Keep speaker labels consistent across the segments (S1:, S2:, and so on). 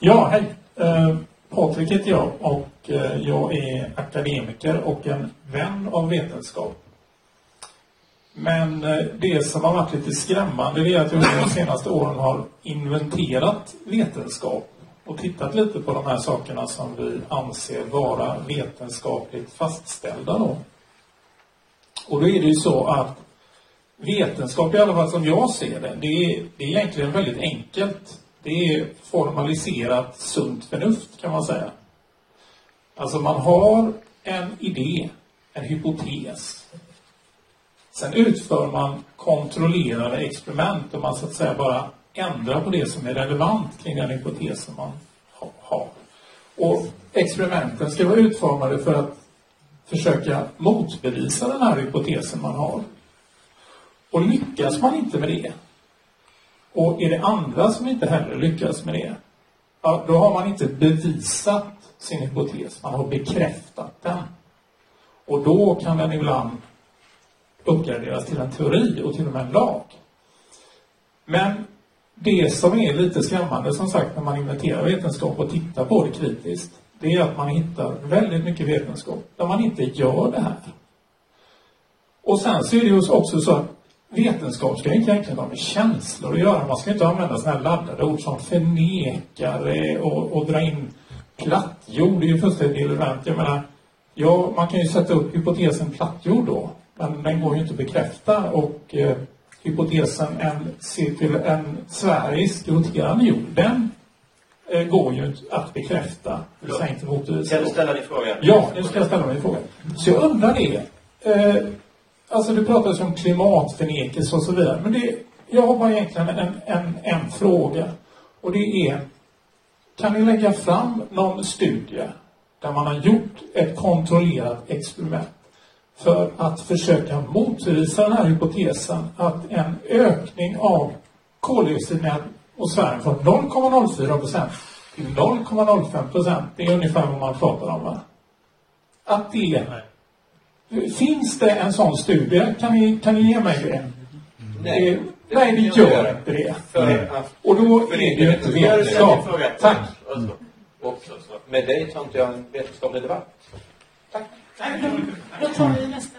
S1: Ja, hej. Eh, Patrik heter jag och eh, jag är akademiker och en vän av vetenskap. Men eh, det som har varit lite skrämmande är att jag under de senaste åren har inventerat vetenskap och tittat lite på de här sakerna som vi anser vara vetenskapligt fastställda. Då. Och då är det ju så att vetenskap, i alla fall som jag ser det, det är, det är egentligen väldigt enkelt. Det är formaliserat sunt förnuft kan man säga. Alltså man har en idé, en hypotes. Sen utför man kontrollerade experiment och man så att säga bara ändrar på det som är relevant kring den hypotesen man har. Och experimenten ska vara utformade för att försöka motbevisa den här hypotesen man har. Och lyckas man inte med det, och är det andra som inte heller lyckas med det, ja, då har man inte bevisat sin hypotes, man har bekräftat den. Och då kan den ibland uppgraderas till en teori och till och med en lag. Men det som är lite skrämmande, som sagt, när man inventerar vetenskap och tittar på det kritiskt, det är att man hittar väldigt mycket vetenskap där man inte gör det här. Och sen så är det ju också så att vetenskap ska inte egentligen ha med känslor att göra. Man ska inte använda sådana här laddade ord som förnekare och, och dra in plattjord. Det är ju fullständigt irrelevant. Jag menar, ja, man kan ju sätta upp hypotesen plattjord då, men den går ju inte att bekräfta och eh, hypotesen en, cirkul, en sfärisk roterande jord, den eh, går ju att bekräfta.
S2: Kan du ställa din fråga?
S1: Ja, nu ska jag ställa min fråga. Så jag undrar det. Eh, Alltså det pratas ju om klimatförnekelse och så vidare. Men det, jag har bara egentligen en, en, en fråga. Och det är, kan ni lägga fram någon studie där man har gjort ett kontrollerat experiment för att försöka motbevisa den här hypotesen att en ökning av koldioxiden och atmosfären från 0,04 procent till 0,05 procent, det är ungefär vad man pratar om va? Att det Finns det en sån studie? Kan ni, kan ni ge mig det?
S2: Nej,
S1: det, nej, det gör inte det. För, och då är det ju inte vetenskap. Tack.
S2: Och med dig tar inte jag en vetenskaplig debatt. Tack.
S3: Då tar vi nästa.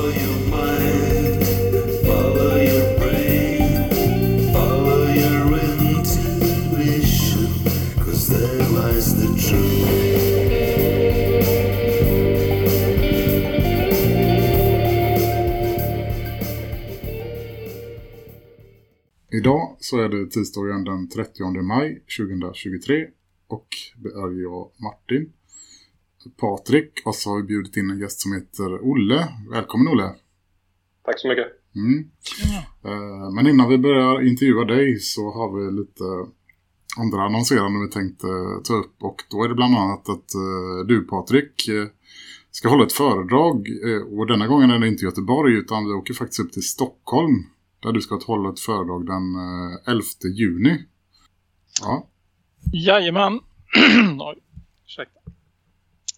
S4: Idag så är det tisdagen den 30 maj 2023 och det är jag Martin, Patrik och så har vi bjudit in en gäst som heter Olle. Välkommen Olle!
S5: Tack så mycket!
S4: Mm. Mm. Men innan vi börjar intervjua dig så har vi lite andra annonserande vi tänkte ta upp och då är det bland annat att eh, du Patrik eh, ska hålla ett föredrag och denna gången är det inte Göteborg utan vi åker faktiskt upp till Stockholm där du ska hålla ett föredrag den 11 eh, juni. Ja.
S6: Jajamän. Ursäkta.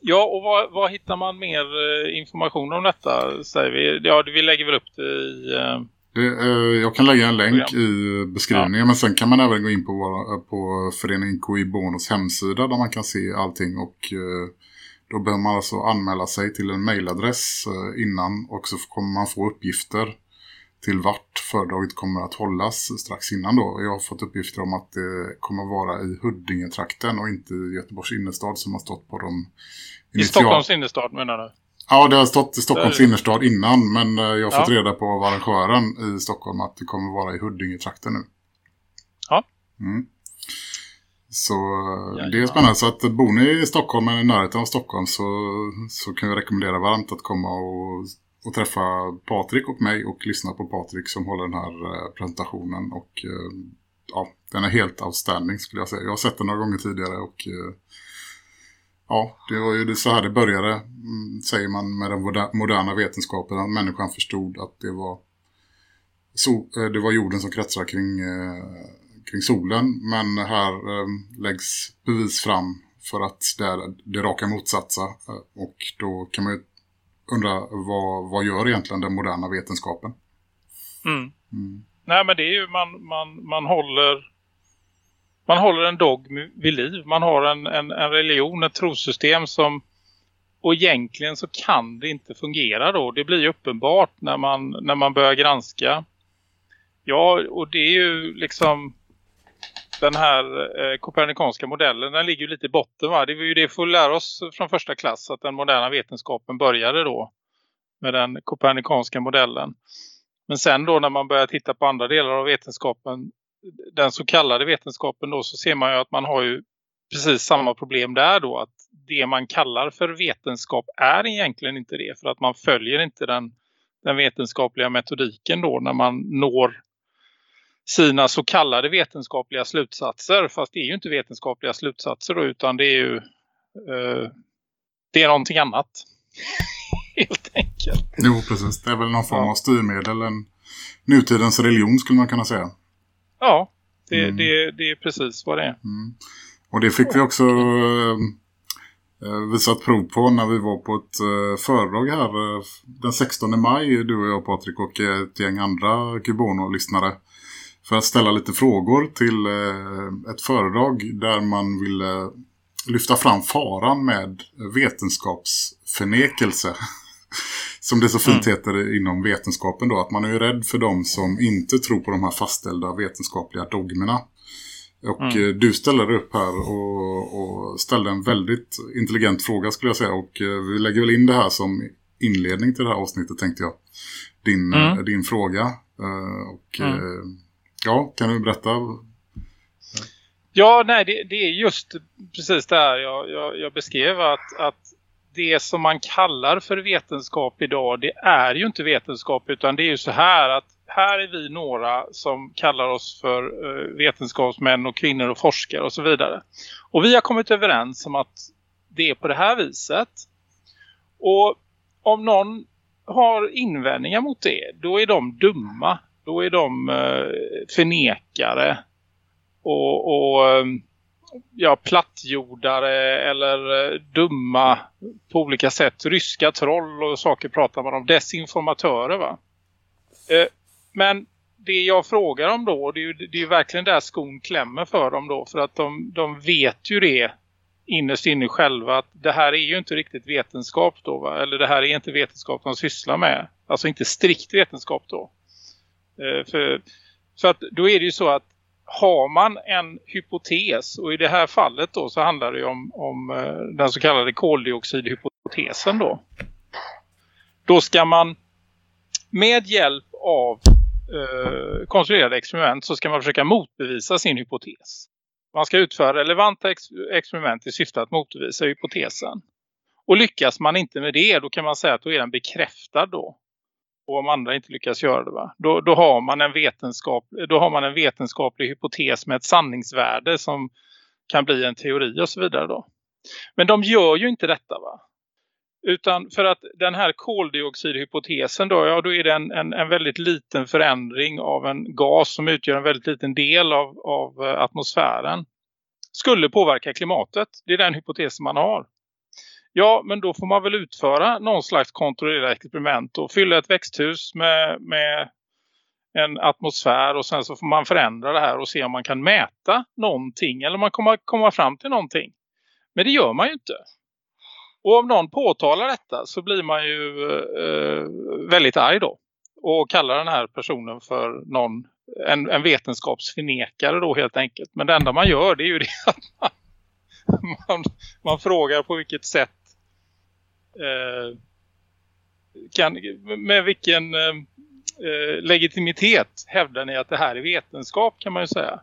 S6: Ja, och vad, vad, hittar man mer eh, information om detta? Säger vi? Ja, vi lägger väl upp det i... Eh,
S4: det, eh, jag kan lägga en länk program. i beskrivningen. Ja. Men sen kan man även gå in på, våra, på föreningen KI Bonos hemsida där man kan se allting. Och eh, då behöver man alltså anmäla sig till en mailadress eh, innan. Och så kommer man få uppgifter till vart föredraget kommer att hållas strax innan då. Jag har fått uppgifter om att det kommer att vara i Huddinge-trakten och inte i Göteborgs innerstad som har stått på de
S6: initial... I Stockholms innerstad menar du?
S4: Ja, det har stått i Stockholms innerstad innan men eh, jag har fått reda på av arrangören i Stockholm att det kommer att vara i Huddinge-trakten nu.
S6: Ja.
S4: Mm. Så ja, det är spännande. Så att bor ni i Stockholm eller i närheten av Stockholm så, så kan vi rekommendera varmt att komma och och träffa Patrik och mig och lyssna på Patrik som håller den här eh, presentationen och eh, ja, den är helt outstanding skulle jag säga. Jag har sett den några gånger tidigare och eh, ja, det var ju så här det började, mm, säger man med den moderna vetenskapen. Att människan förstod att det var, so, det var jorden som kretsar kring, kring solen. Men här läggs bevis fram för att det är det raka motsatsa. Och då kan man ju undra, vad, vad gör egentligen den moderna vetenskapen?
S1: Mm. Mm. Nej men det är ju, man, man, man håller man håller en dogm vid liv. Man har en, en, en religion, ett trosystem som och egentligen så kan det inte fungera då. Det blir uppenbart när man, när man börjar granska. Ja, och det är ju liksom den här eh, kopernikanska modellen, den ligger ju lite i botten va. Det var ju det vi får lära oss från första klass att den moderna vetenskapen började då med den kopernikanska modellen. Men sen då när man börjar titta på andra delar av vetenskapen den så kallade vetenskapen då så ser man ju att man har ju precis samma problem där då. Att det man kallar för vetenskap är egentligen inte det. För att man följer inte den, den vetenskapliga metodiken då när man når sina så kallade vetenskapliga slutsatser. Fast det är ju inte vetenskapliga slutsatser då, utan det är ju eh, det är någonting annat. Helt enkelt.
S4: Jo, precis. Det är väl någon form av styrmedel. En nutidens religion skulle man kunna säga.
S1: Ja, det, mm. det, det är precis vad det är.
S4: Mm. Och det fick vi också eh, eh, visat prov på när vi var på ett eh, föredrag här eh, den 16 maj, du och jag Patrik och ett gäng andra Kubono-lyssnare för att ställa lite frågor till eh, ett föredrag där man ville lyfta fram faran med vetenskapsförnekelse som det så fint mm. heter inom vetenskapen då, att man är rädd för dem som inte tror på de här fastställda vetenskapliga dogmerna. Och mm. Eh, du ställde upp här och, och, ställde en väldigt intelligent fråga skulle jag säga. Och eh, vi lägger väl in det här som inledning till det här avsnittet tänkte jag. Din, mm. Din fråga. Och mm ja, kan du berätta?
S1: Ja, nej det, det är just precis det här jag, jag, jag beskrev att, att det som man kallar för vetenskap idag det är ju inte vetenskap utan det är ju så här att här är vi några som kallar oss för eh, vetenskapsmän och kvinnor och forskare och så vidare. Och vi har kommit överens om att det är på det här viset. Och om någon har invändningar mot det, då är de dumma. Då är de eh, förnekare. Och, och eh, ja, plattjordare eller eh, dumma på olika sätt. Ryska troll och saker pratar man om. Desinformatörer va. Eh, men det jag frågar om då, det är ju det är verkligen där skon klämmer för dem då. För att de, de vet ju det innerst inne själva att det här är ju inte riktigt vetenskap då va? Eller det här är inte vetenskap de sysslar med. Alltså inte strikt vetenskap då. Eh, för, för att då är det ju så att har man en hypotes och i det här fallet då så handlar det om, om eh, den så kallade koldioxidhypotesen då. Då ska man med hjälp av eh, konstruerade experiment så ska man försöka motbevisa sin hypotes. Man ska utföra relevanta ex experiment i syfte att motbevisa hypotesen. Och lyckas man inte med det då kan man säga att då är den bekräftad då och om andra inte lyckas göra det va? Då, då, har man en vetenskap, då har man en vetenskaplig hypotes med ett sanningsvärde som kan bli en teori och så vidare då. Men de gör ju inte detta va? Utan för att den här koldioxidhypotesen då, ja då är det en, en, en, väldigt liten förändring av en gas som utgör en väldigt liten del av, av eh, atmosfären. Skulle påverka klimatet. Det är den hypotesen man har. Ja, men då får man väl utföra någon slags kontrollerat experiment och fylla ett växthus med, med en atmosfär och sen så får man förändra det här och se om man kan mäta någonting eller om man kommer komma fram till någonting. Men det gör man ju inte. Och om någon påtalar detta så blir man ju eh, väldigt arg då. Och kallar den här personen för någon, en, en vetenskapsförnekare då helt enkelt. Men det enda man gör det är ju det att man, man, man frågar på vilket sätt kan, med vilken eh, eh, legitimitet hävdar ni att det här är vetenskap kan man ju säga.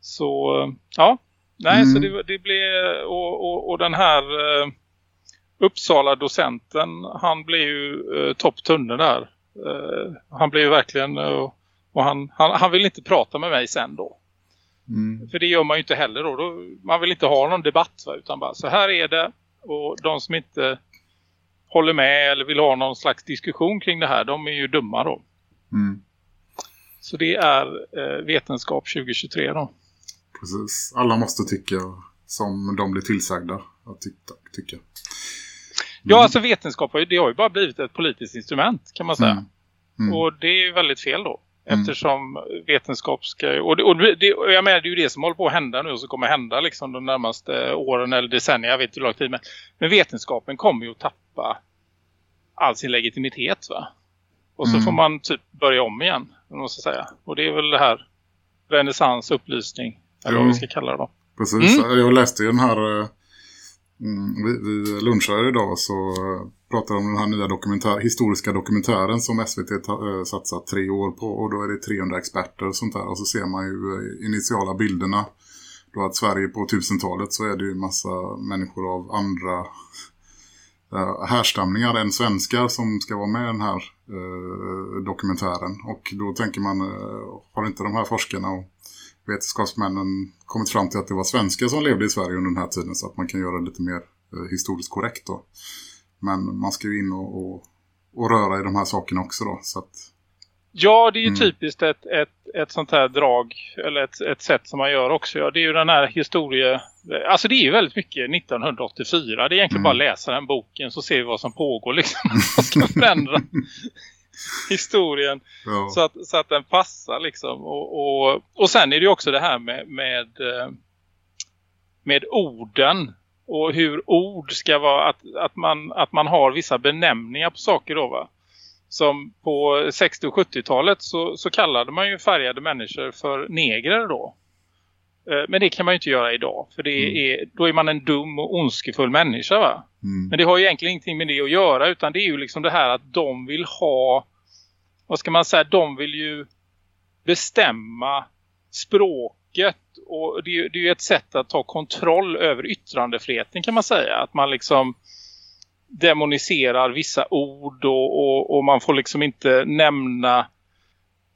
S1: Så ja, nej mm. så det, det blev och, och, och, den här eh, Uppsala docenten han blev ju eh, topptunne där. Eh, han blev ju verkligen och han, han, han vill inte prata med mig sen då.
S4: Mm.
S1: För det gör man ju inte heller då. då man vill inte ha någon debatt va? utan bara så här är det. Och de som inte håller med eller vill ha någon slags diskussion kring det här, de är ju dumma då.
S4: Mm.
S1: Så det är eh, vetenskap 2023 då.
S4: Precis. Alla måste tycka som de blir tillsagda att tycka. tycka.
S1: Ja, alltså vetenskap har ju, det har ju bara blivit ett politiskt instrument kan man säga.
S4: Mm. Mm.
S1: Och det är ju väldigt fel då.
S4: Mm.
S1: Eftersom vetenskap ska... Och, det, och det, jag menar, det är ju det som håller på att hända nu och som kommer hända liksom de närmaste åren eller decennier, jag vet inte hur lång tid. Men, men vetenskapen kommer ju att tappa all sin legitimitet va? Och så
S4: Mm.
S1: får man typ börja om igen, ska säga. Och det är väl det här renässans, upplysning, eller vad vi ska kalla det då.
S4: Precis,
S1: Mm.
S4: jag läste ju den här, eh, mm, vi, vi lunchade idag så pratar om den här nya dokumentär, historiska dokumentären som SVT ta, eh, satsat tre år på. Och då är det 300 experter och sånt där. Och så ser man ju eh, initiala bilderna. Då att Sverige på 1000-talet så är det ju massa människor av andra äh, härstamningar än svenskar som ska vara med i den här äh, dokumentären. Och då tänker man, har inte de här forskarna och vetenskapsmännen kommit fram till att det var svenskar som levde i Sverige under den här tiden så att man kan göra det lite mer historiskt korrekt då. Men man ska ju in och, och, och röra i de här sakerna också då så att
S1: Ja, det är ju
S4: Mm.
S1: typiskt ett, ett, ett sånt här drag eller ett, ett sätt som man gör också. Ja, det är ju den här historie... Alltså det är ju väldigt mycket 1984. Det är egentligen
S4: Mm.
S1: bara läsa den boken så ser vi vad som pågår liksom. Man ska förändra historien
S4: ja,
S1: så att, så att den passar liksom. Och, och, och sen är det ju också det här med, med, eh, med orden. Och hur ord ska vara, att, att, man, att man har vissa benämningar på saker då va. Som på 60- och 70-talet så, så kallade man ju färgade människor för negrer då. Eh, Men det kan man ju inte göra idag. För det är, då är man en dum och ondskefull människa va.
S4: mm,
S1: Men det har ju egentligen ingenting med det att göra utan det är ju liksom det här att de vill ha, vad ska man säga, de vill ju bestämma språket och det det är ju ett sätt att ta kontroll över yttrandefriheten kan man säga. Att man liksom demoniserar vissa ord och, och, och man får liksom inte nämna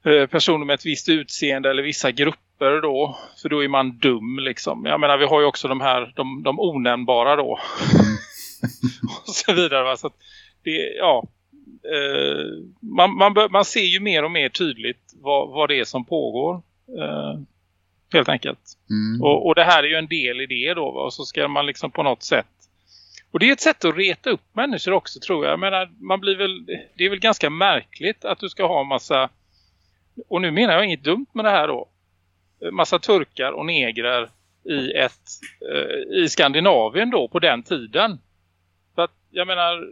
S1: eh, personer med ett visst utseende eller vissa grupper då. För då är man dum liksom. Jag menar vi har ju också de här, de, de onämnbara då. och så vidare. Va? Så det, ja, eh, man, man, man ser ju mer och mer tydligt vad, vad det är som pågår. Helt enkelt.
S4: mm,
S1: Och, och det här är ju en del i det då. Och så ska man liksom på något sätt. Och det är ett sätt att reta upp människor också tror jag. Jag menar, man blir väl, det är väl ganska märkligt att du ska ha massa. Och nu menar jag inget dumt med det här då. Massa turkar och negrer i ett eh, i Skandinavien då på den tiden. För att jag menar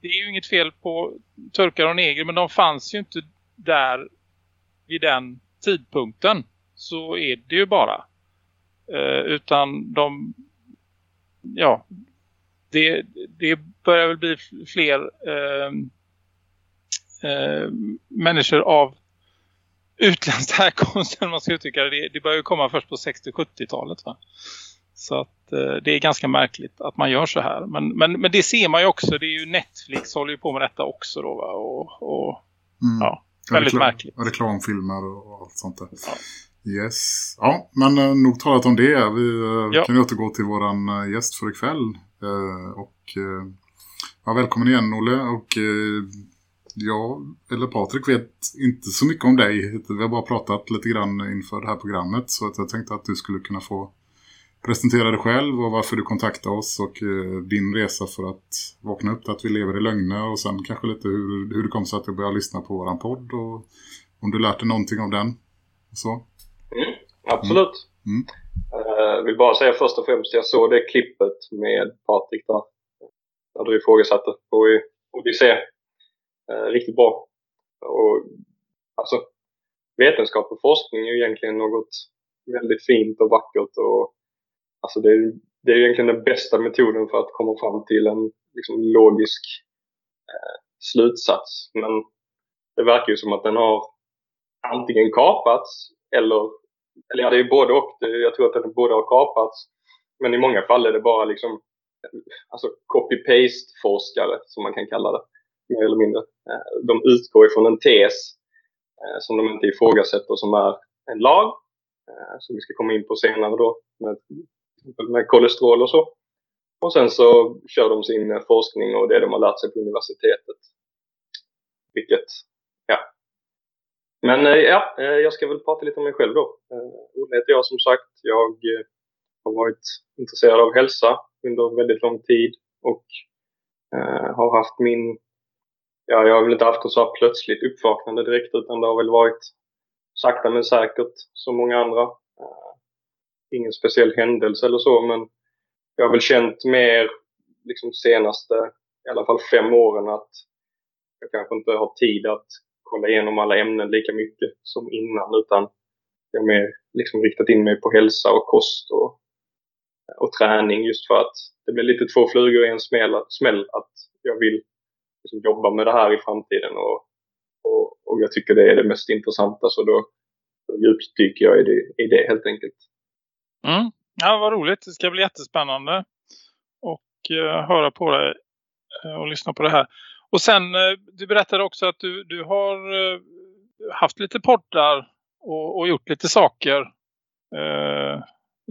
S1: det är ju inget fel på turkar och negrer men de fanns ju inte där vid den tidpunkten. Så är det ju bara. Eh, utan de ja det, det börjar väl bli fler eh, eh, människor av utländsk härkomst man ska uttrycka. Det, det börjar ju komma först på 60-70-talet va. Så att eh, det är ganska märkligt att man gör så här. Men, men, men det ser man ju också. Det är ju Netflix håller ju på med detta också då va. Och, och
S4: mm.
S1: ja, väldigt
S4: Reklam-
S1: märkligt.
S4: Reklamfilmer och allt sånt där.
S1: Ja.
S4: Yes. Ja, men eh, nog talat om det. Vi eh,
S1: Ja.
S4: kan återgå till våran eh, gäst för ikväll. Eh, och eh, ja, välkommen igen Olle. Och eh, jag, eller Patrik vet inte så mycket om dig. Vi har bara pratat lite grann inför det här programmet. Så att jag tänkte att du skulle kunna få presentera dig själv och varför du kontaktade oss och din resa för att vakna upp att vi lever i lögner och sen kanske lite hur, hur det kom sig att du började lyssna på våran podd och om du lärt dig någonting av den. Och så.
S5: Absolut.
S4: Mm.
S5: Eh, vill bara säga först och främst, jag såg det klippet med Patrik där. Där du ifrågasatte på Odyssey. Uh, riktigt bra. Och alltså, vetenskap och forskning är ju egentligen något väldigt fint och vackert och alltså det är, det är egentligen den bästa metoden för att komma fram till en liksom, logisk eh, slutsats. Men det verkar ju som att den har antingen kapats eller eller ja, det är både och. Jag tror att den borde har kapats. Men i många fall är det bara liksom alltså copy-paste-forskare som man kan kalla det. Mer eller mindre. Eh, de utgår ifrån en tes eh, som de inte ifrågasätter som är en lag. Eh, som vi ska komma in på senare då med, med kolesterol och så. Och sen så kör de sin forskning och det de har lärt sig på universitetet. Vilket. Men eh, ja, eh, jag ska väl prata lite om mig själv då. Eh, Olle heter jag som sagt. Jag har varit intresserad av hälsa under väldigt lång tid och har haft min, ja jag har väl inte haft något så här plötsligt uppvaknande direkt utan det har väl varit sakta men säkert som många andra. Ingen speciell händelse eller så men jag har väl känt mer liksom senaste i alla fall fem åren att jag kanske inte har tid att kolla igenom alla ämnen lika mycket som innan utan jag har mer liksom riktat in mig på hälsa och kost och, och träning just för att det blir lite två flugor i en smäll, smäll att jag vill liksom jobba med det här i framtiden och, och, och jag tycker det är det mest intressanta så då, då djupdyker jag i det, i det helt enkelt.
S1: Mm. Ja, vad roligt. Det ska bli jättespännande och eh, höra på dig eh, och lyssna på det här. Och sen, uh, du berättade också att du, du har haft lite poddar och, och, gjort lite saker.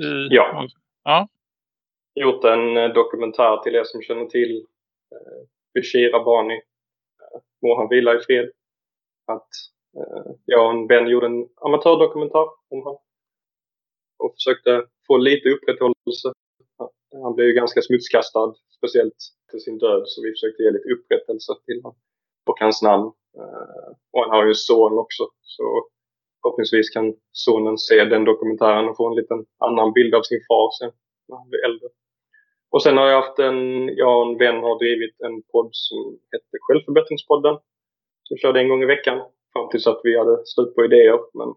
S5: i, ja. ja. Gjort en dokumentär till er som känner till uh, Bashir Abani. Må han vila i fred. Att jag och en vän gjorde en amatördokumentär om honom och försökte få lite upprätthållelse. Han blev ju ganska smutskastad, speciellt till sin död, så vi försökte ge lite upprättelse till honom och hans namn. Eh, och han har ju en son också, så förhoppningsvis kan sonen se den dokumentären och få en liten annan bild av sin far sen när han blir äldre. Och sen har jag haft en, jag och en vän har drivit en podd som hette Självförbättringspodden. Som körde en gång i veckan fram tills att vi hade slut på idéer. Men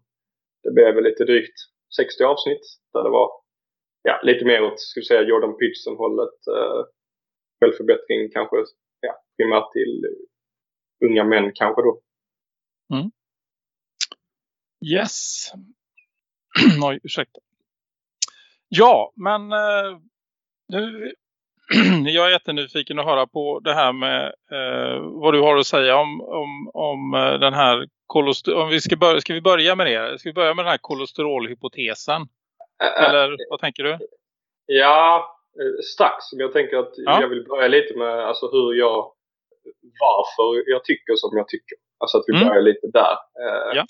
S5: det blev väl lite drygt 60 avsnitt där det var ja, lite mer åt skulle säga, Jordan Peterson-hållet. Eh, självförbättring kanske ja, primärt till unga män kanske då. Mm.
S1: Yes. Oj, ursäkta. Ja, men eh, nu jag är jättenyfiken att höra på det här med eh, vad du har att säga om, om, om eh, den här om vi ska, börja, ska vi börja med det? Ska vi börja med den här kolesterolhypotesen? Eller vad tänker du?
S5: Ja, strax. Men jag tänker att ja. jag vill börja lite med alltså, hur jag varför jag tycker som jag tycker. Alltså att vi mm. börjar lite där. Eh, ja.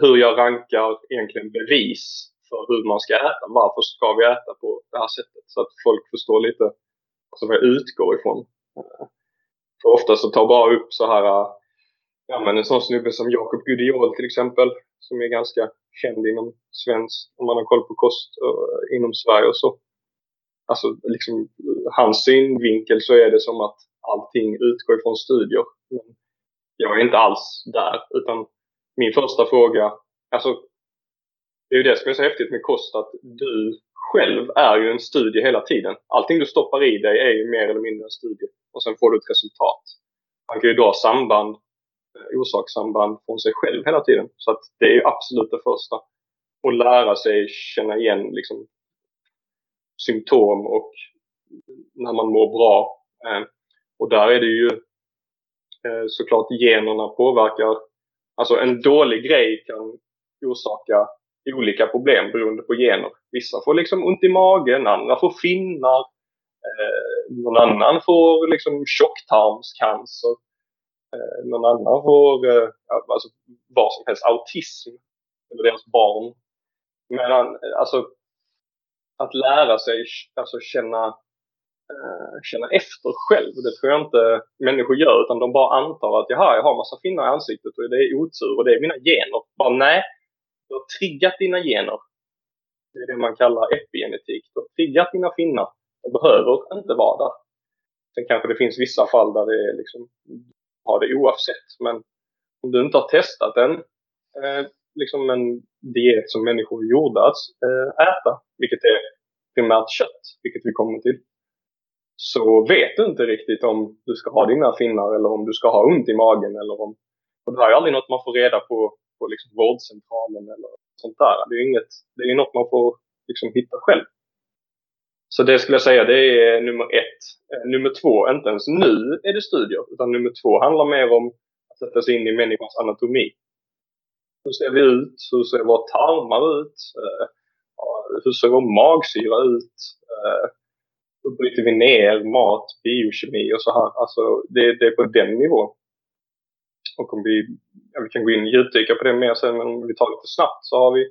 S5: Hur jag rankar egentligen bevis för hur man ska äta. Varför ska vi äta på det här sättet? Så att folk förstår lite alltså, vad jag utgår ifrån. Eh, för ofta så tar bara upp så här ja, men en sån snubbe som Jakob Gudiol till exempel som är ganska känd inom svensk, om man har koll på kost uh, inom Sverige och så. Alltså liksom hans synvinkel så är det som att allting utgår ifrån studier. Men jag är inte alls där utan min första fråga, alltså det är ju det som är så häftigt med kost att du själv är ju en studie hela tiden. Allting du stoppar i dig är ju mer eller mindre en studie och sen får du ett resultat. Man kan ju dra samband eh, orsakssamband från sig själv hela tiden. Så att det är ju absolut det första. Och lära sig känna igen liksom, symptom och när man mår bra. Eh, och där är det ju eh, såklart generna påverkar. Alltså en dålig grej kan orsaka olika problem beroende på gener. Vissa får liksom ont i magen, andra får finnar, eh, någon annan får liksom tjocktarmscancer. Någon annan får alltså, vad som helst, autism eller deras barn. Medan alltså att lära sig alltså känna, eh, känna efter själv, det tror jag inte människor gör utan de bara antar att jaha, jag har massa finnar i ansiktet och det är otur och det är mina gener. Bara nej, du har triggat dina gener. Det är det man kallar epigenetik. Du har triggat dina finnar. De behöver inte vara där. Sen kanske det finns vissa fall där det är liksom har det oavsett. Men om du inte har testat den eh, liksom en diet som människor är gjorda att eh, äta, vilket är primärt kött, vilket vi kommer till, så vet du inte riktigt om du ska ha dina finnar eller om du ska ha ont i magen eller om... Och det här är aldrig något man får reda på på liksom vårdcentralen eller sånt där. Det är ju inget, det är något man får liksom hitta själv. Så det skulle jag säga, det är nummer ett. Eh, nummer två, inte ens nu är det studier, utan nummer två handlar mer om att sätta sig in i människans anatomi. Hur ser vi ut? Hur ser våra tarmar ut? Eh, hur ser vår magsyra ut? Eh, hur bryter vi ner mat, biokemi och så här. Alltså det, det är på den nivån. Och om vi, ja, vi kan gå in och djupdyka på det mer sen, men om vi tar lite snabbt så har vi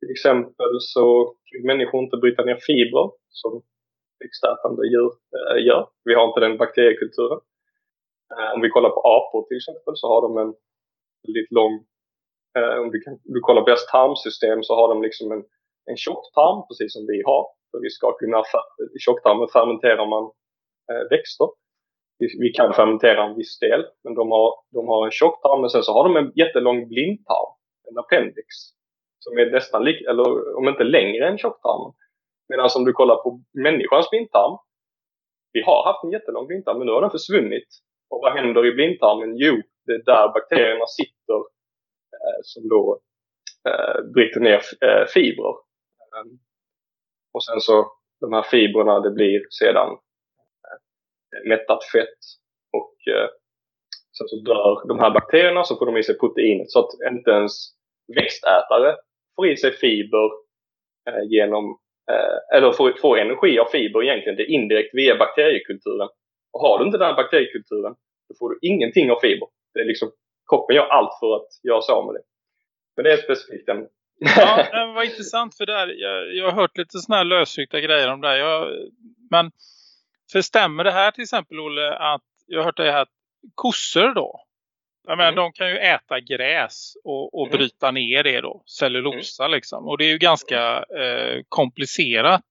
S5: till exempel så kan människor inte bryta ner fibrer som växtätande djur äh, gör. Vi har inte den bakteriekulturen. Äh, om vi kollar på apor till exempel så har de en väldigt lång, Eh, om du, kan, du kollar på deras tarmsystem så har de liksom en, en tjocktarm precis som vi har. För vi ska kunna, i tjocktarmen fermenterar man eh, växter. Vi, vi, kan fermentera en viss del, men de har, de har en tjocktarm men sen så har de en jättelång blindtarm, en appendix som är nästan lik, eller om inte längre än tjocktarmen. Medan om du kollar på människans blindtarm. Vi har haft en jättelång blindtarm men nu har den försvunnit. Och vad händer i blindtarmen? Jo, det är där bakterierna sitter Eh, som då eh, bryter ner eh, fibrer. Ehm, och sen så de här fibrerna det blir sedan mättat fett och sen så dör de här bakterierna så får de i sig proteinet så att inte ens växtätare får i sig fiber genom, eller får, får energi av fiber egentligen, det är indirekt via bakteriekulturen. Och har du inte den här bakteriekulturen, då får du ingenting av fiber. Det är liksom, kroppen gör allt för att göra sig av med det. Men det är specifikt ämne.
S1: ja, det var intressant för där. Jag, jag har hört lite sådana här lösryckta grejer om det. Jag, men för stämmer det här till exempel Olle att jag har hört det här att kossor då jag menar, mm. de kan ju äta gräs och, och mm. bryta ner det då. Cellulosa mm. liksom. Och det är ju ganska eh, komplicerat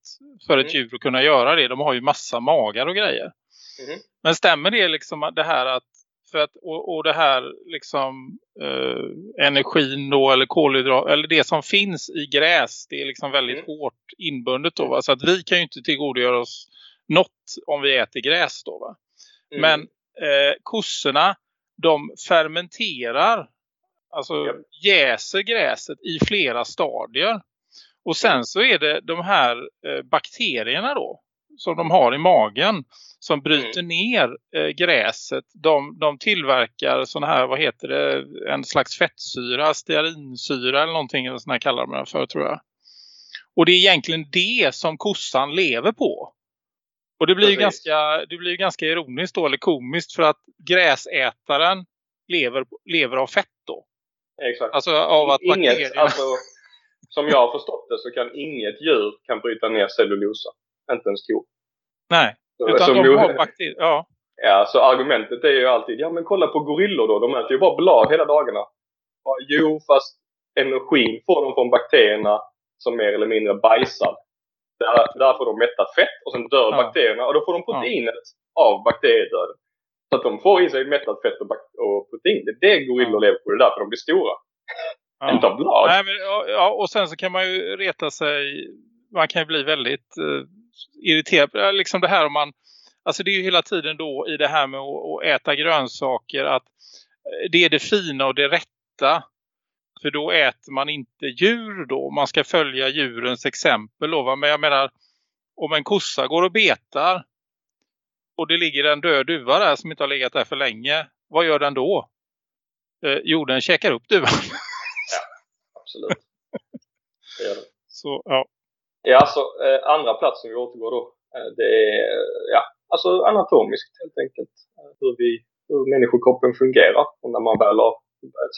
S1: för ett mm. djur att kunna göra det. De har ju massa magar och grejer. Mm. Men stämmer det liksom det här att för att, och, och det här liksom eh, energin då eller kolhydrat eller det som finns i gräs det är liksom väldigt hårt inbundet då va? så att vi kan ju inte tillgodogöra oss något om vi äter gräs då va. Men eh, kossorna de fermenterar, alltså ja. jäser gräset i flera stadier. Och sen så är det de här eh, bakterierna då som de har i magen som bryter mm. ner eh, gräset. De, de tillverkar sådana här, vad heter det, en slags fettsyra, stearinsyra eller någonting eller sådana här kallar de det för tror jag. Och det är egentligen det som kossan lever på. Och det blir, ju ganska, det blir ganska ironiskt då, eller komiskt för att gräsätaren lever, lever av fett då.
S5: Exakt.
S1: Alltså av att
S5: inget, alltså, Som jag har förstått det så kan inget djur kan bryta ner cellulosa. Inte ens kor.
S1: Nej, så, utan de har bakterier. Ja.
S5: ja, så argumentet är ju alltid, ja men kolla på gorillor då, de äter ju bara blad hela dagarna. Ja, jo, fast energin får de från bakterierna som mer eller mindre bajsar där, där får de mättat fett och sen dör ja. bakterierna och då får de proteinet ja. av bakteriedöden. Så att de får i sig mättat fett och, och protein. Det är det gorillor lever på. Det är därför de blir stora. Ja. Inte av blad.
S1: Nej, men, ja, och sen så kan man ju reta sig. Man kan ju bli väldigt uh, irriterad. Liksom det här om man. Alltså det är ju hela tiden då i det här med att, äta grönsaker. Att eh, det är det fina och det rätta. För då äter man inte djur då. Man ska följa djurens exempel då. Men jag menar, om en kossa går och betar och det ligger en död duva där som inte har legat där för länge. Vad gör den då? Eh, jo, den käkar upp duvan.
S5: ja, absolut. Det det.
S1: Så, ja.
S5: Ja, alltså eh, andra platsen vi återgår då. Eh, det är ja, alltså anatomiskt helt enkelt. Eh, hur, vi, hur människokroppen fungerar. Och när man väl har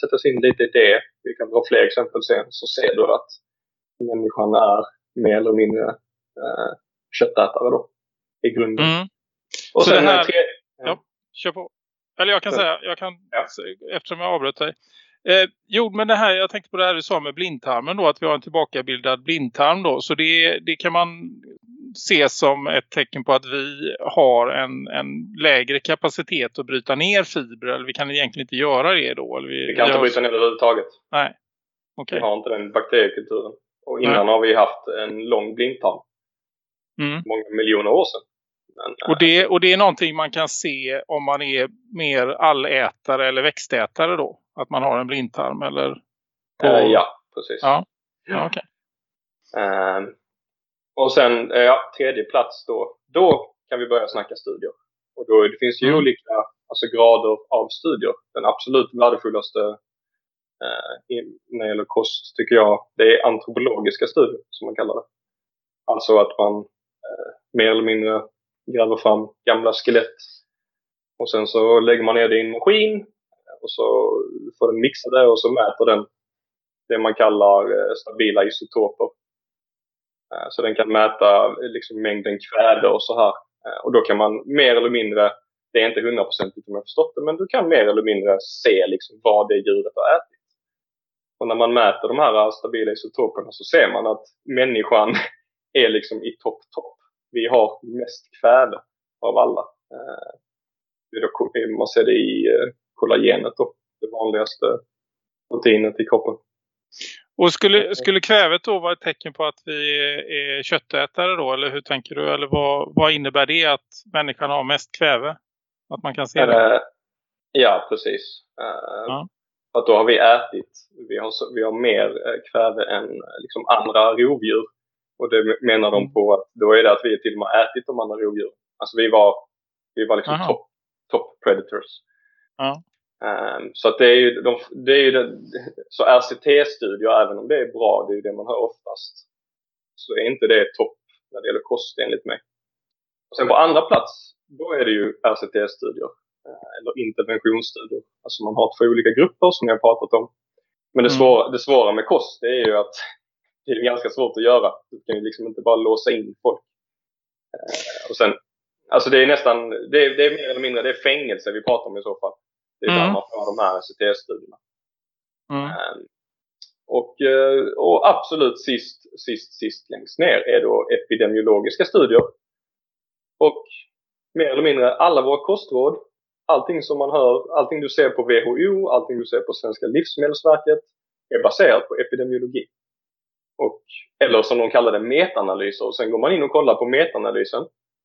S5: sätta sig in lite i det, vi kan dra fler exempel sen, så ser du att människan är mer eller mindre eh, köttätare då, i grunden.
S1: Mm. Och så sen här, tre, ja. ja, kör på. Eller jag kan så. säga, jag kan, ja. eftersom jag avbröt dig. Eh, jo, men det här, jag tänkte på det här du sa med blindtarmen då, att vi har en tillbakabildad blindtarm då. Så det, det kan man ses som ett tecken på att vi har en, en lägre kapacitet att bryta ner fibrer. Eller vi kan egentligen inte göra det då. Eller
S5: vi, vi kan inte bryta ner det överhuvudtaget.
S1: Nej. Okay.
S5: Vi har inte den bakteriekulturen. Och innan Nej. har vi haft en lång blindtarm.
S1: Mm.
S5: Många miljoner år sedan.
S1: Men, och, det, och det är någonting man kan se om man är mer allätare eller växtätare då? Att man har en blindtarm eller?
S5: På... Uh, ja, precis.
S1: Ja, ja okej.
S5: Okay. Ehm, och sen, eh, ja, tredje plats då. Då kan vi börja snacka studier. Och då, det finns ju mm. olika alltså, grader av studier. Den absolut värdefullaste eh, när det gäller kost tycker jag det är antropologiska studier som man kallar det. Alltså att man eh, mer eller mindre gräver fram gamla skelett och sen så lägger man ner det i en maskin och så får den mixa det och så mäter den det man kallar eh, stabila isotoper. Eh, så den kan mäta eh, liksom mängden kväve och så här. Och då kan man mer eller mindre, det är inte hundraprocentigt om jag förstått det, men du kan mer eller mindre se liksom vad det djuret har ätit. Och när man mäter de här stabila isotoperna så ser man att människan är liksom i topp, topp. Vi har mest kväve av alla. Man ser det i kollagenet då, det vanligaste proteinet i kroppen.
S1: Och skulle, skulle kvävet då vara ett tecken på att vi är köttätare då? Eller hur tänker du? Eller vad, vad innebär det att människan har mest kväve? Att man kan se det?
S5: Uh, ja, precis. Uh, ja. Att då har vi ätit. Vi har, vi har mer eh, kväve än liksom andra rovdjur. Och det menar de mm. på att då är det att vi till och med har ätit de andra rovdjuren. Alltså vi var, vi var liksom top, top predators.
S1: Ja.
S5: Um, så att det är ju, de, det är ju det, så RCT-studier, även om det är bra, det är ju det man hör oftast, så är inte det topp när det gäller kost enligt mig. Och sen på andra plats, då är det ju RCT-studier, uh, eller interventionsstudier. Alltså man har två olika grupper som jag har pratat om. Men det, mm. svåra, det svåra med kost, det är ju att det är ganska svårt att göra. Du kan ju liksom inte bara låsa in folk. Uh, och sen, alltså det är nästan, det är, det är mer eller mindre, det är fängelse vi pratar om i så fall. Det är mm. där man får de här SCT-studierna.
S1: Mm. Um,
S5: och, eh, och absolut sist, sist, sist längst ner är då epidemiologiska studier. Och mer eller mindre alla våra kostråd, allting som man hör, allting du ser på WHO, allting du ser på Svenska Livsmedelsverket är baserat på epidemiologi. Och, eller som de kallar det, metaanalyser. Och sen går man in och kollar på metaanalysen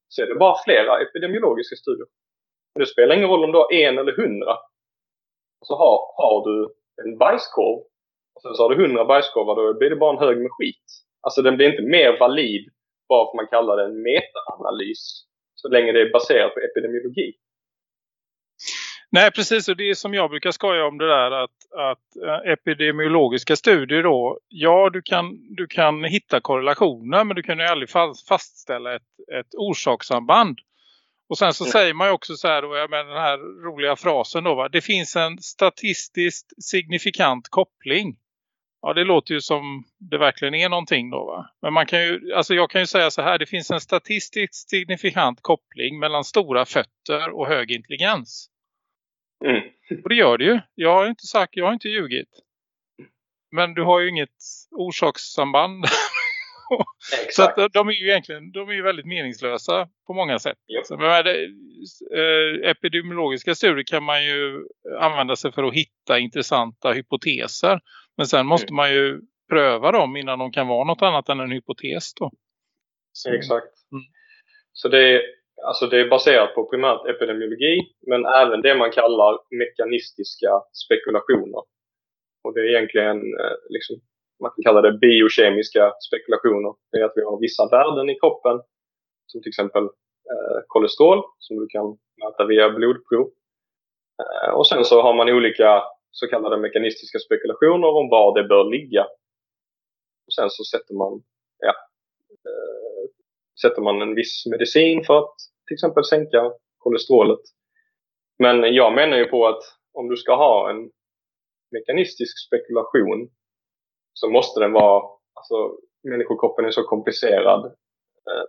S5: så är det bara flera epidemiologiska studier. Men det spelar ingen roll om du har en eller hundra. Och så har, har du en bajskorv och sen så har du hundra bajskorvar, då blir det bara en hög med skit. Alltså den blir inte mer valid bara för att man kallar det en metaanalys. Så länge det är baserat på epidemiologi.
S1: Nej, precis. Och det är som jag brukar skoja om det där att, att eh, epidemiologiska studier då, ja du kan, du kan hitta korrelationer men du kan ju aldrig fastställa ett, ett orsakssamband. Och sen så mm. säger man ju också så här då, jag menar den här roliga frasen då va. Det finns en statistiskt signifikant koppling. Ja det låter ju som det verkligen är någonting då va. Men man kan ju, alltså jag kan ju säga så här. Det finns en statistiskt signifikant koppling mellan stora fötter och hög intelligens.
S5: Mm.
S1: Och det gör det ju. Jag har inte sagt, jag har inte ljugit. Men du har ju inget orsakssamband så att de är ju egentligen de är ju väldigt meningslösa på många sätt. Så, men det, eh, epidemiologiska studier kan man ju använda sig för att hitta intressanta hypoteser. Men sen måste mm. man ju pröva dem innan de kan vara något annat än en hypotes då.
S5: Så. Exakt. Mm. Så det är, alltså det är baserat på primärt epidemiologi men även det man kallar mekanistiska spekulationer. Och det är egentligen eh, liksom man kan kalla det biokemiska spekulationer. Det är att vi har vissa värden i kroppen som till exempel eh, kolesterol som du kan mäta via blodprov. Eh, och sen så har man olika så kallade mekanistiska spekulationer om var det bör ligga. Och sen så sätter man, ja, eh, sätter man en viss medicin för att till exempel sänka kolesterolet. Men jag menar ju på att om du ska ha en mekanistisk spekulation så måste den vara, alltså människokroppen är så komplicerad. Eh,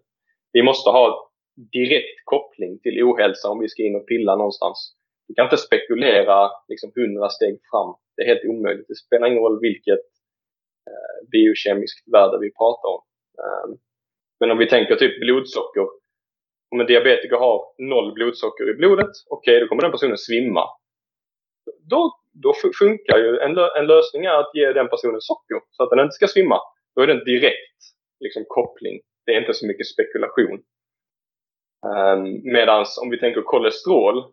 S5: vi måste ha direkt koppling till ohälsa om vi ska in och pilla någonstans. Du kan inte spekulera liksom hundra steg fram. Det är helt omöjligt. Det spelar ingen roll vilket eh, biokemiskt värde vi pratar om. Eh, men om vi tänker typ blodsocker. Om en diabetiker har noll blodsocker i blodet, okej okay, då kommer den personen svimma. Då då funkar ju en, en lösning är att ge den personen socker så att den inte ska svimma. Då är det en direkt liksom, koppling. Det är inte så mycket spekulation. Ehm, um, Medan om vi tänker kolesterol.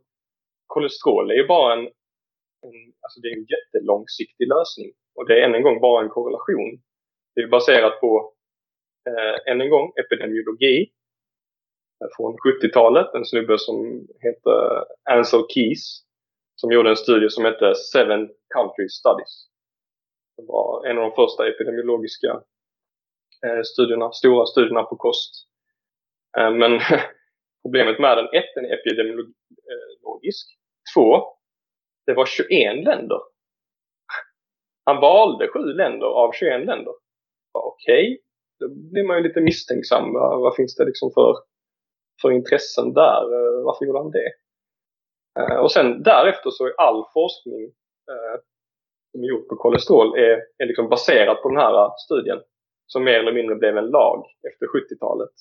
S5: Kolesterol är ju bara en, en, alltså det är en jättelångsiktig lösning. Och det är än en gång bara en korrelation. Det är baserat på, eh, än en gång, epidemiologi från 70-talet. En snubbe som heter Ansel Keys som gjorde en studie som hette Seven Country Studies. Det var en av de första epidemiologiska eh, studierna, stora studierna på kost. Eh, men problemet med den, ett, den är epidemiologisk. Eh, Två, det var 21 länder. Han valde sju länder av 21 länder. Okej, okay. då blir man ju lite misstänksam. Vad finns det liksom för, för intressen där? Eh, varför gjorde han det? Eh, och sen därefter så är all forskning eh, som är gjord på kolesterol är, är liksom baserad på den här studien. Som mer eller mindre blev en lag efter 70-talet.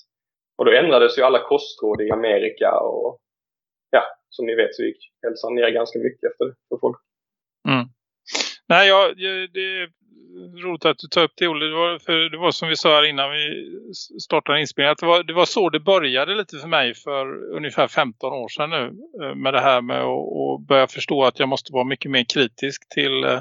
S5: Och då ändrades ju alla kostråd i Amerika och ja, som ni vet så gick hälsan ner ganska mycket efter för folk.
S1: Mm. Nej, ja, det är roligt att du tar upp det, Olle. Det var, för det var som vi sa här innan vi startade inspelningen. Att det, var, det var så det började lite för mig för ungefär 15 år sedan nu. Eh, med det här med att börja förstå att jag måste vara mycket mer kritisk till, eh,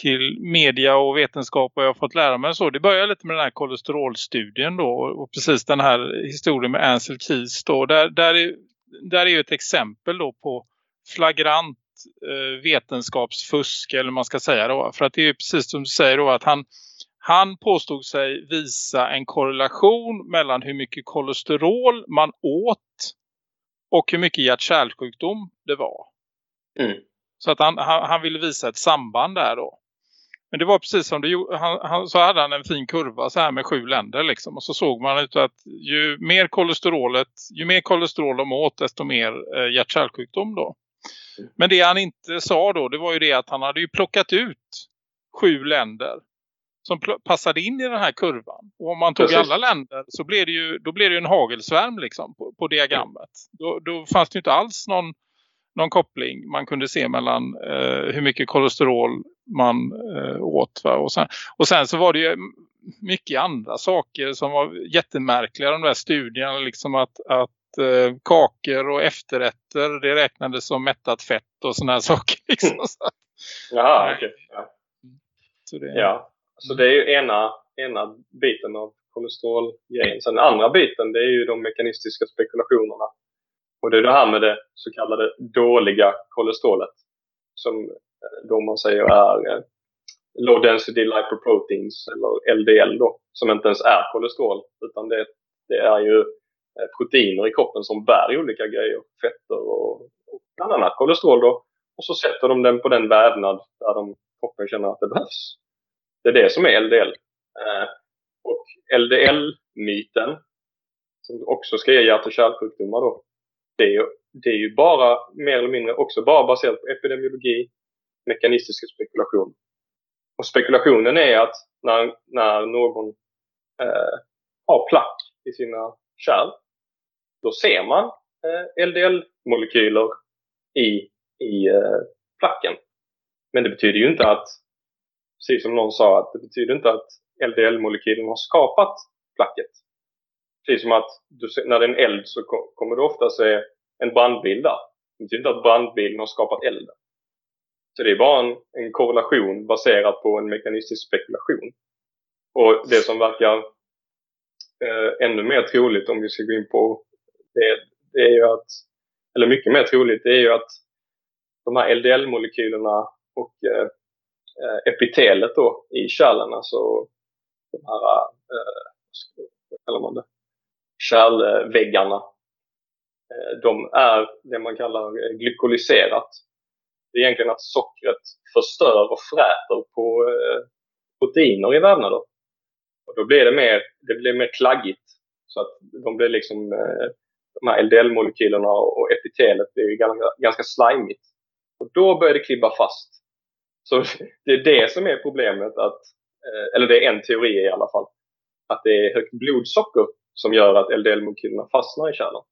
S1: till media och vetenskap. Och jag har fått lära mig så. Det började lite med den här kolesterolstudien då. Och precis den här historien med Ansel Keys då. Där, där, är, där är ju ett exempel då på flagrant vetenskapsfusk eller man ska säga då. För att det är precis som du säger då att han, han påstod sig visa en korrelation mellan hur mycket kolesterol man åt och hur mycket hjärt-kärlsjukdom det var.
S5: Mm.
S1: Så att han, han, han, ville visa ett samband där då. Men det var precis som det han, han, så hade han en fin kurva så här med sju länder liksom. Och så såg man ut att ju mer kolesterolet, ju mer kolesterol de åt desto mer eh, hjärt-kärlsjukdom då. Men det han inte sa då det var ju det att han hade ju plockat ut sju länder som passade in i den här kurvan. Och om man tog Precis. alla länder så blev det ju, då blev det en hagelsvärm liksom på, på diagrammet. Då, då fanns det inte alls någon, någon koppling man kunde se mellan eh, hur mycket kolesterol man eh, åt. Va? Och, sen, och sen så var det ju mycket andra saker som var jättemärkliga de där studierna. Liksom att, att eh, kakor och efterrätter det räknades som mättat fett och sådana här saker. Liksom. Så.
S5: Jaha. Okay. Ja. Så det... ja, så det är ju ena, ena biten av kolesterolgrejen. Sen den andra biten det är ju de mekanistiska spekulationerna. Och det är det här med det så kallade dåliga kolesterolet. Som eh, då man säger är eh, low density lipoproteins eller LDL då. Som inte ens är kolesterol utan det, det är ju Eh, proteiner i kroppen som bär olika grejer. Fetter och, och bland annat kolesterol då. Och så sätter de den på den vävnad där de, kroppen känner att det behövs. Det är det som är LDL. Eh, och LDL-myten, som också ska ge hjärt- och kärlsjukdomar då, det är, ju, det är ju bara mer eller mindre också bara baserat på epidemiologi, mekanistisk spekulation. Och spekulationen är att när, när någon eh, har plack i sina kärl då ser man eh, LDL-molekyler i, i eh, placken. Men det betyder ju inte att, precis som någon sa, att det betyder inte att LDL-molekylen har skapat placket. Precis som att du, när det är en eld så kommer du ofta se en brandbil där. Det betyder inte att brandbilen har skapat elden. Så det är bara en, en korrelation baserad på en mekanistisk spekulation. Och det som verkar eh, ännu mer troligt om vi ska gå in på det, det är ju att, eller mycket mer troligt, det är ju att de här LDL-molekylerna och eh, eh, epitelet då i kärlen, alltså de här, eh, vad kallar man det, kärlväggarna, eh, de är det man kallar eh, glykolyserat. Det är egentligen att sockret förstör och fräter på eh, proteiner i vävnader. Och då blir det mer, det blir mer klaggigt. Så att de blir liksom eh, de här LDL-molekylerna och epitelet blir ganska, ganska slimigt. Och då börjar det klibba fast. Så det är det som är problemet, att, eh, eller det är en teori i alla fall, att det är högt blodsocker som gör att LDL-molekylerna fastnar i kärlen.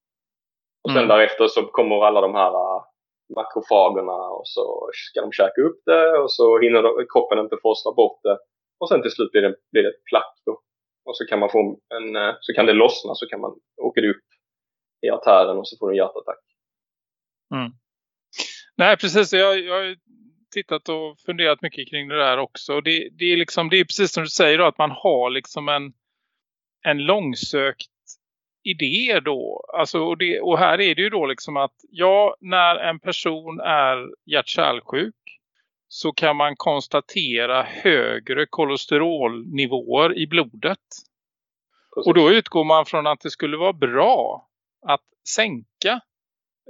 S5: Och sen mm. därefter så kommer alla de här eh, makrofagerna och så ska de käka upp det och så hinner de, kroppen inte forsla bort det. Och sen till slut blir det, blir det ett plack då. Och så kan man få en, eh, så kan det lossna så kan man åka upp i artären och så får du en hjärtattack.
S1: Mm. Nej, precis. Jag, jag har tittat och funderat mycket kring det där också. Det, det, är, liksom, det är precis som du säger då, att man har liksom en, en långsökt idé då. Alltså, och, det, och här är det ju då liksom att ja, när en person är hjärt-kärlsjuk så kan man konstatera högre kolesterolnivåer i blodet. Och då utgår man från att det skulle vara bra att sänka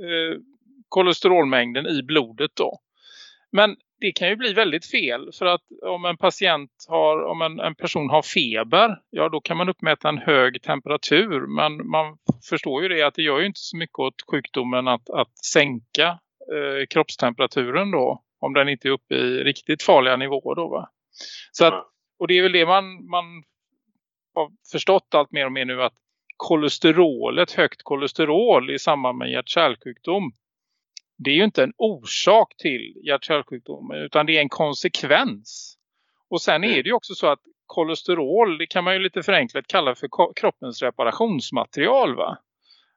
S1: eh, kolesterolmängden i blodet då. Men det kan ju bli väldigt fel för att om en patient har, om en, en person har feber, ja då kan man uppmäta en hög temperatur. Men man förstår ju det att det gör ju inte så mycket åt sjukdomen att, att sänka eh, kroppstemperaturen då. Om den inte är uppe i riktigt farliga nivåer då va. Så att, och det är väl det man, man har förstått allt mer och mer nu att kolesterolet, högt kolesterol i samband med hjärt-kärlsjukdom det är ju inte en orsak till hjärt-kärlsjukdomen utan det är en konsekvens. Och sen är det ju också så att kolesterol, det kan man ju lite förenklat kalla för kroppens reparationsmaterial va.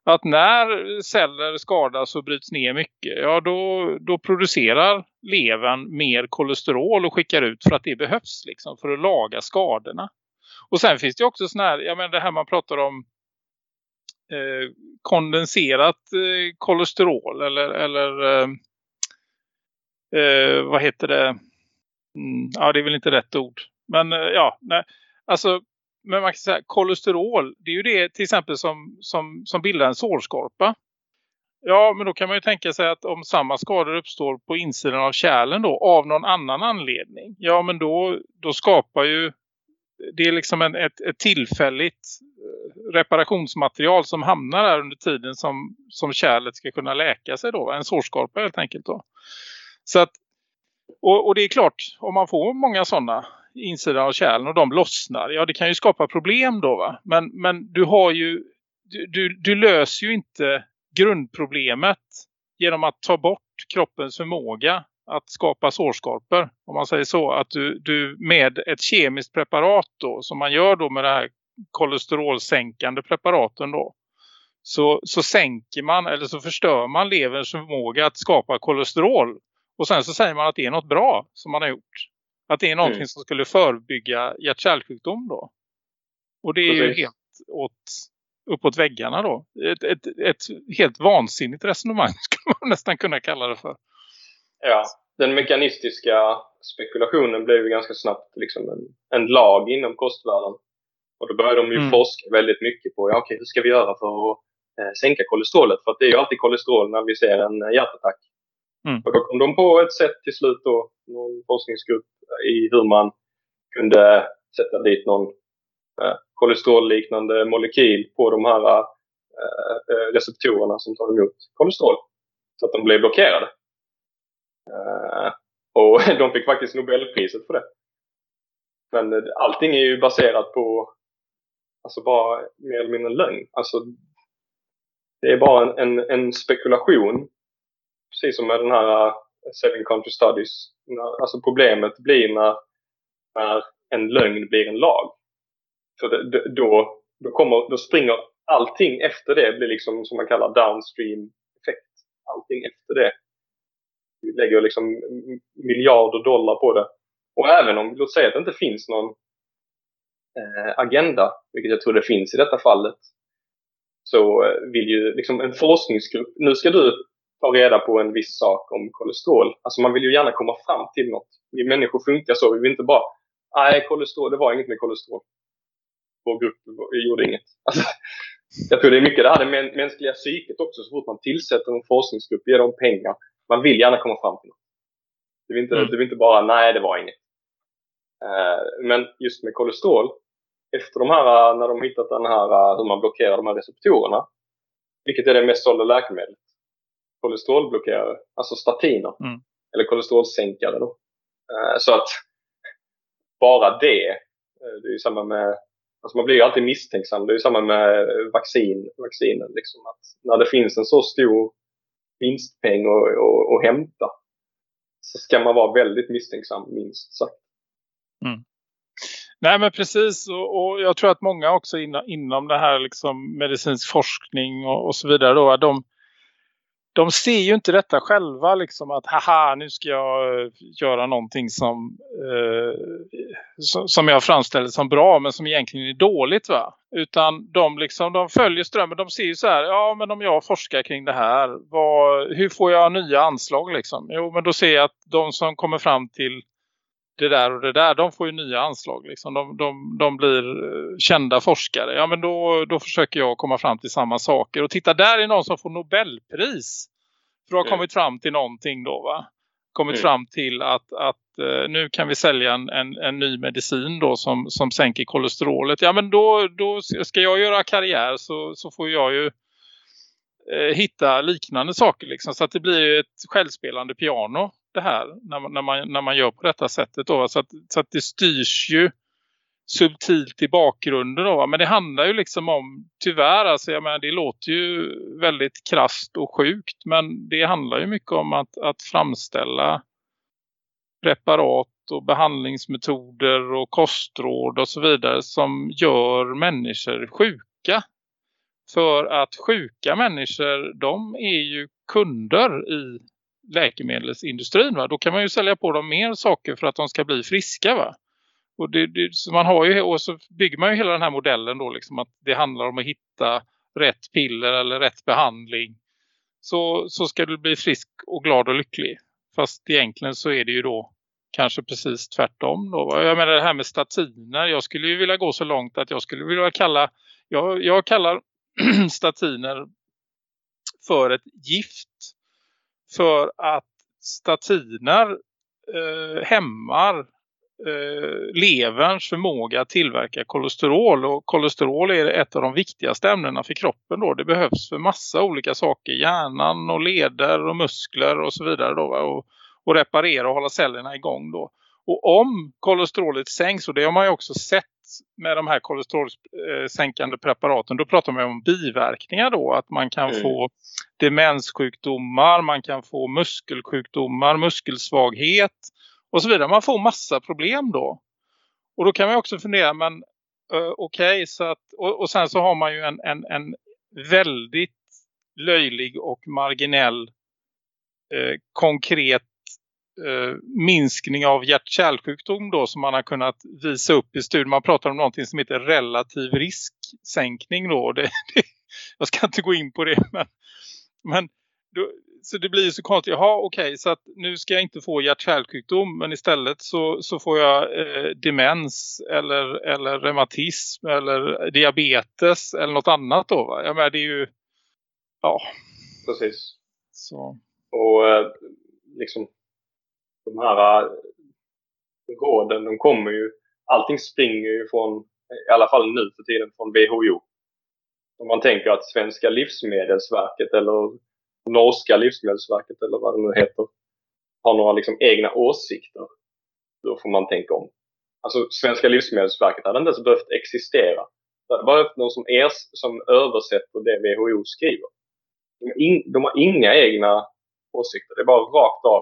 S1: Att när celler skadas och bryts ner mycket, ja då, då producerar levern mer kolesterol och skickar ut för att det behövs liksom för att laga skadorna. Och sen finns det också sån här, ja men det här man pratar om eh, kondenserat eh, kolesterol eller, eller eh, eh, vad heter det? Mm, ja, det är väl inte rätt ord. Men eh, ja, nej. Alltså, men man kan säga kolesterol, det är ju det till exempel som, som, som bildar en sårskorpa. Ja, men då kan man ju tänka sig att om samma skador uppstår på insidan av kärlen då av någon annan anledning. Ja, men då, då skapar ju det är liksom en, ett, ett tillfälligt eh, reparationsmaterial som hamnar där under tiden som, som kärlet ska kunna läka sig då. En sårskorpa helt enkelt då. Så att, och, och det är klart, om man får många sådana insidan av kärlen och de lossnar, ja det kan ju skapa problem då va. Men, men du har ju, du, du, du löser ju inte grundproblemet genom att ta bort kroppens förmåga att skapa sårskorpor. Om man säger så. Att du, du med ett kemiskt preparat då. Som man gör då med det här kolesterolsänkande preparaten då. Så, så sänker man eller så förstör man leverns förmåga att skapa kolesterol. Och sen så säger man att det är något bra som man har gjort. Att det är någonting mm. som skulle förebygga hjärt-kärlsjukdom då. Och det är Precis. ju helt åt, uppåt väggarna då. Ett, ett, ett helt vansinnigt resonemang skulle man nästan kunna kalla det för.
S5: Ja, den mekanistiska spekulationen blev ju ganska snabbt liksom en, en lag inom kostvärlden. Och då började de ju mm. forska väldigt mycket på, ja okej, hur ska vi göra för att eh, sänka kolesterolet? För att det är ju alltid kolesterol när vi ser en eh, hjärtattack. Mm. Och då kom de på ett sätt till slut då, någon forskningsgrupp i hur man kunde sätta dit någon eh, kolesterolliknande molekyl på de här eh, eh receptorerna som tar emot kolesterol. Så att de blev blockerade. Eh, och de fick faktiskt Nobelpriset för det. Men eh, allting är ju baserat på alltså bara mer eller mindre lögn. Alltså, det är bara en, en, en spekulation. Precis som med den här eh, Seven Country Studies. När, alltså problemet blir när, när en lögn blir en lag. För det, då, då, kommer, då springer allting efter det blir liksom som man kallar downstream effekt. Allting efter det vi lägger liksom miljarder dollar på det. Och även om, låt säga att det inte finns någon eh, agenda, vilket jag tror det finns i detta fallet, så eh, vill ju liksom en forskningsgrupp, nu ska du ta reda på en viss sak om kolesterol. Alltså man vill ju gärna komma fram till något. Vi människor funkar så, vi vill inte bara, nej kolesterol, det var inget med kolesterol. Vår grupp gjorde inget. Alltså, jag tror det är mycket det här det mänskliga psyket också, så fort man tillsätter en forskningsgrupp, ger dem pengar, man vill gärna komma fram till något. Det vill inte, mm. det vill inte bara, nej det var inget. Uh, men just med kolesterol, efter de här, när de hittat den här, uh, hur man blockerar de här receptorerna, vilket är det mest sålda läkemedlet? Kolesterolblockerare, alltså statiner. Mm. Eller kolesterolsänkare då. Uh, så att bara det, det är ju samma med Alltså man blir ju alltid misstänksam. Det är ju samma med vaccin, vaccinen. Liksom, att när det finns en så stor vinstpeng att hämta så ska man vara väldigt misstänksam minst sagt.
S1: Mm. Nej men precis och, och, jag tror att många också in, inom det här liksom medicinsk forskning och, och så vidare då, de, de ser ju inte detta själva liksom att haha nu ska jag eh, göra någonting som, eh, som jag framställer som bra men som egentligen är dåligt va. Utan de liksom de följer strömmen. De ser ju så här, ja men om jag forskar kring det här, vad, hur får jag nya anslag liksom? Jo men då ser jag att de som kommer fram till det där och det där, de får ju nya anslag. Liksom. De, de, de blir eh, kända forskare. Ja men då, då försöker jag komma fram till samma saker. Och titta, där är någon som får Nobelpris. För att ha mm. kommit fram till någonting då va? Kommit mm. fram till att, att uh, nu kan vi sälja en, en, en, ny medicin då som, som sänker kolesterolet. Ja men då, då ska jag göra karriär så, så får jag ju uh, hitta liknande saker liksom. Så att det blir ett självspelande piano det här när man, när man, när man gör på detta sättet. Då. Så, att, så att det styrs ju subtilt i bakgrunden. Då. Men det handlar ju liksom om, tyvärr, alltså, jag menar, det låter ju väldigt krast och sjukt. Men det handlar ju mycket om att, att framställa preparat och behandlingsmetoder och kostråd och så vidare som gör människor sjuka. För att sjuka människor, de är ju kunder i läkemedelsindustrin. Va? Då kan man ju sälja på dem mer saker för att de ska bli friska. Va? Och, det, det, så man har ju, och så bygger man ju hela den här modellen då liksom att det handlar om att hitta rätt piller eller rätt behandling. Så, så ska du bli frisk och glad och lycklig. Fast egentligen så är det ju då kanske precis tvärtom. Då. Jag menar det här med statiner. Jag skulle ju vilja gå så långt att jag skulle vilja kalla, jag, jag kallar statiner för ett gift för att statiner eh, hämmar eh, leverns förmåga att tillverka kolesterol och kolesterol är ett av de viktigaste ämnena för kroppen då. Det behövs för massa olika saker, hjärnan och leder och muskler och så vidare då och, och reparera och hålla cellerna igång då. Och om kolesterolet sänks, och det har man ju också sett med de här kolesterolsänkande preparaten, då pratar man om biverkningar då. Att man kan mm. få demenssjukdomar, man kan få muskelsjukdomar, muskelsvaghet och så vidare. Man får massa problem då. Och då kan man också fundera, men uh, okej, okay, så att, och, och sen så har man ju en, en, en väldigt löjlig och marginell eh, konkret minskning av hjärt-kärlsjukdom då som man har kunnat visa upp i studien. Man pratar om någonting som heter relativ risksänkning då. Det, det, jag ska inte gå in på det men, men då, så det blir ju så konstigt. Jaha okej okay, så att nu ska jag inte få hjärt-kärlsjukdom men istället så, så får jag eh, demens eller, eller reumatism eller diabetes eller något annat då va? Jag menar det är ju ja.
S5: Precis.
S1: Så.
S5: Och eh, liksom de här eh, råden, de kommer ju, allting springer ju från, i alla fall nu för tiden, från WHO. Om man tänker att Svenska livsmedelsverket eller Norska livsmedelsverket eller vad det nu heter har några liksom egna åsikter. Då får man tänka om. Alltså Svenska livsmedelsverket hade inte ens behövt existera. Det hade behövt någon som, ers, som översätter det WHO skriver. De in, de har inga egna åsikter. Det är bara rakt av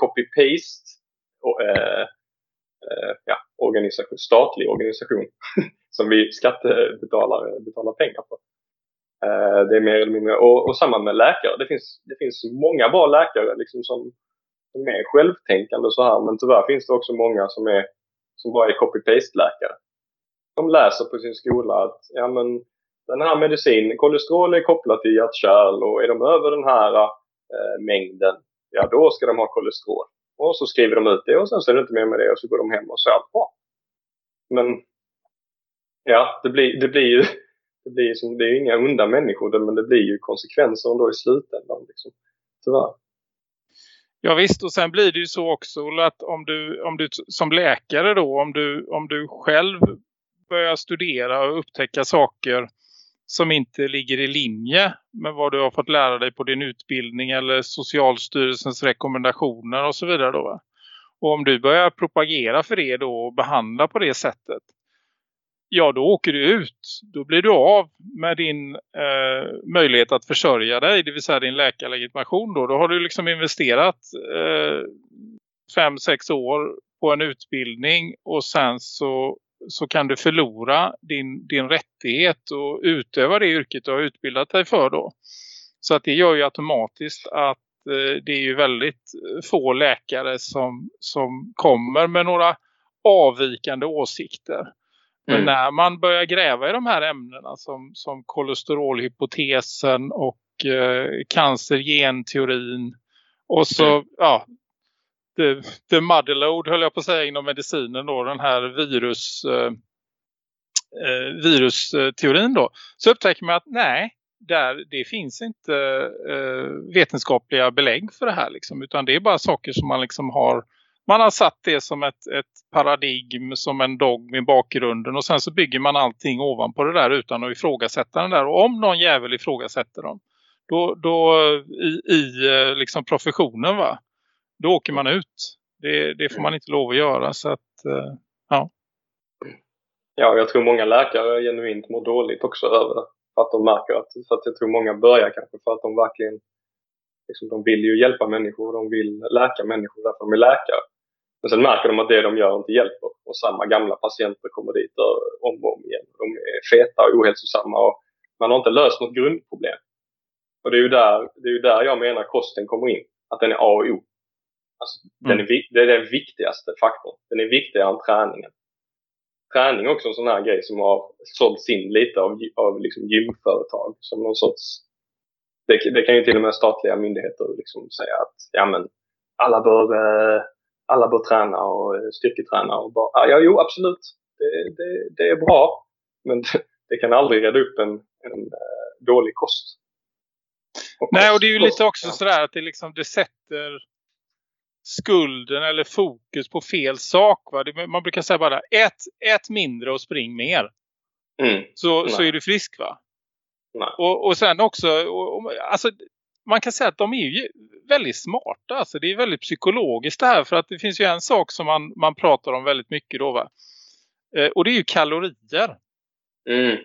S5: copy-paste eh, eh, ja, organisation, statlig organisation som vi skattebetalare betalar pengar på. Eh, det är mer eller mindre, och, och samma med läkare. Det finns, det finns många bra läkare liksom som, som är självtänkande och så här men tyvärr finns det också många som, är, som bara är copy-paste-läkare. De läser på sin skola att ja, men, den här medicinen, kolesterol är kopplat till hjärt-kärl och är de över den här eh, mängden ja då ska de ha kolesterol. Och så skriver de ut det och sen så är det inte mer med det och så går de hem och så är allt bra. Men ja, det blir, det blir ju det blir som, det är inga onda människor men det blir ju konsekvenser ändå i slutändan liksom. Tyvärr.
S1: Ja visst och sen blir det ju så också att om du, om du som läkare då om du, om du själv börjar studera och upptäcka saker som inte ligger i linje med vad du har fått lära dig på din utbildning eller Socialstyrelsens rekommendationer och så vidare då. Och om du börjar propagera för det då och behandla på det sättet ja då åker du ut. Då blir du av med din eh, möjlighet att försörja dig, det vill säga din läkarlegitimation då. Då har du liksom investerat eh, fem, sex år på en utbildning och sen så så kan du förlora din, din rättighet och utöva det yrket du har utbildat dig för då. Så att det gör ju automatiskt att eh, det är ju väldigt få läkare som, som kommer med några avvikande åsikter. Men
S5: Mm.
S1: när man börjar gräva i de här ämnena som, som kolesterolhypotesen och eh, cancergenteorin och så,
S5: Mm.
S1: ja, the, the motherload höll jag på att säga inom medicinen då, den här virus, eh, eh, virusteorin då. Så upptäcker man att nej, där, det finns inte eh, vetenskapliga belägg för det här liksom, utan det är bara saker som man liksom har man har satt det som ett, ett paradigm, som en dogm i bakgrunden och sen så bygger man allting ovanpå det där utan att ifrågasätta den där. Och om någon jävel ifrågasätter dem, då, då i, i eh, liksom professionen va, då åker man ut. Det, det får man inte lov att göra så att, eh,
S5: Ja, jag tror många läkare genuint mår dåligt också över det. För att de märker att, för att jag tror många börjar kanske för att de verkligen, liksom, de vill ju hjälpa människor, de vill läka människor därför de är läkare. Men sen märker de att det de gör inte hjälper och samma gamla patienter kommer dit och, om och om igen. De är feta och ohälsosamma och man har inte löst något grundproblem. Och det är ju där, det är ju där jag menar kosten kommer in. Att den är A och O. Alltså, den är, det är den viktigaste faktorn. Den är viktigare än träningen. Träning är också en sån här grej som har sålts in lite av, av liksom gymföretag. Som någon sorts... Det, det kan ju till och med statliga myndigheter liksom säga att ja, men alla, bör, eh, alla bör träna och eh, styrketräna. Och bara, ja, jo, absolut. Det, det, det är bra. Men det, kan aldrig reda upp en, en eh, dålig kost.
S1: Nej, och det är ju lite också sådär att det liksom det sätter skulden eller fokus på fel sak. Va? Det, man brukar säga bara ät, ät mindre och spring mer.
S5: Mm.
S1: Så, så är du frisk va?
S5: Nej.
S1: Och, och sen också, och, och, alltså, man kan säga att de är ju väldigt smarta. Alltså, det är väldigt psykologiskt det här. För att det finns ju en sak som man, man pratar om väldigt mycket då va. Eh, och det är ju kalorier.
S5: Mm.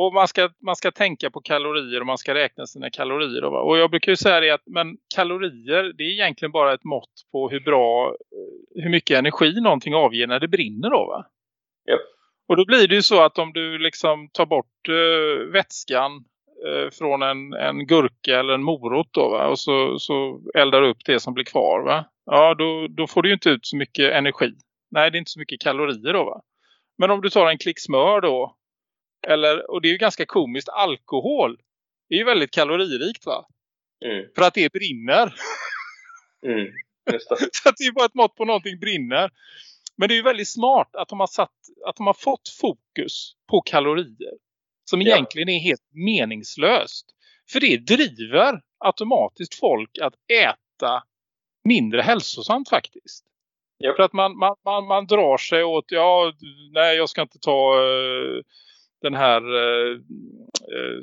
S1: Och man ska, man ska tänka på kalorier och man ska räkna sina kalorier. Och jag brukar ju säga det att men kalorier det är egentligen bara ett mått på hur bra, eh, hur mycket energi någonting avger när det brinner då va?
S5: Japp.
S1: Och då blir det ju så att om du liksom tar bort eh, vätskan eh, från en, en gurka eller en morot då va? Och så, så eldar du upp det som blir kvar va? Ja då, då får du ju inte ut så mycket energi. Nej det är inte så mycket kalorier då va? Men om du tar en klick smör då eller, och det är ju ganska komiskt, alkohol är ju väldigt kaloririkt va?
S5: Mm.
S1: För att det brinner.
S5: Mm. Det.
S1: Så att det är bara ett mått på någonting brinner. Men det är ju väldigt smart att de har, satt, att de har fått fokus på kalorier. Som
S5: Ja.
S1: egentligen är helt meningslöst. För det driver automatiskt folk att äta mindre hälsosamt faktiskt.
S5: Ja.
S1: För att man, man, man, man drar sig åt, ja, nej jag ska inte ta eh, den här, eh, eh,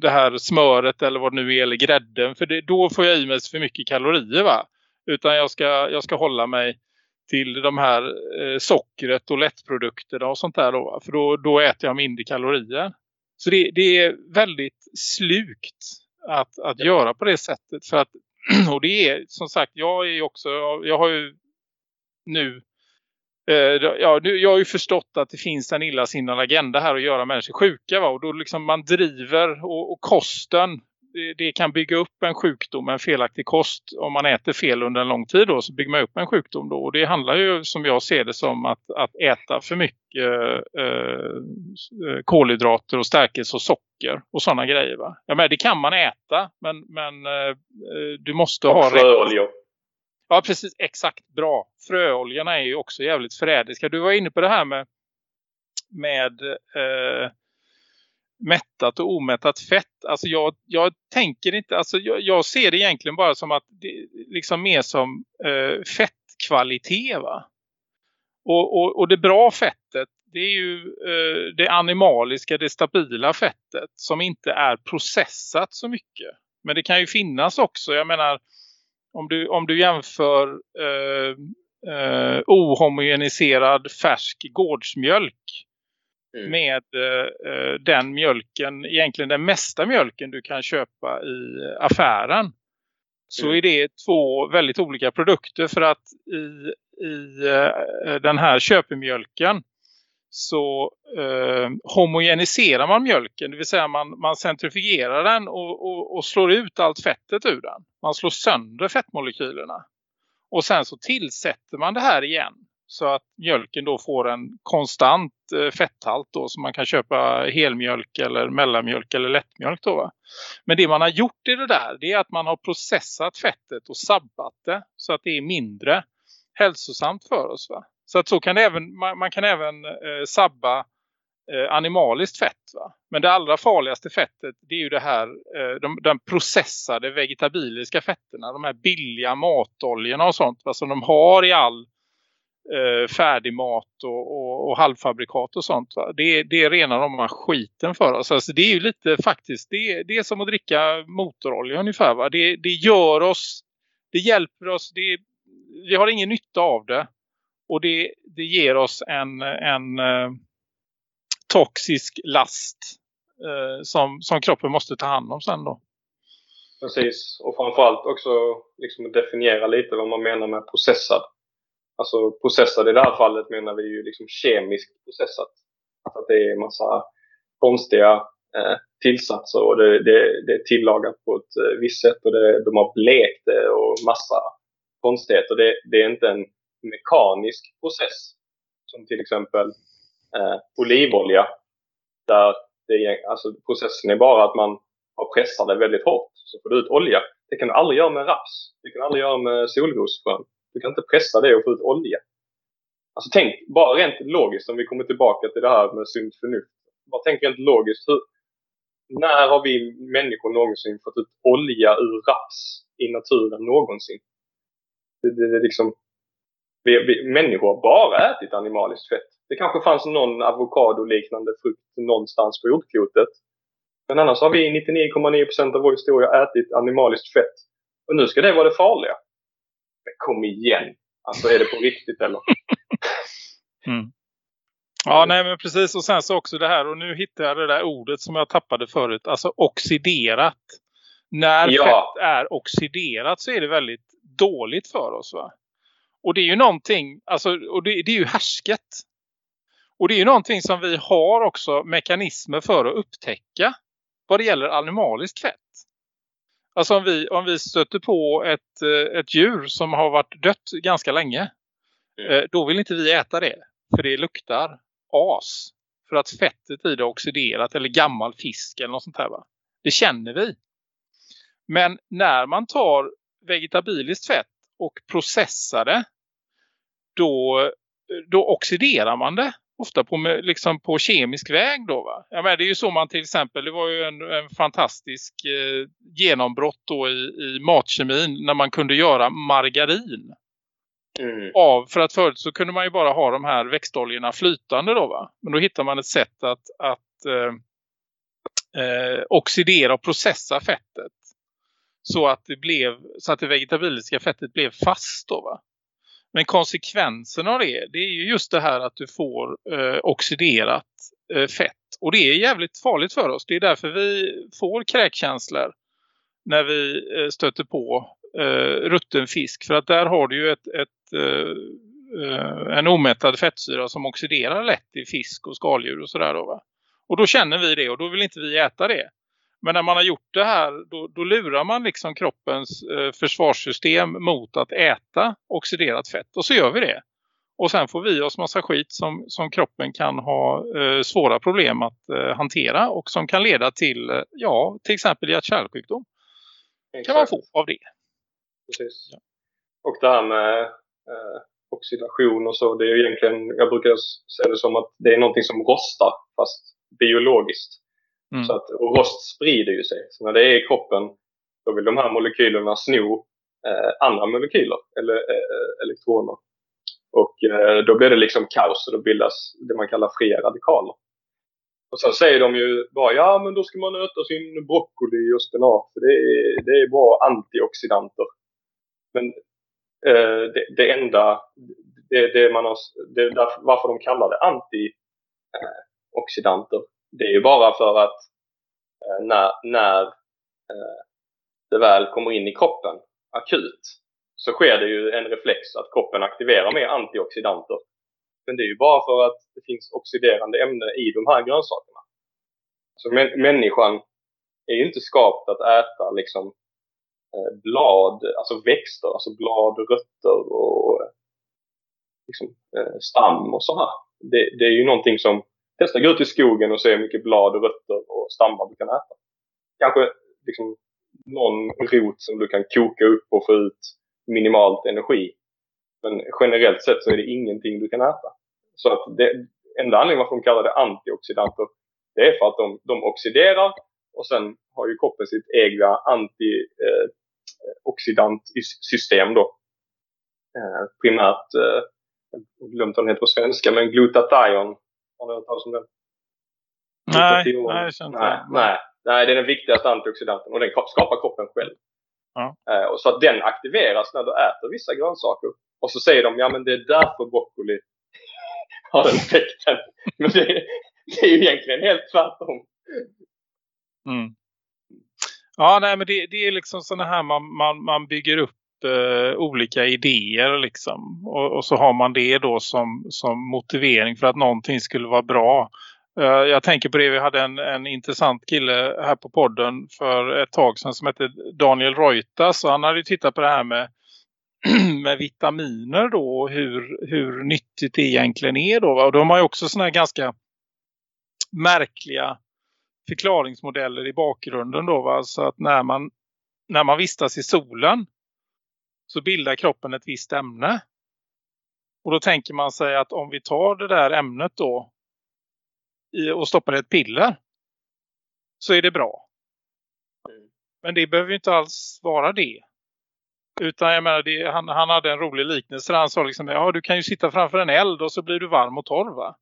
S1: det här smöret eller vad det nu är, eller grädden. För det, då får jag i mig för mycket kalorier va. Utan jag ska, jag ska hålla mig till de här eh, sockret och lättprodukterna och sånt där då. För då, då äter jag mindre kalorier. Så det, det är väldigt slukt att, att göra på det sättet. För att, och det är som sagt, jag är också, jag har ju nu ja, nu, jag har ju förstått att det finns en illasinnad agenda här att göra människor sjuka. Va? Och då liksom man driver och, och kosten, det, det kan bygga upp en sjukdom, en felaktig kost. Om man äter fel under en lång tid då, så bygger man upp en sjukdom då. Och det handlar ju som jag ser det som att, att äta för mycket eh, eh, kolhydrater och stärkelse och socker och sådana grejer. Va? Ja, men det kan man äta, men, men eh, eh, du måste ha
S5: Och
S1: rätt
S5: fröoljor.
S1: Ja, precis. Exakt. Bra. Fröoljorna är ju också jävligt förrädiska. Du var inne på det här med, med eh, mättat och omättat fett. Alltså jag, jag tänker inte, alltså jag, jag ser det egentligen bara som att det liksom mer som eh, fettkvalitet va. Och, och, och det bra fettet det är ju eh, det animaliska, det stabila fettet som inte är processat så mycket. Men det kan ju finnas också, jag menar om du, om du jämför eh, eh, ohomogeniserad färsk gårdsmjölk
S5: Mm.
S1: med eh, eh, den mjölken, egentligen den mesta mjölken du kan köpa i affären. Så
S5: Mm.
S1: är det två väldigt olika produkter för att i, i eh, den här köpemjölken så eh, homogeniserar man mjölken. Det vill säga man, man centrifugerar den och, och, och, slår ut allt fettet ur den. Man slår sönder fettmolekylerna. Och sen så tillsätter man det här igen. Så att mjölken då får en konstant eh, fetthalt då. Så man kan köpa helmjölk eller mellanmjölk eller lättmjölk då va? Men det man har gjort i det där det är att man har processat fettet och sabbat det. Så att det är mindre hälsosamt för oss va? Så att så kan även, man, man kan även eh, sabba eh, animaliskt fett va. Men det allra farligaste fettet det är ju det här, eh, de, de processade vegetabiliska fetterna. De här billiga matoljorna och sånt va, som de har i all eh, färdigmat och, och, och, halvfabrikat och sånt. Va? Det, det är rena de skiten för oss. Alltså det är ju lite faktiskt, det, det är som att dricka motorolja ungefär. Va? Det, det gör oss, det hjälper oss, det, vi har ingen nytta av det. Och det, det ger oss en, en eh, toxisk last eh, som, som kroppen måste ta hand om sen då.
S5: Precis, och framförallt också liksom definiera lite vad man menar med processad. Alltså processad i det här fallet menar vi ju liksom kemiskt processat. Alltså att det är en massa konstiga eh, tillsatser och det, det, det, är tillagat på ett eh, visst sätt och det, de har blekt det och massa konstigheter. Det, det är inte en mekanisk process. Som till exempel eh, olivolja. Där det är, alltså processen är bara att man pressar det väldigt hårt så får du ut olja. Det kan du aldrig göra med raps. Det kan du aldrig göra med solrosfrön. Du kan inte pressa det och få ut olja. Alltså tänk bara rent logiskt om vi kommer tillbaka till det här med sunt förnuft. Bara tänk rent logiskt. Hur, när har vi människor någonsin fått ut olja ur raps i naturen någonsin? Det, det, det, liksom, vi, vi, människor har bara ätit animaliskt fett. Det kanske fanns någon avokado-liknande frukt någonstans på jordklotet. Men annars har vi 99,9% av vår historia ätit animaliskt fett. Och nu ska det vara det farliga. Men kom igen! Alltså är det på riktigt eller?
S1: Mm. Ja, nej men precis. Och sen så också det här. Och nu hittar jag det där ordet som jag tappade förut. Alltså oxiderat. När ja. fett är oxiderat så är det väldigt dåligt för oss va? Och det är ju någonting, alltså, och det, det är ju härsket. Och det är ju någonting som vi har också mekanismer för att upptäcka vad det gäller animaliskt fett. Alltså om vi, om vi stöter på ett, eh, ett djur som har varit dött ganska länge. Mm. Då vill inte vi äta det. För det luktar as. För att fettet i det är oxiderat eller gammal fisk eller något sånt här va. Det känner vi. Men när man tar vegetabiliskt fett och processar det då, då oxiderar man det ofta på, liksom på kemisk väg då va. Ja, men det är ju så man till exempel, det var ju en, en fantastisk eh, genombrott då i, i matkemin när man kunde göra margarin. Mm. Av, för att förut så kunde man ju bara ha de här växtoljorna flytande då va. Men då hittar man ett sätt att, att eh, eh, oxidera och processa fettet. Så att det blev så att det vegetabiliska fettet blev fast då va. Men konsekvensen av det, det är ju just det här att du får eh, oxiderat eh, fett. Och det är jävligt farligt för oss. Det är därför vi får kräkkänslor när vi eh, stöter på eh, rutten fisk. För att där har du ju ett, ett eh, eh, en omättad fettsyra som oxiderar lätt i fisk och skaldjur och sådär då va. Och då känner vi det och då vill inte vi äta det. Men när man har gjort det här då, då lurar man liksom kroppens eh, försvarssystem mot att äta oxiderat fett. Och så gör vi det. Och sen får vi oss massa skit som, som kroppen kan ha eh, svåra problem att eh, hantera. Och som kan leda till, eh, ja, till exempel hjärt-kärlsjukdom. kan man få av det.
S5: Precis. Ja. Och det här med eh, oxidation och så, det är egentligen, jag brukar se det som att det är någonting som rostar fast biologiskt. Mm. Så att, och rost sprider ju sig. Så när det är i kroppen då vill de här molekylerna sno eh, andra molekyler eller eh, elektroner. Och eh, då blir det liksom kaos och då bildas det man kallar fria radikaler. Och sen säger de ju bara ja men då ska man äta sin broccoli och spenat för det är, det är bra antioxidanter. Men eh, det, det, enda, det, det man har, det, varför de kallar det antioxidanter eh, det är ju bara för att eh, när, när eh, det väl kommer in i kroppen akut så sker det ju en reflex att kroppen aktiverar mer antioxidanter Men det är ju bara för att det finns oxiderande ämnen i de här grönsakerna. Så människan är ju inte skapt att äta liksom eh, blad, alltså växter, alltså blad, rötter och eh, liksom, eh, stam och så här. Det, det är ju någonting som, testa gå ut i skogen och se hur mycket blad, rötter och stammar du kan äta. Kanske liksom någon rot som du kan koka upp och få ut minimalt energi. Men generellt sett så är det ingenting du kan äta. Så att det, enda anledningen varför de kallar det antioxidanter det är för att de, de oxiderar och sen har ju kroppen sitt egna antioxidantsystem eh, då. Eh, primärt, eh, jag har glömt vad den heter på svenska, men glutathion. Har ni hört talas om den?
S1: Nej, nej, jag inte
S5: nej, nej, nej, det är den viktigaste antioxidanten och den skapar kroppen själv.
S1: Ja.
S5: Eh, och så att den aktiveras när du äter vissa grönsaker. Och så säger de, ja men det är därför broccoli har den effekten. Men det, det är ju egentligen helt tvärtom.
S1: Mm. Ja, nej men det, det är liksom sådana här man, man, man bygger upp eh, olika idéer liksom. Och, och så har man det då som, som motivering för att någonting skulle vara bra. Eh, jag tänker på det, vi hade en, en intressant kille här på podden för ett tag sedan som hette Daniel Reutas. Och han hade ju tittat på det här med, med vitaminer då och hur, hur nyttigt det egentligen är då. Och de har ju också sådana här ganska märkliga förklaringsmodeller i bakgrunden då va? så att när man, när man vistas i solen så bildar kroppen ett visst ämne. Och då tänker man sig att om vi tar det där ämnet då och stoppar i ett piller så är det bra. Men det behöver ju inte alls vara det. Utan jag menar, det, han, han hade en rolig liknelse där han sa liksom, ja du kan ju sitta framför en eld och så blir du varm och torr va?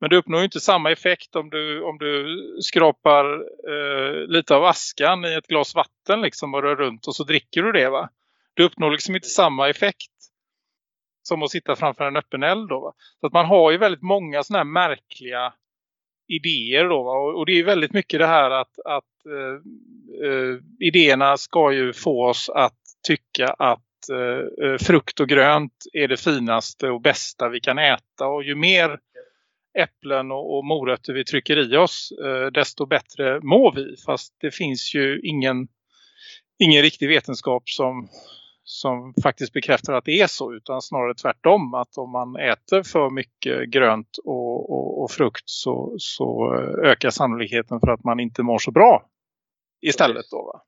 S1: Men du uppnår ju inte samma effekt om du, om du skrapar eh, lite av askan i ett glas vatten liksom och rör runt och så dricker du det va. Du uppnår liksom inte samma effekt som att sitta framför en öppen eld då va. Så att man har ju väldigt många sådana här märkliga idéer då va? Och, och det är väldigt mycket det här att, att eh, eh, idéerna ska ju få oss att tycka att eh, eh, frukt och grönt är det finaste och bästa vi kan äta och ju mer äpplen och, och morötter vi trycker i oss eh, desto bättre mår vi. Fast det finns ju ingen, ingen riktig vetenskap som, som faktiskt bekräftar att det är så utan snarare tvärtom att om man äter för mycket grönt och, och, och frukt så, så ökar sannolikheten för att man inte mår så bra istället då va.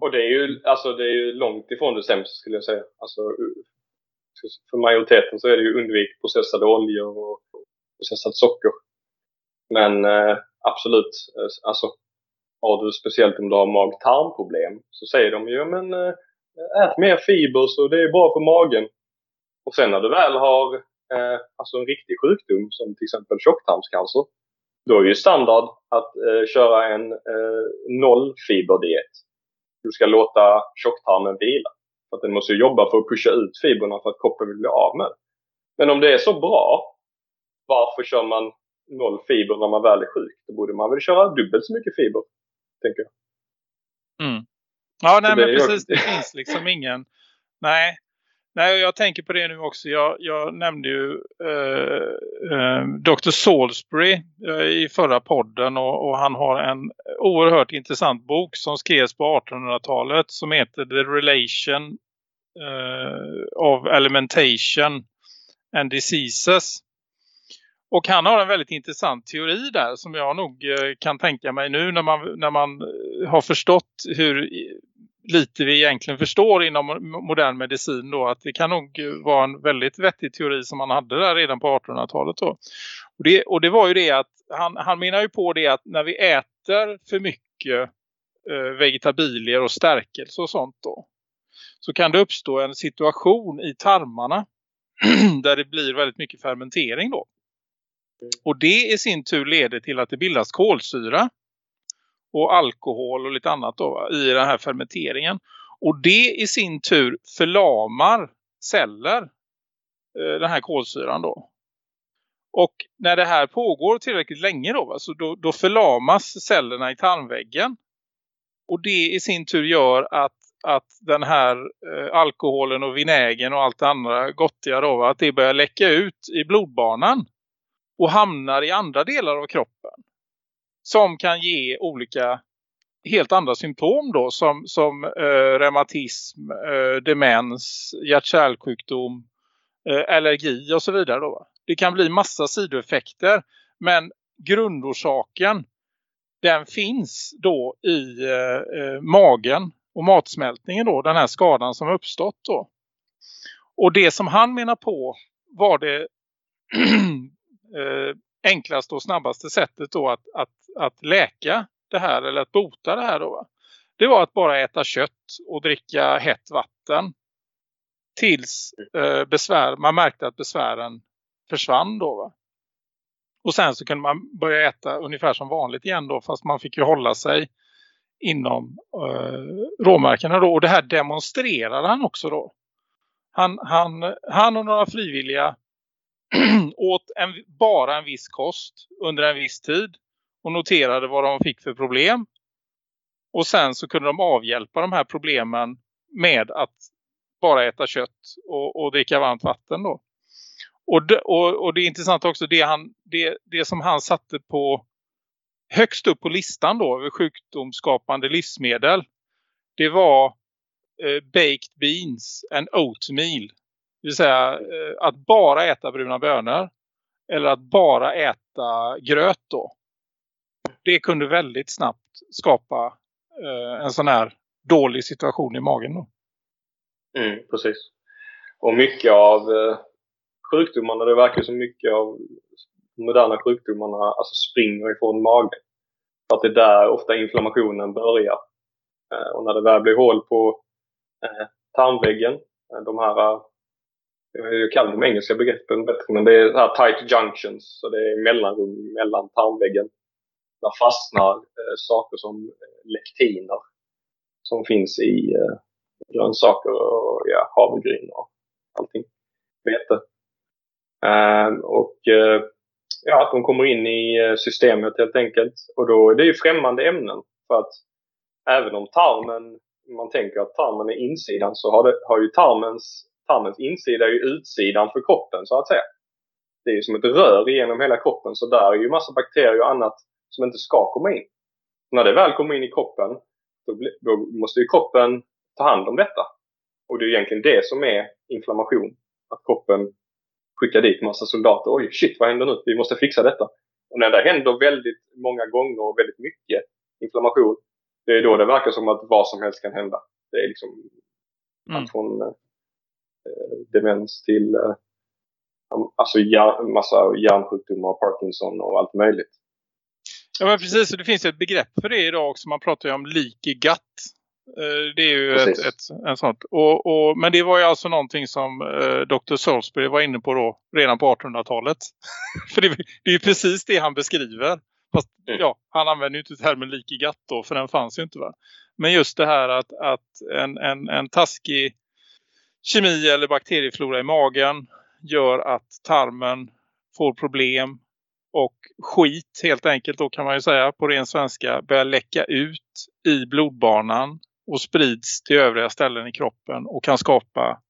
S5: Och det är ju, alltså, det är ju långt ifrån det sämsta skulle jag säga. Alltså, för majoriteten så är det ju undvik processade oljor och processat socker. Men eh, absolut, eh, alltså har du speciellt om du har mag-tarmproblem så säger de ju men eh, ät mer fiber så det är bra för magen. Och sen när du väl har eh, alltså en riktig sjukdom som till exempel tjocktarmscancer då är ju standard att eh, köra en eh, nollfiberdiet. Du ska låta tjocktarmen vila. För att den måste jobba för att pusha ut fibrerna för att kroppen vill bli av med det. Men om det är så bra, varför kör man noll fiber när man väl är sjuk? Då borde man väl köra dubbelt så mycket fiber, tänker jag.
S1: Mm. Ja, nej men precis. Det finns liksom ingen... Nej, nej jag tänker på det nu också. Jag, jag nämnde ju eh, eh, Dr. Salisbury eh, i förra podden och, och han har en oerhört intressant bok som skrevs på 1800-talet som heter The Relation eh, of Alimentation and Diseases. Och han har en väldigt intressant teori där som jag nog eh, kan tänka mig nu när man, när man eh, har förstått hur lite vi egentligen förstår inom modern medicin då att det kan nog eh, vara en väldigt vettig teori som man hade där redan på 1800-talet då. Och det, och det var ju det att han, han menar ju på det att när vi äter för mycket eh, vegetabilier och stärkelse och sånt då så kan det uppstå en situation i tarmarna där det blir väldigt mycket fermentering då. Och det i sin tur leder till att det bildas kolsyra och alkohol och lite annat då, i den här fermenteringen. Och det i sin tur förlamar celler, eh, den här kolsyran då. Och när det här pågår tillräckligt länge då, va, så då, då förlamas cellerna i tarmväggen. Och det i sin tur gör att att den här eh, alkoholen och vinägen och allt det andra gottiga då, va, att det börjar läcka ut i blodbanan och hamnar i andra delar av kroppen. Som kan ge olika helt andra symptom då som, som eh, reumatism, eh, demens, hjärt-kärlsjukdom, eh, allergi och så vidare. Då. Det kan bli massa sidoeffekter men grundorsaken den finns då i eh, eh magen och matsmältningen då, den här skadan som uppstått då. Och det som han menar på var det Eh, enklaste och snabbaste sättet då att, att, att läka det här eller att bota det här då. Det var att bara äta kött och dricka hett vatten tills eh, besvär, man märkte att besvären försvann då va. Och sen så kunde man börja äta ungefär som vanligt igen då. Fast man fick ju hålla sig inom eh, råmärkena då. Och det här demonstrerade han också då. Han, han, han och några frivilliga åt en, bara en viss kost under en viss tid. Och noterade vad de fick för problem. Och sen så kunde de avhjälpa de här problemen med att bara äta kött och, och dricka varmt vatten då. Och det, och, och det är intressant också det, han, det, det som han satte på högst upp på listan då över sjukdomsskapande livsmedel. Det var eh, baked beans and oatmeal. Det vill säga eh, att bara äta bruna bönor. Eller att bara äta gröt då. Det kunde väldigt snabbt skapa eh, en sån här dålig situation i magen då.
S5: Mm, precis. Och mycket av eh, sjukdomarna, det verkar som mycket av moderna sjukdomarna alltså springer ifrån magen. För att det är där ofta inflammationen börjar. Och när det väl blir hål på eh, tarmväggen, de här, jag kallar de engelska begreppen bättre, men det är här tight junctions, så det är mellanrum mellan tarmväggen. Där fastnar eh, saker som eh, lektiner som finns i eh, grönsaker och ja, havregryn och allting. Vete. Eh, och eh, ja, att de kommer in i systemet helt enkelt. Och då är det ju främmande ämnen. För att även om tarmen, man tänker att tarmen är insidan så har, det, har ju tarmens, tarmens insida är ju utsidan för kroppen så att säga. Det är ju som ett rör genom hela kroppen så där är ju massa bakterier och annat som inte ska komma in. När det väl kommer in i kroppen då, då måste ju kroppen ta hand om detta. Och det är egentligen det som är inflammation. Att kroppen skicka dit massa soldater. Oj, shit, vad händer nu? Vi måste fixa detta. Och när det händer väldigt många gånger och väldigt mycket inflammation, det är då det verkar som att vad som helst kan hända. Det är liksom mm. allt från demens till eh, alltså hjär, massa hjärnsjukdomar, Parkinson och allt möjligt.
S1: Ja men precis, och det finns ett begrepp för det idag också. Man pratar ju om leaky gut. Eh, det är ju ett, ett, en sånt. Och, och, men det var ju alltså någonting som eh, Dr. Salisbury var inne på då redan på 1800-talet. för det, det, är ju precis det han beskriver. Fast mm. ja, han använder ju inte termen lik i gatt då, för den fanns ju inte va. Men just det här att, att en, en, en taskig kemi eller bakterieflora i magen gör att tarmen får problem och skit helt enkelt då kan man ju säga på ren svenska börjar läcka ut i blodbanan och sprids till övriga ställen i kroppen och kan skapa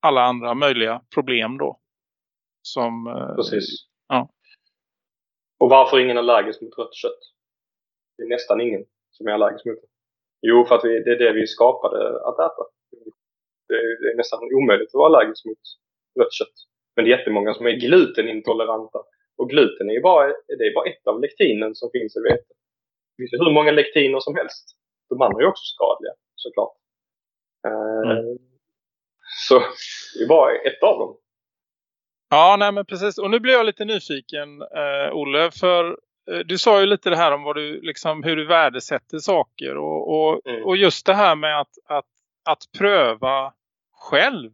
S1: alla andra möjliga problem då. Som,
S5: eh, Precis.
S1: Ja.
S5: Och varför är ingen allergisk mot rött kött? Det är nästan ingen som är allergisk mot det. Jo, för att vi, det är det vi skapade att äta. Det är, det är nästan omöjligt att vara allergisk mot rött kött. Men det är jättemånga som är glutenintoleranta. Och gluten är ju bara, det är bara ett av lektinen som finns i vete. Det finns ju hur många lektiner som helst de andra är också skadliga såklart. Eh, mm. Så det är bara ett av dem.
S1: Ja, nej men precis. Och nu blir jag lite nyfiken, eh, Olle. För eh, du sa ju lite det här om vad du, liksom, hur du värdesätter saker. Och, och, mm. och just det här med att, att, att pröva själv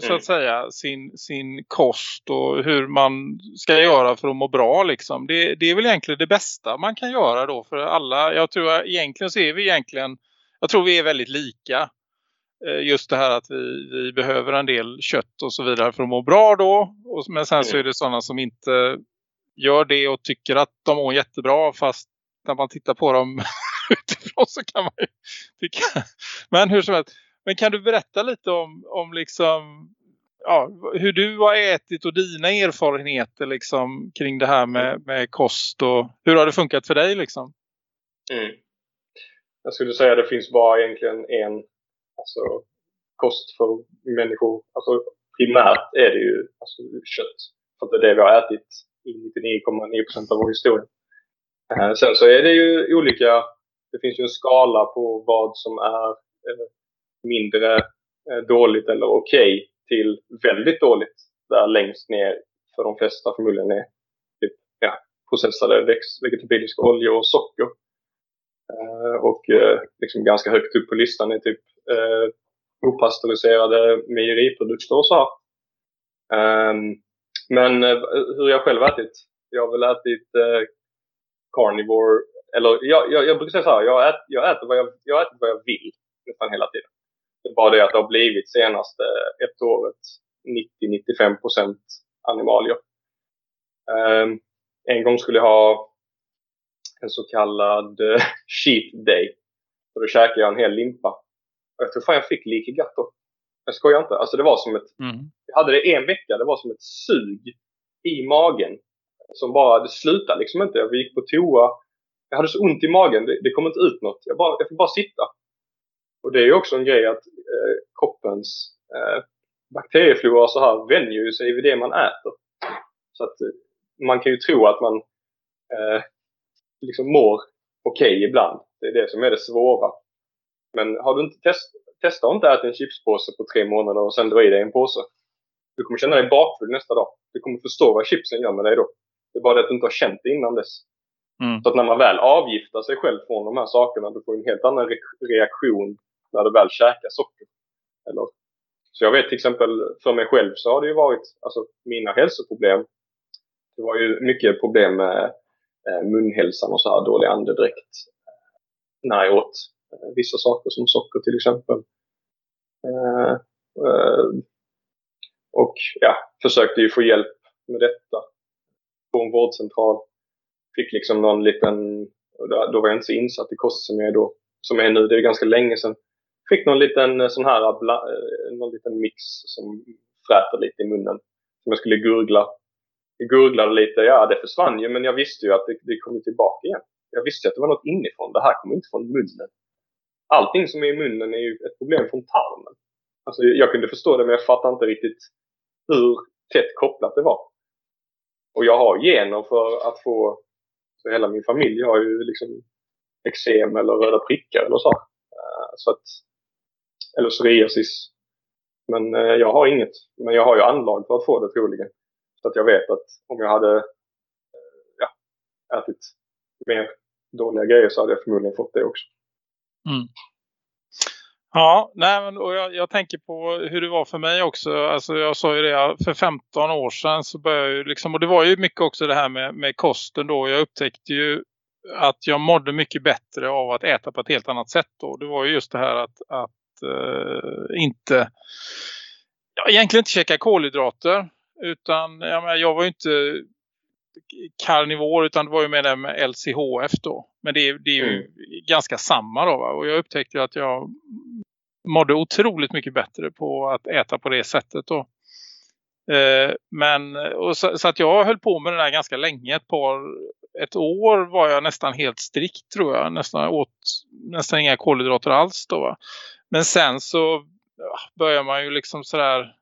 S1: så mm. att säga sin, sin kost och hur man ska göra för att må bra liksom. Det, det är väl egentligen det bästa man kan göra då för alla. Jag tror att egentligen så är vi egentligen, jag tror vi är väldigt lika. Eh, just det här att vi, vi behöver en del kött och så vidare för att må bra då. Och, men sen mm. så är det sådana som inte gör det och tycker att de mår jättebra fast när man tittar på dem utifrån så kan man ju tycka. Men hur som helst. Men kan du berätta lite om, om liksom ja, hur du har ätit och dina erfarenheter liksom kring det här med, med kost och hur har det funkat för dig liksom?
S5: Mm. Jag skulle säga att det finns bara egentligen en alltså, kost för människor. Alltså primärt är det ju alltså, kött. För det är det vi har ätit i 99,9% av vår historia. Eh, sen så är det ju olika, det finns ju en skala på vad som är eh, mindre eh, dåligt eller okej okay till väldigt dåligt. Där längst ner för de flesta förmodligen är typ, ja, processade vegetabiliska oljor och socker. Uh, och uh, liksom ganska högt upp på listan är typ uh, opastöriserade mejeriprodukter och så här. Um, men hur jag själv ätit? Jag har väl ätit carnivore, eller jag, jag, jag brukar säga så här, jag, ät, jag, äter vad jag, jag äter vad jag vill nästan hela tiden. Det är bara det att det har blivit senaste ett året 90-95 procent animalier. Um, en gång skulle jag ha en så kallad uh, cheat day. Så då käkade jag en hel limpa. Och jag tror fan jag fick lika gott då. Jag skojar inte. Alltså det var som ett... Mm. Jag hade det en vecka. Det var som ett sug i magen. Som bara, det slutade liksom inte. Jag gick på toa. Jag hade så ont i magen. Det, det kom inte ut något. Jag, bara, jag fick bara sitta. Och det är ju också en grej att eh, kroppens eh, bakterieflora så här vänjer sig vid det man äter. Så att eh, man kan ju tro att man eh, liksom mår okej okay ibland. Det är det som är det svåra. Men har du inte test, testa att inte äta en chipspåse på tre månader och sen dra i dig en påse. Du kommer känna dig bakfull nästa dag. Du kommer förstå vad chipsen gör med dig då. Det är bara det att du inte har känt det innan dess. Mm. Så att när man väl avgiftar sig själv från de här sakerna, du får en helt annan re reaktion när du väl käkar socker. Eller, så jag vet till exempel för mig själv så har det ju varit, alltså mina hälsoproblem. Det var ju mycket problem med eh, munhälsan och så här dålig andedräkt. Eh, när jag åt eh, vissa saker som socker till exempel. Och ja, försökte ju få hjälp med detta på en vårdcentral. Fick liksom någon liten, då var jag inte så insatt i kost som jag är då, som jag är nu. Det är ganska länge sedan fick någon liten eh, sån här eh, eh, någon liten mix som fräter lite i munnen. Som jag skulle gurgla. Jag gurglade lite, ja det försvann ju men jag visste ju att det, det kom tillbaka igen. Jag visste att det var något inifrån. Det här kommer inte från munnen. Allting som är i munnen är ju ett problem från tarmen. Alltså jag kunde förstå det men jag fattade inte riktigt hur tätt kopplat det var. Och jag har gener för att få, så hela min familj har ju liksom eksem eller röda prickar eller så. Så att eller psoriasis. Men eh, jag har inget. Men jag har ju anlag för att få det troligen. Så att jag vet att om jag hade eh, ja, ätit mer dåliga grejer så hade jag förmodligen fått det också.
S1: Mm. Ja, nej, men, och jag, jag, tänker på hur det var för mig också. Alltså jag sa ju det, för 15 år sedan så började jag liksom, och det var ju mycket också det här med, med kosten då. Jag upptäckte ju att jag mådde mycket bättre av att äta på ett helt annat sätt då. Det var ju just det här att, att inte ja, egentligen inte käka kolhydrater utan jag, menar, jag var ju inte karnivor utan det var ju med det med LCHF då. Men det, det är ju mm. ganska samma då va? och jag upptäckte att jag mådde otroligt mycket bättre på att äta på det sättet då. Eh, men och så, så, att jag höll på med det där ganska länge, ett par ett år var jag nästan helt strikt tror jag. Nästan åt nästan inga kolhydrater alls då va? Men sen så börjar man ju liksom sådär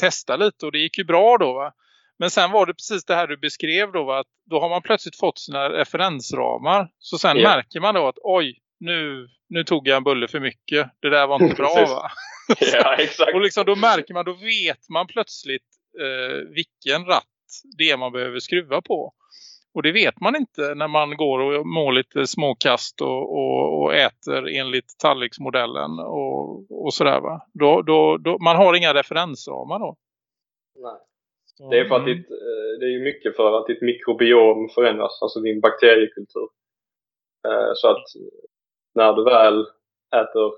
S1: testa lite och det gick ju bra då va. Men sen var det precis det här du beskrev då va? Att då har man plötsligt fått sina referensramar. Så sen yeah. märker man då att oj, nu, nu tog jag en bulle för mycket. Det där var inte bra va?
S5: ja, exakt.
S1: och liksom då märker man, då vet man plötsligt eh, vilken ratt det är man behöver skruva på. Och det vet man inte när man går och mår lite småkast och, och, och äter enligt tallriksmodellen och, och sådär va. Då, då, då, man har inga referensramar då.
S5: Nej. Det är för att ditt, eh, det är mycket för att ditt mikrobiom förändras, alltså din bakteriekultur. Eh, så att när du väl äter,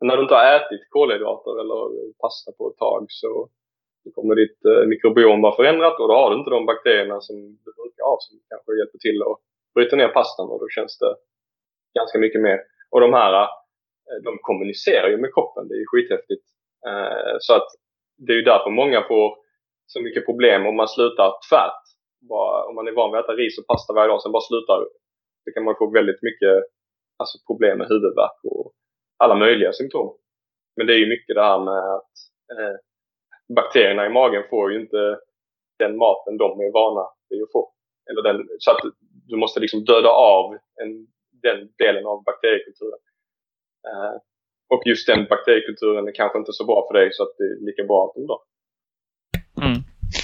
S5: när du inte har ätit kolhydrater eller pasta på ett tag så då kommer ditt eh, mikrobiom vara förändrat och då har du inte de bakterierna som du brukar ha som kanske hjälper till att bryta ner pastan och då känns det ganska mycket mer. Och de här, eh, de kommunicerar ju med kroppen, det är ju skithäftigt. Eh, så att det är ju därför många får så mycket problem om man slutar tvärt. Bara, om man är van vid att äta ris och pasta varje dag, sen bara slutar, Då kan man få väldigt mycket alltså, problem med huvudvärk och alla möjliga symptom. Men det är ju mycket det här med att eh, bakterierna i magen får ju inte den maten de är vana vid att få. Eller den, så att du måste liksom döda av en, den delen av bakteriekulturen. Eh, och just den bakteriekulturen är kanske inte så bra för dig så att det är lika bra att dör.
S1: Mm.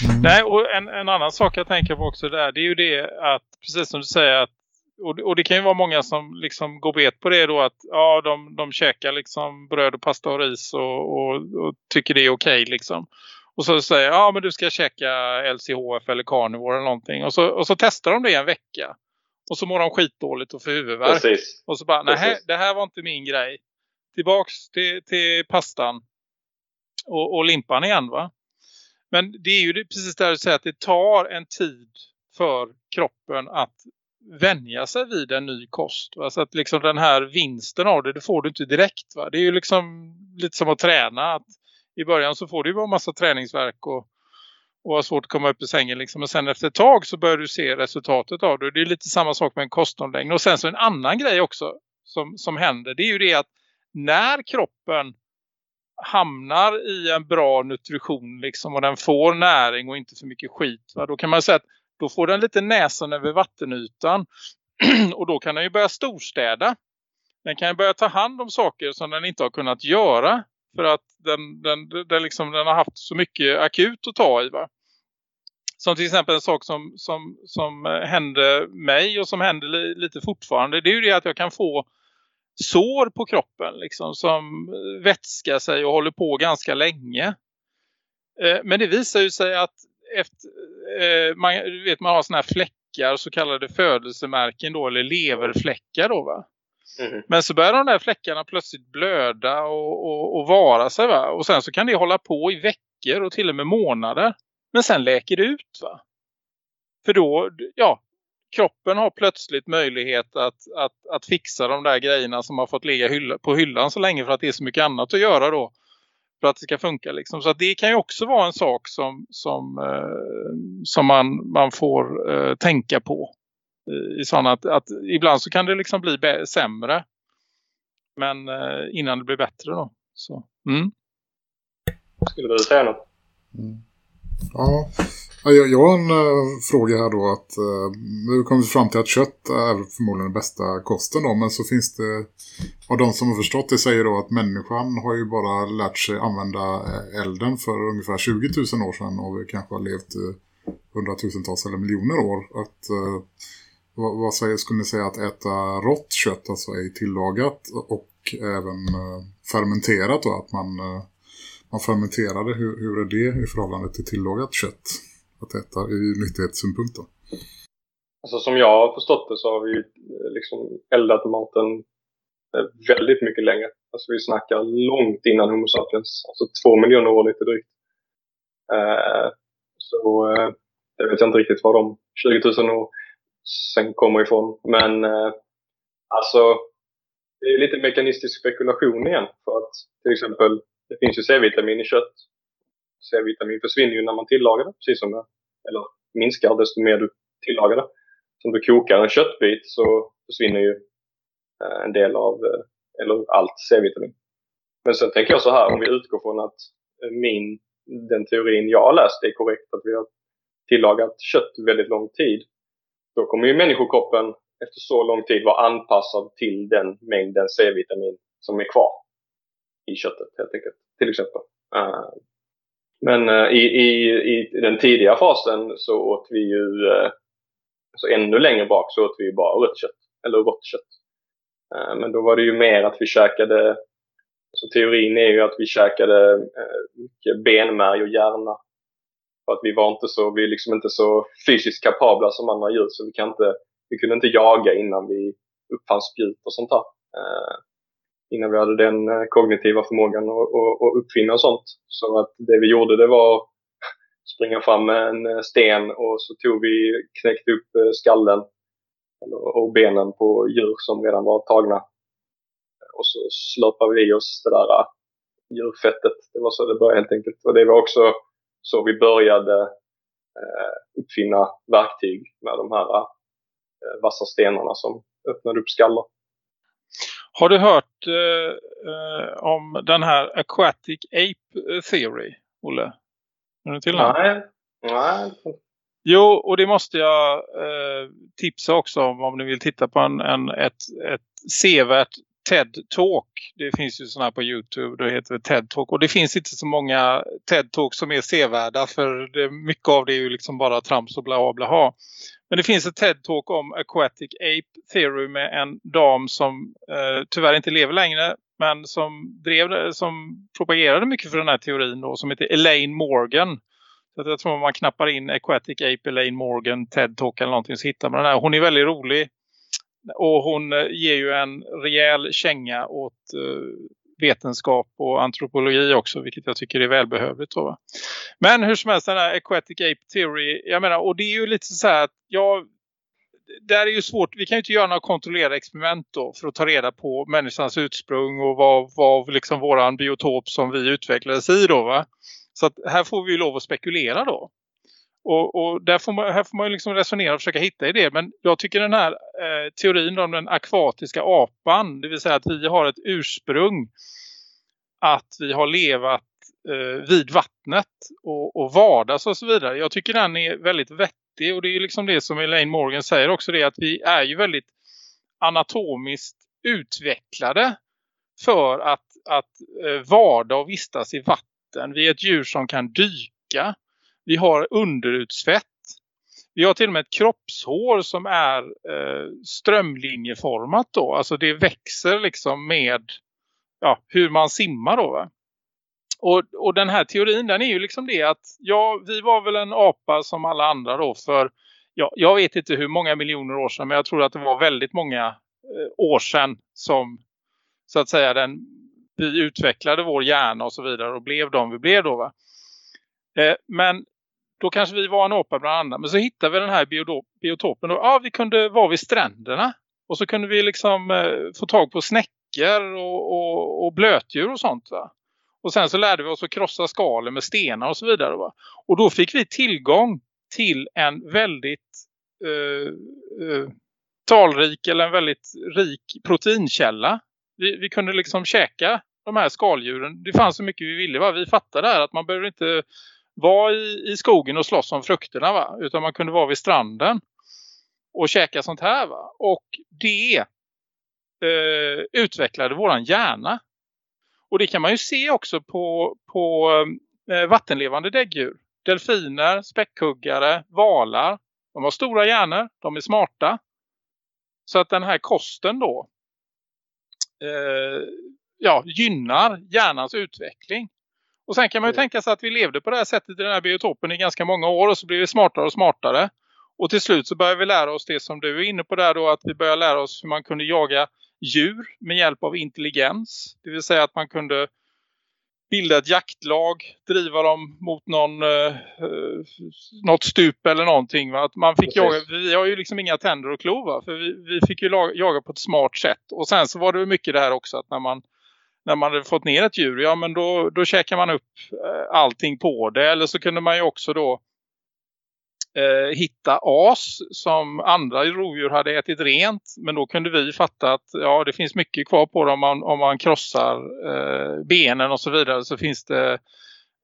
S1: Mm. Nej, och en, en, annan sak jag tänker på också där, det är ju det att, precis som du säger, att och, och det kan ju vara många som liksom går bet på det då att ja, de, de käkar liksom bröd och pasta och ris och, och, och tycker det är okej okay, liksom. Och så säger ja men du ska käka LCHF eller carnivore eller någonting. Och så, och så testar de det en vecka. Och så mår de skitdåligt och får huvudvärk.
S5: Precis.
S1: Och så bara, nej det här var inte min grej. Tillbaks till, till pastan. Och, och limpan igen va. Men det är ju precis där du säger att det tar en tid för kroppen att vänja sig vid en ny kost. Va? Så att liksom den här vinsten av det, det får du inte direkt. Va? Det är ju liksom lite som att träna. Att I början så får du ju bara massa träningsverk och, och har svårt att komma upp i sängen. Liksom. Men sen efter ett tag så börjar du se resultatet av det. Det är lite samma sak med en kostomläggning. Och sen så en annan grej också som, som händer. Det är ju det att när kroppen hamnar i en bra nutrition liksom, och den får näring och inte för mycket skit. Va? Då kan man säga att då får den lite näsan över vattenytan. och då kan den ju börja storstäda. Den kan ju börja ta hand om saker som den inte har kunnat göra. För att den, den, den, liksom, den har haft så mycket akut att ta i va. Som till exempel en sak som, som, som eh, hände mig och som händer li, lite fortfarande. Det är ju det att jag kan få sår på kroppen liksom, som eh, vätskar sig och håller på ganska länge. Eh, men det visar ju sig att efter, eh, man, vet, man har såna här fläckar, så kallade födelsemärken då, eller leverfläckar då va. Mm. Men så börjar de där fläckarna plötsligt blöda och, och, och vara sig va. Och sen så kan det hålla på i veckor och till och med månader. Men sen läker det ut va. För då, ja, kroppen har plötsligt möjlighet att, att, att fixa de där grejerna som har fått ligga hylla, på hyllan så länge för att det är så mycket annat att göra då för att det ska funka. Liksom. Så att det kan ju också vara en sak som, som, eh, som man, man får eh, tänka på. I sådana att, att ibland så kan det liksom bli sämre. Men eh, innan det blir bättre då. Så, mm.
S5: Skulle du säga något?
S4: Mm. Ja, jag, jag har en äh, fråga här då att äh, nu kommer vi fram till att kött är förmodligen den bästa kosten då, men så finns det, och de som har förstått det säger då att människan har ju bara lärt sig använda eh, elden för ungefär 20 000 år sedan och vi kanske har levt i hundratusentals eller miljoner år. Att, äh, vad, vad säger, skulle ni säga att äta rått kött, alltså ej tillagat och även fermenterat då, att man man fermenterade, hur, hur är det i förhållande till tillagat kött? att äta i nyttighetssynpunkt då?
S5: Alltså som jag har förstått det så har vi eh, liksom eldat maten eh, väldigt mycket längre. Alltså vi snackar långt innan Homo sapiens, alltså två miljoner år lite drygt. Uh, så uh, jag vet inte riktigt var de 20 000 år sen kommer ifrån. Men uh, alltså det är lite mekanistisk spekulation igen. För att till exempel det finns ju C-vitamin i kött C-vitamin försvinner ju när man tillagar det, precis som det, eller minskar desto mer du tillagar det. Om du kokar en köttbit så försvinner ju eh, en del av, eh, eller allt C-vitamin. Men sen tänker jag så här, om vi utgår från att eh, min, den teorin jag har läst är korrekt, att vi har tillagat kött väldigt lång tid. Då kommer ju människokroppen efter så lång tid vara anpassad till den mängden C-vitamin som är kvar i köttet helt enkelt, till exempel. Eh, men uh, i, i, i den tidiga fasen så åt vi ju, uh, alltså ännu längre bak så åt vi ju bara rött kött, eller rått kött. Men då var det ju mer att vi käkade, så teorin är ju att vi käkade mycket benmärg och hjärna. För att vi var inte så, vi är liksom inte så fysiskt kapabla som andra djur så vi kan inte, vi kunde inte jaga innan vi uppfann spjut och sånt där innan vi hade den eh, kognitiva förmågan att uppfinna och sånt. Så att det vi gjorde det var att springa fram med en eh, sten och så tog vi, knäckte upp eh, skallen och benen på djur som redan var tagna. Och så slurpade vi i oss det där djurfettet. Det var så det började helt enkelt. Och det var också så vi började uppfinna verktyg med de här vassa stenarna som öppnade upp skallar.
S1: Har du hört eh, eh, om den här Aquatic Ape Theory, Olle? Är du till
S5: Nej, nej.
S1: Jo, och det måste jag eh, tipsa också om om ni vill titta på en, en, ett, ett sevärt TED-talk. Det finns ju sådana här på Youtube, det heter TED-talk. Och det finns inte så många TED-talk som är sevärda för det, mycket av det är ju liksom bara trams och bla bla ha. Men det finns ett TED-talk om Aquatic Ape Theory med en dam som eh, tyvärr inte lever längre men som, drev, som propagerade mycket för den här teorin då, som heter Elaine Morgan. Så jag tror man knappar in Aquatic Ape Elaine Morgan TED-talk eller någonting så hittar man den här. Hon är väldigt rolig och hon eh, ger ju en rejäl känga åt eh, vetenskap och antropologi också. Vilket jag tycker är välbehövligt. Då. Men hur som helst den här Aquatic Ape Theory. Jag menar och det är ju lite så här att jag där är ju svårt, vi kan ju inte göra några kontrollerade experiment då för att ta reda på människans ursprung och vad, vad liksom våran biotop som vi utvecklades i då va. Så att här får vi ju lov att spekulera då. Och, och där får man, här får man ju liksom resonera och försöka hitta idéer. Men jag tycker den här eh, teorin om den akvatiska apan, det vill säga att vi har ett ursprung att vi har levat eh, vid vattnet och, och vardags och så vidare. Jag tycker den är väldigt vettig och det är liksom det som Elaine Morgan säger också det att vi är ju väldigt anatomiskt utvecklade för att, att eh, vardag och vistas i vatten. Vi är ett djur som kan dyka. Vi har underutsvett. Vi har till och med ett kroppshår som är eh, strömlinjeformat då. Alltså det växer liksom med ja, hur man simmar då va? Och, och den här teorin den är ju liksom det att ja, vi var väl en apa som alla andra då för ja, jag vet inte hur många miljoner år sedan men jag tror att det var väldigt många eh, år sedan som så att säga den, vi utvecklade vår hjärna och så vidare och blev de vi blev då va. Eh, men då kanske vi var en apa bland andra. Men så hittade vi den här biotopen. Och ja, vi kunde vara vid stränderna. Och så kunde vi liksom eh, få tag på snäckor och, och, och, blötdjur och sånt va. Och sen så lärde vi oss att krossa skalen med stenar och så vidare va. Och då fick vi tillgång till en väldigt eh, eh, talrik eller en väldigt rik proteinkälla. Vi, vi kunde liksom käka de här skaldjuren. Det fanns så mycket vi ville va. Vi fattade här att man behöver inte vara i, i skogen och slåss om frukterna va. Utan man kunde vara vid stranden och käka sånt här va. Och det eh, utvecklade våran hjärna. Och det kan man ju se också på, på eh, vattenlevande däggdjur. Delfiner, späckhuggare, valar. De har stora hjärnor, de är smarta. Så att den här kosten då eh, ja, gynnar hjärnans utveckling. Och sen kan man ju tänka sig att vi levde på det här sättet i den här biotopen i ganska många år och så blir vi smartare och smartare. Och till slut så börjar vi lära oss det som du är inne på där då att vi börjar lära oss hur man kunde jaga djur med hjälp av intelligens. Det vill säga att man kunde bilda ett jaktlag, driva dem mot någon, eh, något stup eller någonting. Va? Att man fick jaga, vi har ju liksom inga tänder och klor va? för vi, vi fick ju jaga på ett smart sätt. Och sen så var det mycket det här också att när man när man hade fått ner ett djur, ja men då, då käkar man upp eh, allting på det. Eller så kunde man ju också då eh, hitta as som andra rovdjur hade ätit rent. Men då kunde vi fatta att ja, det finns mycket kvar på dem om man, om man krossar eh, benen och så vidare. Så finns det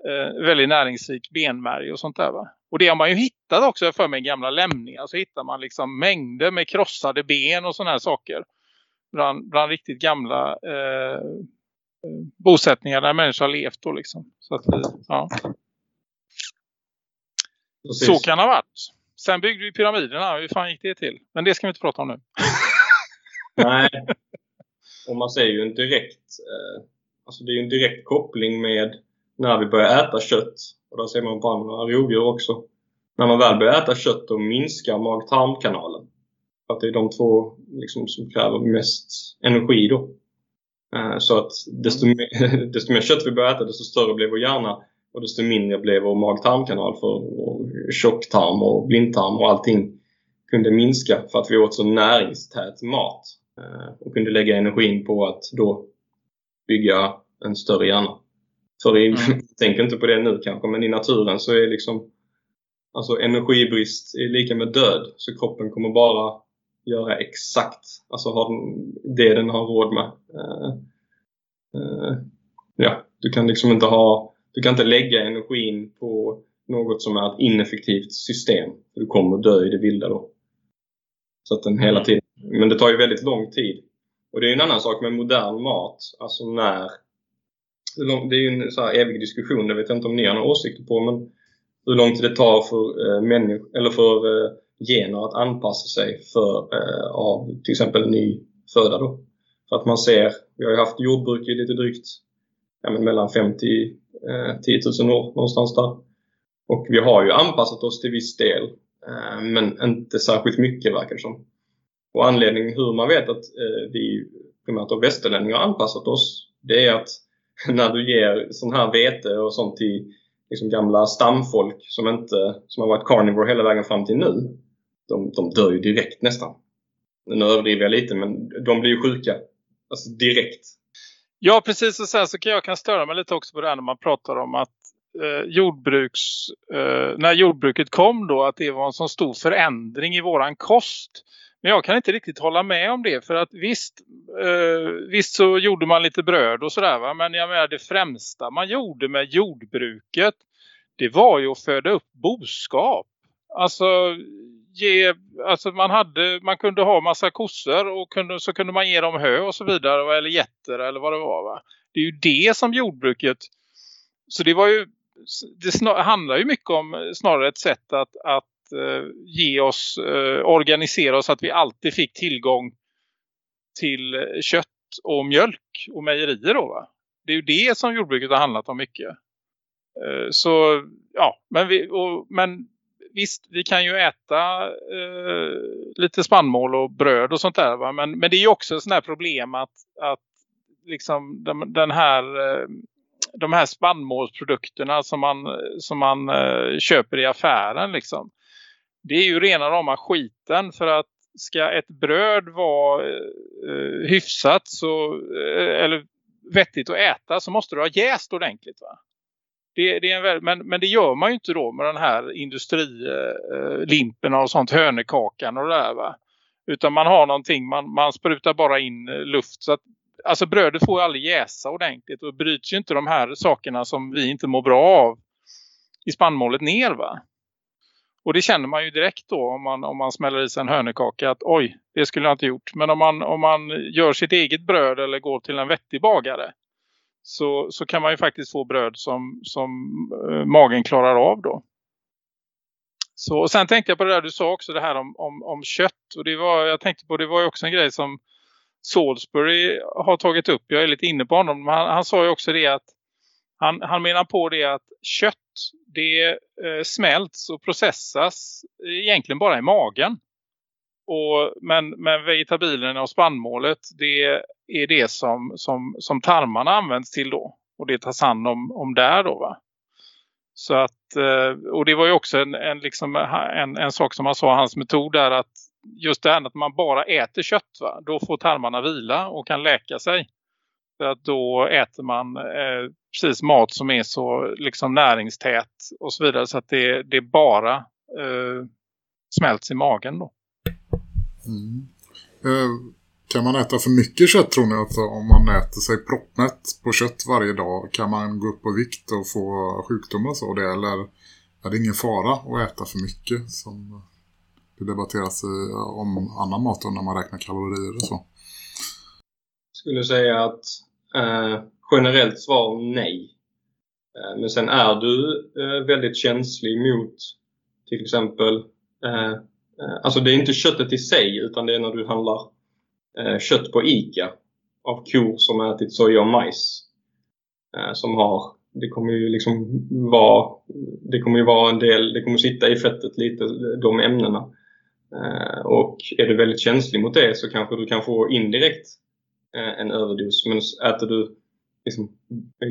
S1: eh, väldigt näringsrik benmärg och sånt där va. Och det har man ju hittat också för mig gamla lämningar. Så hittar man liksom mängder med krossade ben och såna här saker. Bland, bland riktigt gamla eh, bosättningar där människor har levt då liksom. Så att vi, ja. Precis. Så kan det ha varit. Sen byggde vi pyramiderna. Hur fan gick det till? Men det ska vi inte prata om nu.
S5: Nej. Och man ser ju en direkt eh, alltså det är ju en direkt koppling med när vi börjar äta kött. Och där ser man på andra rovdjur också. När man väl börjar äta kött då minskar mag-tarmkanalen. För att det är de två liksom, som kräver mest energi då. Eh, så att desto mm. mer, desto mer kött vi börjar äta desto större blev vår hjärna och desto mindre blev vår mag-tarmkanal för tjocktarm och blindtarm och allting kunde minska för att vi åt så näringstät mat. Eh, och kunde lägga energin på att då bygga en större hjärna. För i, mm. tänker inte på det nu kanske, men i naturen så är liksom Alltså energibrist är lika med död. Så kroppen kommer bara göra exakt alltså har den, det den har råd med. Uh, uh, ja, du kan liksom inte ha du kan inte lägga energin på något som är ett ineffektivt system. För du kommer dö i det vilda då. Så att den hela mm. tiden. Men det tar ju väldigt lång tid. Och det är en annan sak med modern mat. Alltså när... Det är ju en så här evig diskussion, det vet jag inte om ni har några åsikter på. Men hur lång tid det tar för, eh, människor, eller för eh, gener att anpassa sig för, eh, av till exempel ny föda. Då. För att man ser, vi har ju haft jordbruk i lite drygt ja, men mellan 5 till eh, 10 000 år någonstans där. Och vi har ju anpassat oss till viss del, eh, men inte särskilt mycket verkar det som. Och anledningen hur man vet att eh, vi primärt av västerlänningar har anpassat oss, det är att när du ger sån här vete och sånt till liksom gamla stamfolk som, inte, som har varit carnivore hela vägen fram till nu, de, de dör ju direkt nästan. Nu överdriver jag lite men de blir ju sjuka. Alltså direkt.
S1: Ja precis och sen så kan jag kan störa mig lite också på det här när man pratar om att eh, jordbruks, eh, när jordbruket kom då att det var en sån stor förändring i våran kost. Men jag kan inte riktigt hålla med om det för att visst, eh, visst så gjorde man lite bröd och sådär va. Men jag menar det främsta man gjorde med jordbruket det var ju att föda upp boskap. Alltså, ge, alltså man, hade, man kunde ha massa kossor och kunde, så kunde man ge dem hö och så vidare. Eller getter eller vad det var va. Det är ju det som jordbruket... Så det var ju... Det snar, handlar ju mycket om snarare ett sätt att, att uh, ge oss, uh, organisera oss så att vi alltid fick tillgång till eh, kött och mjölk och mejerier då va. Det är ju det som jordbruket har handlat om mycket. Så ja, men, vi, och, men visst, vi kan ju äta eh, lite spannmål och bröd och sånt där. Va? Men, men det är ju också sådana här problem att, att liksom de, den här, eh, de här spannmålsprodukterna som man, som man eh, köper i affären liksom. Det är ju rena rama skiten för att ska ett bröd vara eh, hyfsat så, eh, eller vettigt att äta så måste du ha jäst ordentligt va? Det, det är en, men, men det gör man ju inte då med den här industrilimpen eh, och sånt, hönekakan och det där va. Utan man har någonting, man, man sprutar bara in eh, luft så att alltså brödet får ju aldrig jäsa ordentligt och bryts ju inte de här sakerna som vi inte mår bra av i spannmålet ner va. Och det känner man ju direkt då om man, om man smäller i sig en hönekaka att oj, det skulle jag inte gjort. Men om man, om man gör sitt eget bröd eller går till en vettig bagare så, så kan man ju faktiskt få bröd som, som eh, magen klarar av då. Så, och sen tänkte jag på det där du sa också, det här om, om, om kött. Och det var, jag tänkte på det var ju också en grej som Salisbury har tagit upp. Jag är lite inne på honom. Han, han sa ju också det att han, han menar på det att kött det eh, smälts och processas egentligen bara i magen. Och, men, men vegetabilierna och spannmålet det är det som, som, som tarmarna används till då. Och det tas hand om, om där då va. Så att, eh, och det var ju också en, en, liksom, en, en sak som han sa, hans metod där att just det här att man bara äter kött va, då får tarmarna vila och kan läka sig. För att då äter man eh, precis mat som är så liksom näringstät och så vidare så att det, det bara eh, smälts i magen då.
S4: Mm. Eh, kan man äta för mycket kött tror ni? Att om man äter sig proppmätt på kött varje dag kan man gå upp på vikt och få sjukdomar och så? Det, eller är det ingen fara att äta för mycket som det debatteras om annan mat när man räknar kalorier och så?
S5: Jag skulle säga att eh, generellt svar nej. Eh, men sen är du eh, väldigt känslig mot till exempel Eh, Eh, alltså det är inte köttet i sig utan det är när du handlar eh, kött på ICA av kor som ätit soja och majs. Eh, som har, det kommer ju liksom vara, det kommer ju vara en del, det kommer sitta i fettet lite, de ämnena. Och är du väldigt känslig mot det så kanske du kan få indirekt en överdos. Men äter du liksom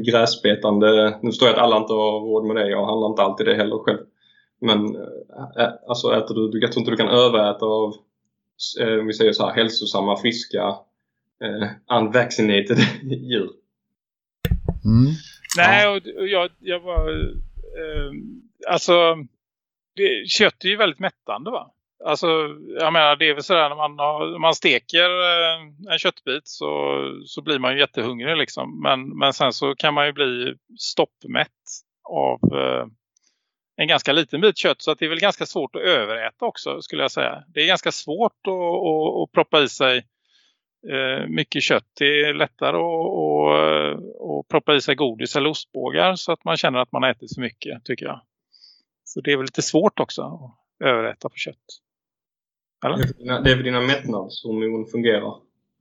S5: gräsbetande, nu förstår jag att alla inte har råd med det, jag handlar inte alltid det heller själv. Men äh, alltså äter du, jag tror inte du kan överäta av, äh, om vi säger så här, hälsosamma, friska, äh, unvaccinated djur.
S1: Mm. Nej, och, och jag, jag var... Eh, alltså, det, kött är ju väldigt mättande va? Alltså, jag menar det är väl sådär när man, har, man steker en köttbit så, så blir man ju jättehungrig liksom. Men, men sen så kan man ju bli stoppmätt av eh, en ganska liten bit kött. Så att det är väl ganska svårt att överäta också skulle jag säga. Det är ganska svårt att, att, att proppa i sig eh, mycket kött. Det är lättare att, att, att proppa i sig godis eller ostbågar så att man känner att man ätit för mycket tycker jag. Så det är väl lite svårt också att överäta på kött.
S5: Eller? Det är för dina, det är för dina mättnadshormon fungerar.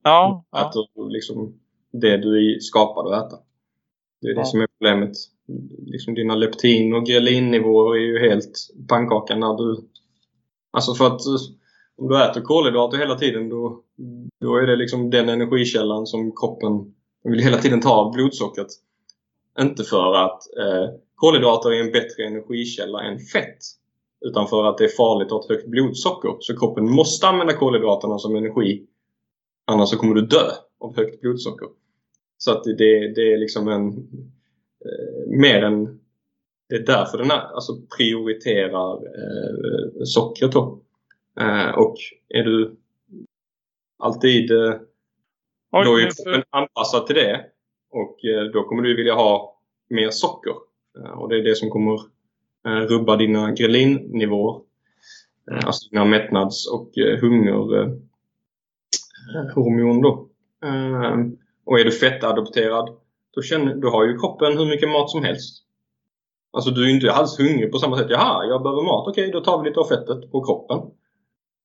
S1: Ja.
S5: Att ja. du liksom det du skapad att äta. Det är det ja. som är problemet. Liksom dina leptin och grelinnivåer är ju helt pannkaka när du... Alltså för att om du äter kolhydrater hela tiden då, då är det liksom den energikällan som kroppen vill hela tiden ta av blodsockret. Inte för att eh, kolhydrater är en bättre energikälla än fett. Utan för att det är farligt att ha ett högt blodsocker. Så kroppen måste använda kolhydraterna som energi. Annars så kommer du dö av högt blodsocker. Så att det, det är liksom en... Eh, mer än... Det är därför den är, alltså prioriterar eh, sockret då. Eh, och är du alltid... Eh, Oj, då är kroppen anpassad till det. Och eh, då kommer du vilja ha mer socker. Eh, och det är det som kommer eh, rubba dina grelinnivåer. Eh, alltså dina mättnads och hungerhormon då. Och är du fettadopterad, då, känner, du har ju kroppen hur mycket mat som helst. Alltså du är inte alls hungrig på samma sätt. Jaha, jag behöver mat. Okej, då tar vi lite av fettet på kroppen.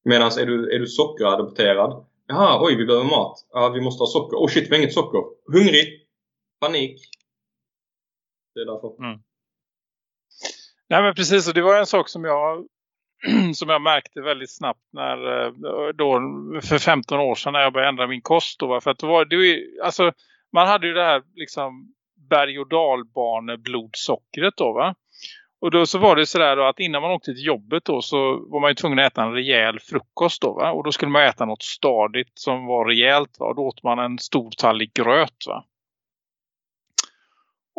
S5: Medan är du, är du sockeradopterad. Jaha, oj, vi behöver mat. Ja, vi måste ha socker. Oh shit, vi har inget socker. Hungrig. Panik. Det är därför. Mm.
S1: Nej men precis och det var en sak som jag som jag märkte väldigt snabbt när eh, då för 15 år sedan när jag började ändra min kost då för att då var det alltså man hade ju det här liksom berg- och dalbane blodsockret då va och då så var det sådär då att innan man åkte till jobbet då så var man ju tvungen att äta en rejäl frukost då va och då skulle man äta något stadigt som var rejält va och då åt man en stor tallrik gröt va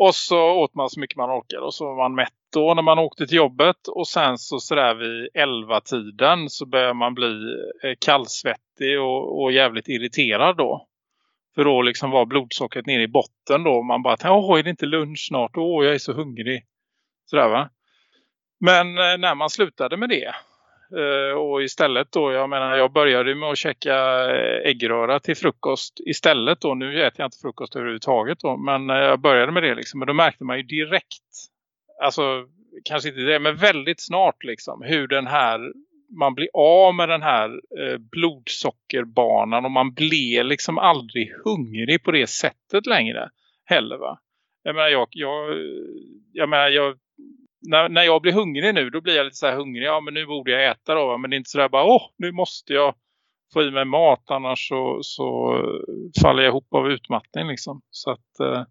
S1: och så åt man så mycket man orkade och så var man mätt då när man åkte till jobbet. Och sen så sådär vid 11 tiden så börjar man bli eh, kallsvettig och, och jävligt irriterad då. För då liksom var blodsockret nere i botten då. Man bara, åh är det inte lunch snart? Åh jag är så hungrig. Sådär va. Men eh, när man slutade med det eh, och istället då, jag menar jag började med att checka eh, äggröra till frukost istället då. Nu äter jag inte frukost överhuvudtaget då, men jag började med det liksom. Men då märkte man ju direkt, alltså kanske inte det, men väldigt snart liksom hur den här, man blir av med den här eh, blodsockerbanan och man blir liksom aldrig hungrig på det sättet längre heller va. Jag menar, jag, jag, jag menar, jag när, när jag blir hungrig nu, då blir jag lite så här hungrig. Ja, men nu borde jag äta då. Men det är inte så där bara, åh, nu måste jag få i mig mat. Annars så, så faller jag ihop av utmattning liksom. Så att eh,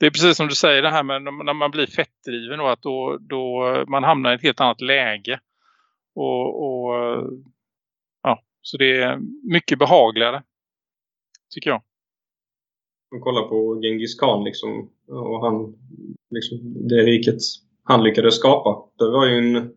S1: det är precis som du säger det här med när man blir fettdriven och att då, då eh, man hamnar i ett helt annat läge. Och, och ja, så det är mycket behagligare. Tycker jag.
S5: Man kollar på Genghis Khan liksom. Och han, liksom, det riket han lyckades skapa. Det var ju en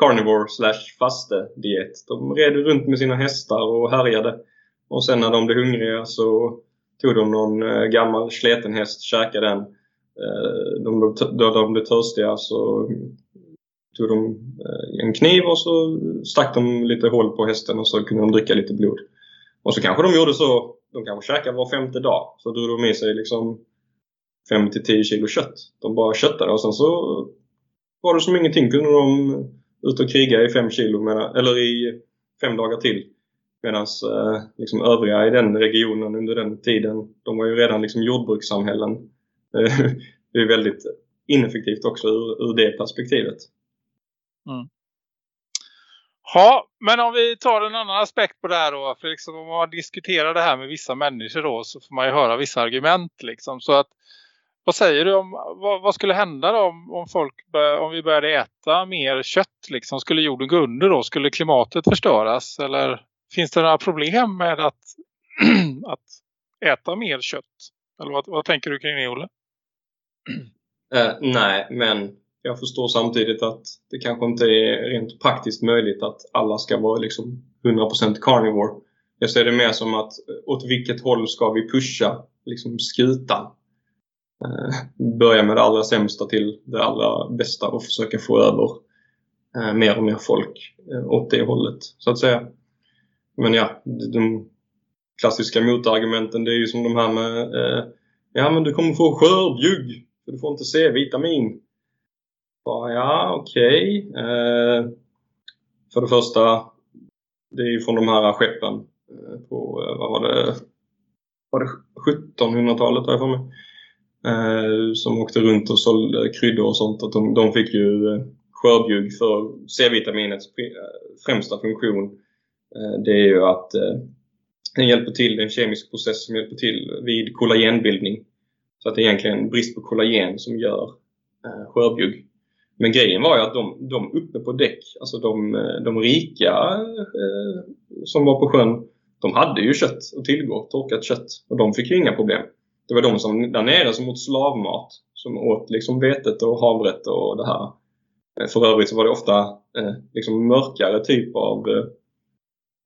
S5: carnivore slash faste diet. De red runt med sina hästar och härjade. Och sen när de blev hungriga så tog de någon eh, gammal sleten häst, käkade den. Eh, de, då de blev törstiga så tog de eh, en kniv och så stack de lite hål på hästen och så kunde de dricka lite blod. Och så kanske de gjorde så, de kanske käkade var femte dag. Så drog de med sig liksom 5-10 kilo kött. De bara köttade och sen så var det som ingenting. Kunde de ut och kriga i 5 kilo eller i fem dagar till. Medan eh, liksom övriga i den regionen under den tiden, de var ju redan liksom jordbrukssamhällen. Det är väldigt ineffektivt också ur, ur det perspektivet.
S1: Mm. Ja, men om vi tar en annan aspekt på det här då. För liksom om man diskuterar det här med vissa människor då så får man ju höra vissa argument liksom. Så att vad säger du om vad, vad skulle hända då om, om folk bör, om vi började äta mer kött liksom skulle jorden gå under då skulle klimatet förstöras eller finns det några problem med att att äta mer kött eller vad, vad tänker du kring det Olle?
S5: Eh, nej, men jag förstår samtidigt att det kanske inte är rent praktiskt möjligt att alla ska vara liksom 100% carnivore. Jag ser det mer som att eh, åt vilket håll ska vi pusha liksom skutan? Eh, börja med det allra sämsta till det allra bästa och försöka få över eh, mer och mer folk eh, åt det hållet, så att säga. Men ja, de klassiska motargumenten det är ju som de här med eh, Ja men du kommer få skörbjugg för du får inte C-vitamin. Ja, okej. Okay. Eh, för det första, det är ju från de här skeppen eh, på, eh, vad var det, var det 1700-talet har jag för mig. Eh, som åkte runt och sålde kryddor och sånt. Att de, de fick ju eh, skörbjugg för C-vitaminets främsta funktion. Eh, det är ju att den hjälper till, det är en kemisk process som hjälper till vid kollagenbildning. Så att det är egentligen brist på kollagen som gör skörbjugg. Men grejen var ju att de, de uppe på däck, alltså de, de rika eh, som var på sjön, de hade ju kött att tillgå, torkat kött. Och de fick ju inga problem. Det var de som där nere som åt slavmat. Som åt liksom vetet och havret och det här. Eh, för övrigt så var det ofta eh, liksom mörkare typ av,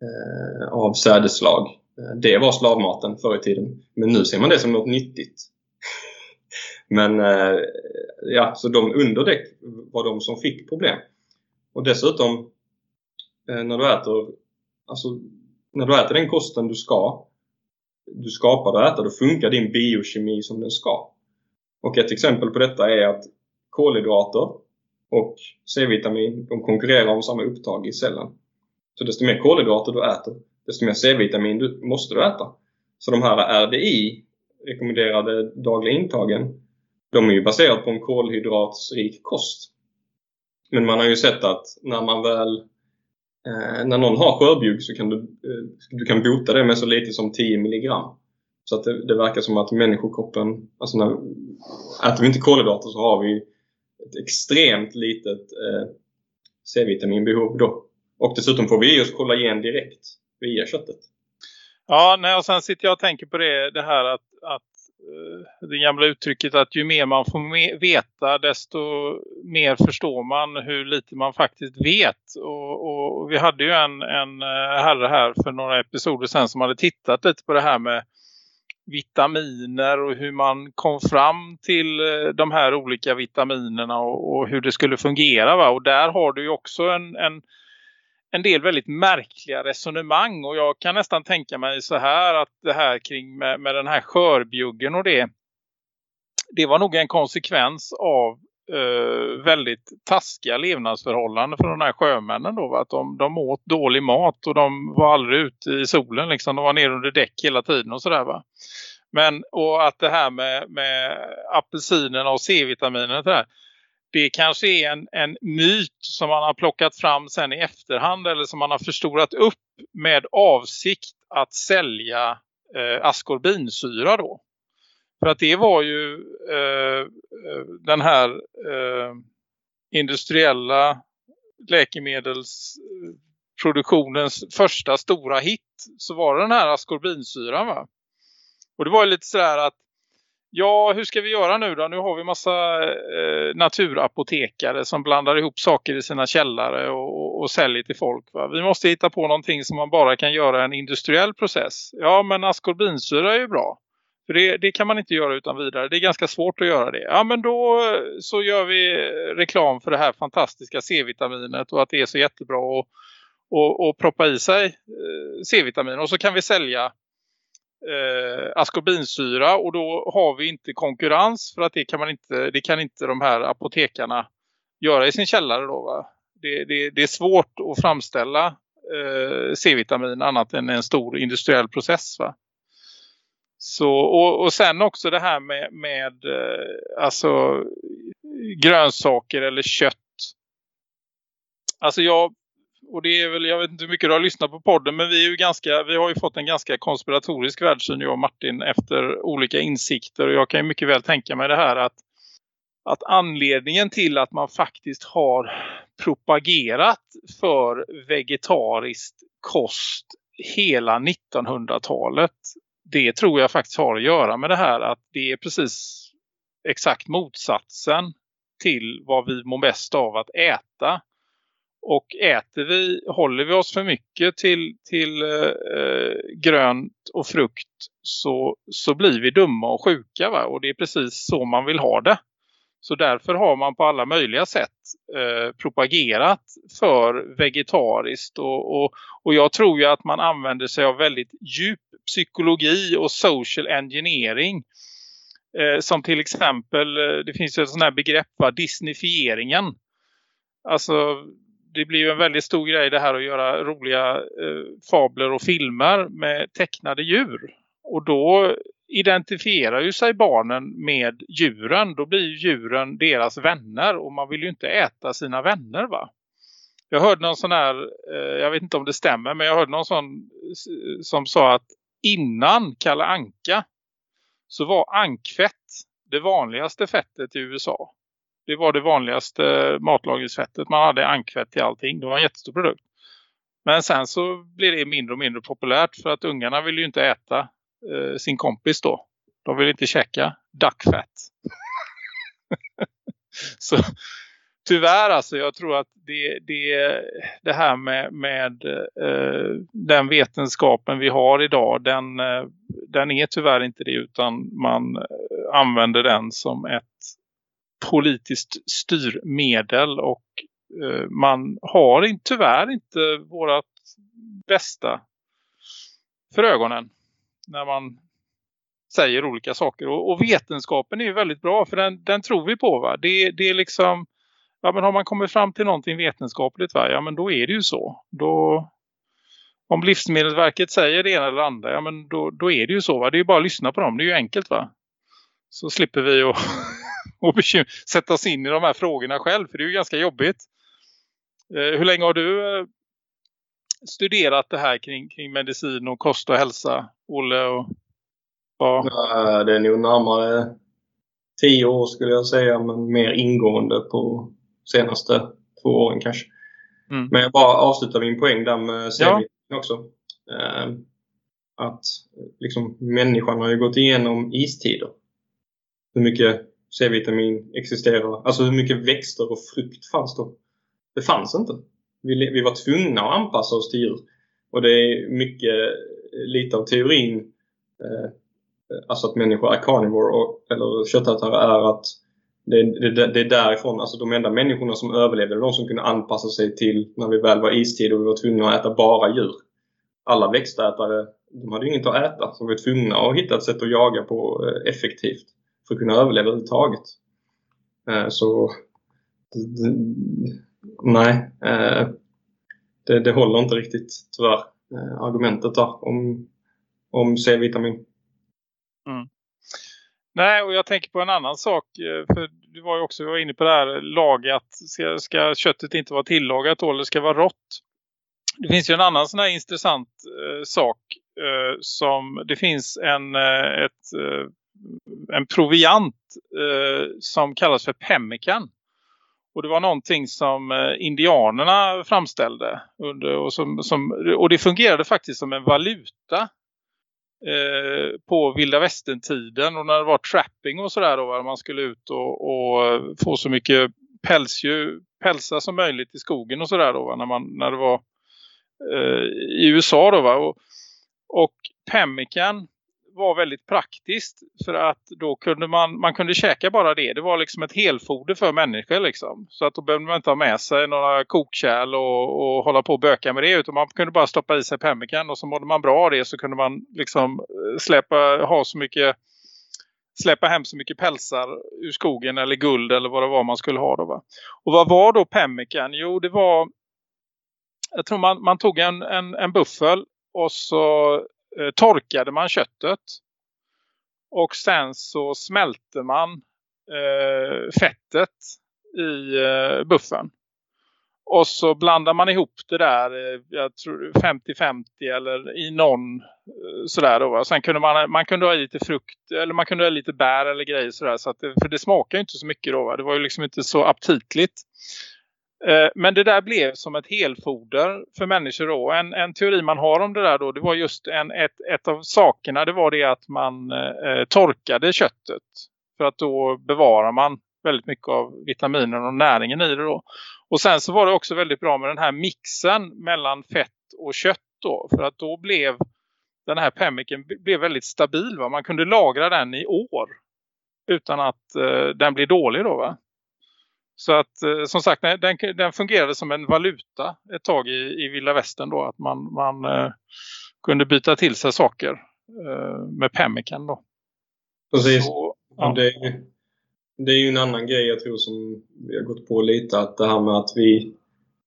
S5: eh, av sädeslag. Eh, det var slavmaten förr i tiden. Men nu ser man det som något nyttigt. Men eh, ja, så de under däck var de som fick problem. Och dessutom eh, när du äter alltså, när du äter den kosten du ska du skapar att äta, då funkar din biokemi som den ska. Och ett exempel på detta är att kolhydrater och C-vitamin de konkurrerar om samma upptag i cellen. Så desto mer kolhydrater du äter, desto mer C-vitamin du, måste du äta. Så de här RDI, rekommenderade dagliga intagen, de är ju baserade på en kolhydratsrik kost. Men man har ju sett att när man väl eh, när någon har skörbjugg så kan du, eh, du kan bota det med så lite som 10 milligram. Så att det, det verkar som att människokroppen, alltså när, äter vi inte kolhydrater så har vi ett extremt litet eh, C-vitaminbehov då. Och dessutom får vi i oss kollagen direkt via köttet.
S1: Ja, nej, och sen sitter jag och tänker på det, det här att, att Eh, det gamla uttrycket att ju mer man får veta desto mer förstår man hur lite man faktiskt vet. Och, och vi hade ju en, en eh, herre här för några episoder sedan som hade tittat lite på det här med vitaminer och hur man kom fram till eh, de här olika vitaminerna och, och hur det skulle fungera. Va? Och där har du ju också en, en en del väldigt märkliga resonemang och jag kan nästan tänka mig så här att det här kring med, med den här skörbjuggen och det det var nog en konsekvens av eh, väldigt taskiga levnadsförhållanden för de här sjömännen då. Va? Att de, de åt dålig mat och de var aldrig ute i solen liksom. De var nere under däck hela tiden och sådär va. Men och att det här med, med apelsinerna och C-vitaminerna och det kanske är en, en myt som man har plockat fram sen i efterhand eller som man har förstorat upp med avsikt att sälja eh, askorbinsyra då. För att det var ju eh, eh den här eh, industriella läkemedelsproduktionens första stora hit så var det den här askorbinsyran va. Och det var ju lite sådär att Ja, hur ska vi göra nu då? Nu har vi massa eh, naturapotekare som blandar ihop saker i sina källare och, och, och säljer till folk. Va? Vi måste hitta på någonting som man bara kan göra en industriell process. Ja, men askorbinsyra är ju bra. För det, det, kan man inte göra utan vidare. Det är ganska svårt att göra det. Ja, men då eh, så gör vi eh, reklam för det här fantastiska C-vitaminet och att det är så jättebra att och, och proppa i sig eh, C-vitamin. Och så kan vi sälja eh, askorbinsyra och då har vi inte konkurrens för att det kan man inte det kan inte de här apotekarna göra i sin källare då va? Det, det, det är svårt att framställa eh, C-vitamin annat än en stor industriell process va. Så, och, och sen också det här med, med eh, alltså grönsaker eller kött. Alltså jag och det är väl, jag vet inte hur mycket du har lyssnat på podden men vi är ju ganska, vi har ju fått en ganska konspiratorisk världssyn jag och Martin efter olika insikter och jag kan ju mycket väl tänka mig det här att att anledningen till att man faktiskt har propagerat för vegetarisk kost hela 1900-talet det tror jag faktiskt har att göra med det här att det är precis exakt motsatsen till vad vi mår bäst av att äta. Och äter vi, håller vi oss för mycket till, till eh, eh, grönt och frukt så, så blir vi dumma och sjuka va? Och det är precis så man vill ha det. Så därför har man på alla möjliga sätt eh, propagerat för vegetariskt. Och, och, och jag tror ju att man använder sig av väldigt djup psykologi och social engineering Eh, som till exempel, eh, det finns ju ett sånt här begrepp, va? Disneyfieringen. Alltså, det blir ju en väldigt stor grej det här att göra roliga eh, fabler och filmer med tecknade djur. Och då identifierar ju sig barnen med djuren. Då blir djuren deras vänner och man vill ju inte äta sina vänner va. Jag hörde någon sån här, eh, jag vet inte om det stämmer men jag hörde någon sån som sa att innan Kalle Anka så var ankfett det vanligaste fettet i USA. Det var det vanligaste matlagringsfettet. Man hade ankfett till allting. Det var en jättestor produkt. Men sen så blev det mindre och mindre populärt för att ungarna vill ju inte äta eh, sin kompis då. De vill inte checka duckfett. så tyvärr alltså, jag tror att det, det, det här med, med eh, den vetenskapen vi har idag, den, eh, den är tyvärr inte det utan man eh, använder den som ett politiskt styrmedel och eh, man har in, tyvärr inte vårat bästa för ögonen när man säger olika saker. Och, och vetenskapen är ju väldigt bra för den, den tror vi på va. Det, det är liksom ja men har man kommit fram till någonting vetenskapligt va? Ja men då är det ju så. Då, om Livsmedelsverket säger det ena eller andra, ja men då, då är det ju så va. Det är ju bara att lyssna på dem, det är ju enkelt va. Så slipper vi att och sätta oss in i de här frågorna själv, för det är ju ganska jobbigt. Eh, hur länge har du eh, studerat det här kring, kring medicin och kost och hälsa, Olle? Och,
S5: ja. Det är nog närmare tio år skulle jag säga, men mer ingående på senaste två åren kanske. Mm. Men jag bara avslutar min poäng där med C-vitamin ja. också. Eh, att liksom, människan har ju gått igenom istider. Hur mycket C-vitamin existerar, alltså hur mycket växter och frukt fanns då? Det fanns inte. Vi, vi var tvungna att anpassa oss till djur. Och det är mycket, eh, lite av teorin, eh, eh, alltså att människor är carnivore och, eller köttätare är att det, det, det, är därifrån, alltså de enda människorna som överlevde var de som kunde anpassa sig till när vi väl var istid och vi var tvungna att äta bara djur. Alla växtätare, de hade inget att äta så vi var tvungna att hitta ett sätt att jaga på eh, effektivt för att kunna överleva överhuvudtaget. Eh, så nej, eh, det, det håller inte riktigt tyvärr eh, argumentet där om, om C-vitamin.
S1: Mm. Nej, och jag tänker på en annan sak. För du var ju också var inne på det här lagat. Ska, ska köttet inte vara tillagat då, eller ska vara rått? Det finns ju en annan sån här intressant eh, sak. Eh, som det finns en, eh, ett, en proviant eh, som kallas för pemmikan. Och det var någonting som eh, indianerna framställde. Under, och, som, som, och det fungerade faktiskt som en valuta Eh, på vilda västern-tiden och när det var trapping och sådär då, man skulle ut och, och, eh, få så mycket pälsdjur, pälsar som möjligt i skogen och sådär då, när, man, när det var eh, i USA då va? Och, och pemmikan var väldigt praktiskt för att då kunde man, man kunde käka bara det. Det var liksom ett helfoder för människor liksom. Så att då behövde man inte ha med sig några kokkärl och, och hålla på och böka med det. Utan man kunde bara stoppa i sig pemmikan och så mådde man bra av det så kunde man liksom eh, släppa, ha så mycket släppa hem så mycket pälsar ur skogen eller guld eller vad det var man skulle ha då va. Och vad var då pemmikan? Jo det var jag tror man, man tog en, en, en buffel och så eh, torkade man köttet. Och sen så smälte man eh, fettet i eh, buffen. Och så blandar man ihop det där, eh, jag tror 50-50 eller i någon eh, sådär då. Sen kunde man, man kunde ha i lite frukt eller man kunde ha lite bär eller grejer sådär. Så att det, för det smakar ju inte så mycket då va? Det var ju liksom inte så aptitligt. Eh, men det där blev som ett helfoder för människor då. En, en teori man har om det där då, det var just en, ett, ett av sakerna, det var det att man eh, torkade köttet. För att då bevarar man väldigt mycket av vitaminen och näringen i det då. Och sen så var det också väldigt bra med den här mixen mellan fett och kött då. För att då blev den här pemmiken blev väldigt stabil va. Man kunde lagra den i år utan att eh, den blir dålig då va. Så att eh, som sagt den, den fungerade som en valuta ett tag i, i Villa Västern då. Att man, man eh, kunde byta till sig saker eh, med pemmican då.
S5: Precis. Så, ja. det, det är ju en annan grej jag tror som vi har gått på lite. Att det här med att vi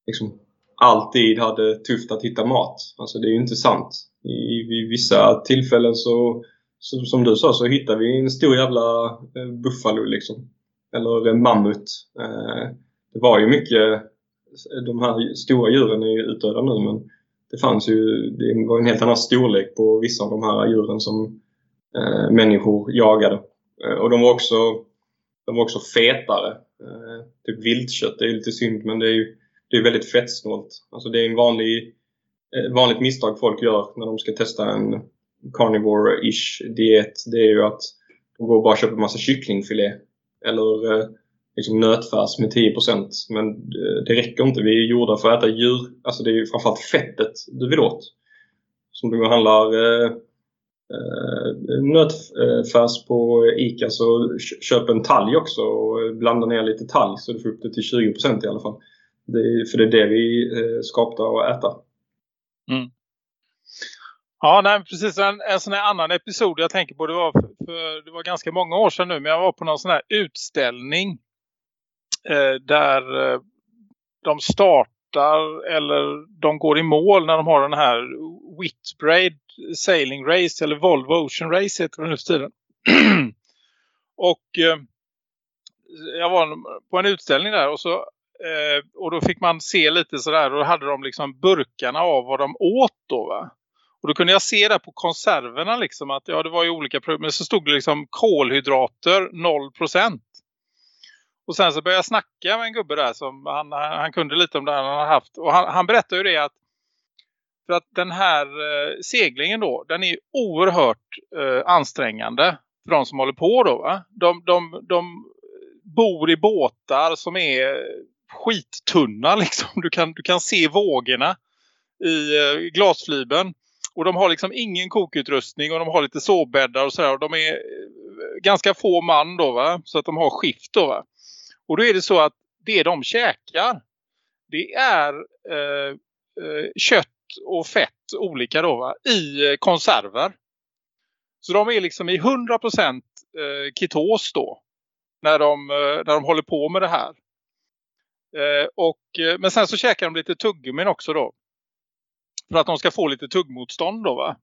S5: liksom alltid hade tufft att hitta mat. Alltså det är ju inte sant. I, vid vissa tillfällen så, så, som du sa, så hittar vi en stor jävla eh, buffalo liksom. Eller en mammut. Eh, det var ju mycket, de här stora djuren är ju utdöda nu men det fanns ju, det var en helt annan storlek på vissa av de här djuren som eh, människor jagade. Eh, och de var också de var också fetare. Typ viltkött det är lite synd men det är ju det är väldigt fettsnålt. Alltså det är en vanlig, vanligt misstag folk gör när de ska testa en carnivore-ish diet. Det är ju att de går och bara köper massa kycklingfilé. Eller eh, liksom nötfärs med 10% Men eh, det räcker inte. Vi är gjorda för att äta djur. Alltså det är ju framförallt fettet du vill åt. Som du handlar eh, eh nötfärs eh, på ICA så köp en talg också och blanda ner lite talg så du får upp det till 20% i alla fall. Det är, för det är det vi skapar och äta.
S1: Mm. Ja, nej, precis. En, en sån här annan episod jag tänker på, det var, för, det var ganska många år sedan nu, men jag var på någon sån här utställning eh, där eh, de startar eller de går i mål när de har den här Whitbraid Sailing Race eller Volvo Ocean Race heter det nu för tiden. och eh, jag var på en utställning där och så eh, och då fick man se lite sådär och då hade de liksom burkarna av vad de åt då va. Och då kunde jag se där på konserverna liksom att ja det var ju olika men så stod det liksom kolhydrater 0%. Och sen så började jag snacka med en gubbe där som han, han kunde lite om det här han har haft. Och han, han berättade ju det att för att den här eh, seglingen då, den är oerhört eh, ansträngande för de som håller på då va. De, de, de bor i båtar som är skittunna liksom. Du kan, du kan se vågorna i eh, glasfibern. Och de har liksom ingen kokutrustning och de har lite sovbäddar och sådär. Och de är eh, ganska få man då va. Så att de har skift då va. Och då är det så att det de käkar det är eh, eh kött och fett olika då va, i eh, konserver. Så de är liksom i 100% eh, ketos då. När de, eh, när de håller på med det här. och, men sen så käkar de lite tuggummin också då. För att de ska få lite tuggmotstånd då va.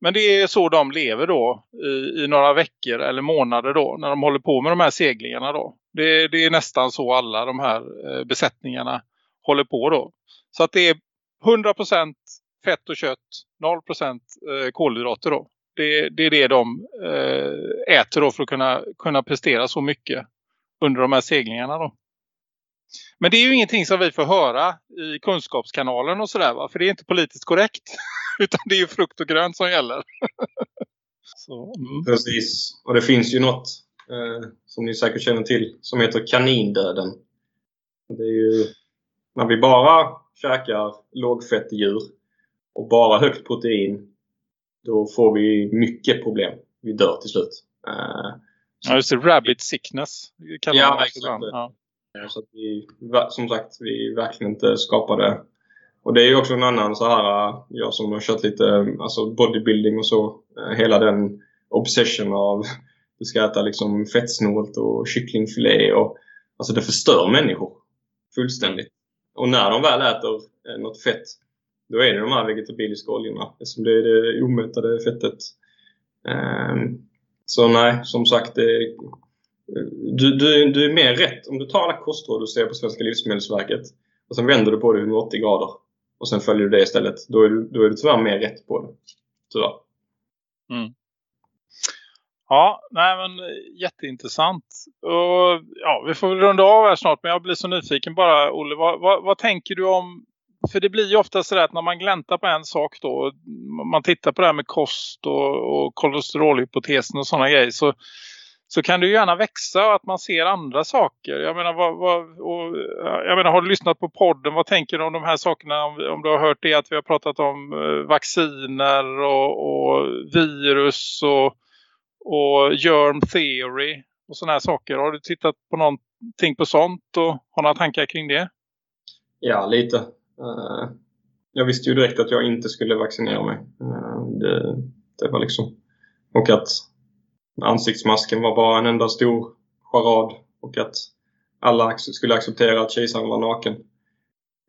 S1: Men det är så de lever då i, i, några veckor eller månader då. När de håller på med de här seglingarna då. Det, det är nästan så alla de här eh, besättningarna håller på då. Så att det är 100% fett och kött, 0% eh, kolhydrater då. Det, det, är det de eh, äter då för att kunna, kunna prestera så mycket under de här seglingarna då. Men det är ju ingenting som vi får höra i kunskapskanalen och sådär va? För det är inte politiskt korrekt. Utan det är ju frukt och grönt som gäller.
S5: så, mm. Precis. Och det finns ju något eh, som ni säkert känner till som heter kanindöden. Det är ju när vi bara käkar lågfettdjur och bara högt protein, då får vi mycket problem. Vi dör till slut. Uh,
S1: ja, just det. Rabbit sickness.
S5: Kan ja, exakt. Ja. Eh, så att vi, som sagt, vi verkligen inte skapade och det är ju också en annan så här, eh, jag som har kört lite eh, alltså bodybuilding och så, hela den obsession av du ska äta liksom fettsnålt och kycklingfilé och alltså det förstör människor fullständigt. Och när de väl äter något fett, då är det de här vegetabiliska oljorna eftersom det är det omättade fettet. Ehm, så nej, som sagt, det, Eh, du, du, du är mer rätt om du tar alla kostråd du ser på Svenska Livsmedelsverket och sen vänder du på det 180 grader och sen följer du det istället. Då är du, då är du tyvärr mer rätt på det. Tyvärr. Mm.
S1: Ja, nej men eh, jätteintressant. Och, ja, vi får runda av här snart men jag blir så nyfiken bara Olle. Vad, vad, vad tänker du om för det blir ju ofta så att när man gläntar på en sak då, man tittar på det här med kost och, och kolesterolhypotesen och sådana grejer så, så kan det ju gärna växa att man ser andra saker. Jag menar, vad, vad, och, jag menar, har du lyssnat på podden? Vad tänker du om de här sakerna? Om, om du har hört det att vi har pratat om eh, vacciner och, och virus och, och germ theory och sådana här saker. Har du tittat på någonting på sånt och har några tankar kring det?
S5: Ja, lite. Uh, jag visste ju direkt att jag inte skulle vaccinera mig. Uh, det, det var liksom... Och att ansiktsmasken var bara en enda stor charad och att alla skulle acceptera att kejsaren var naken.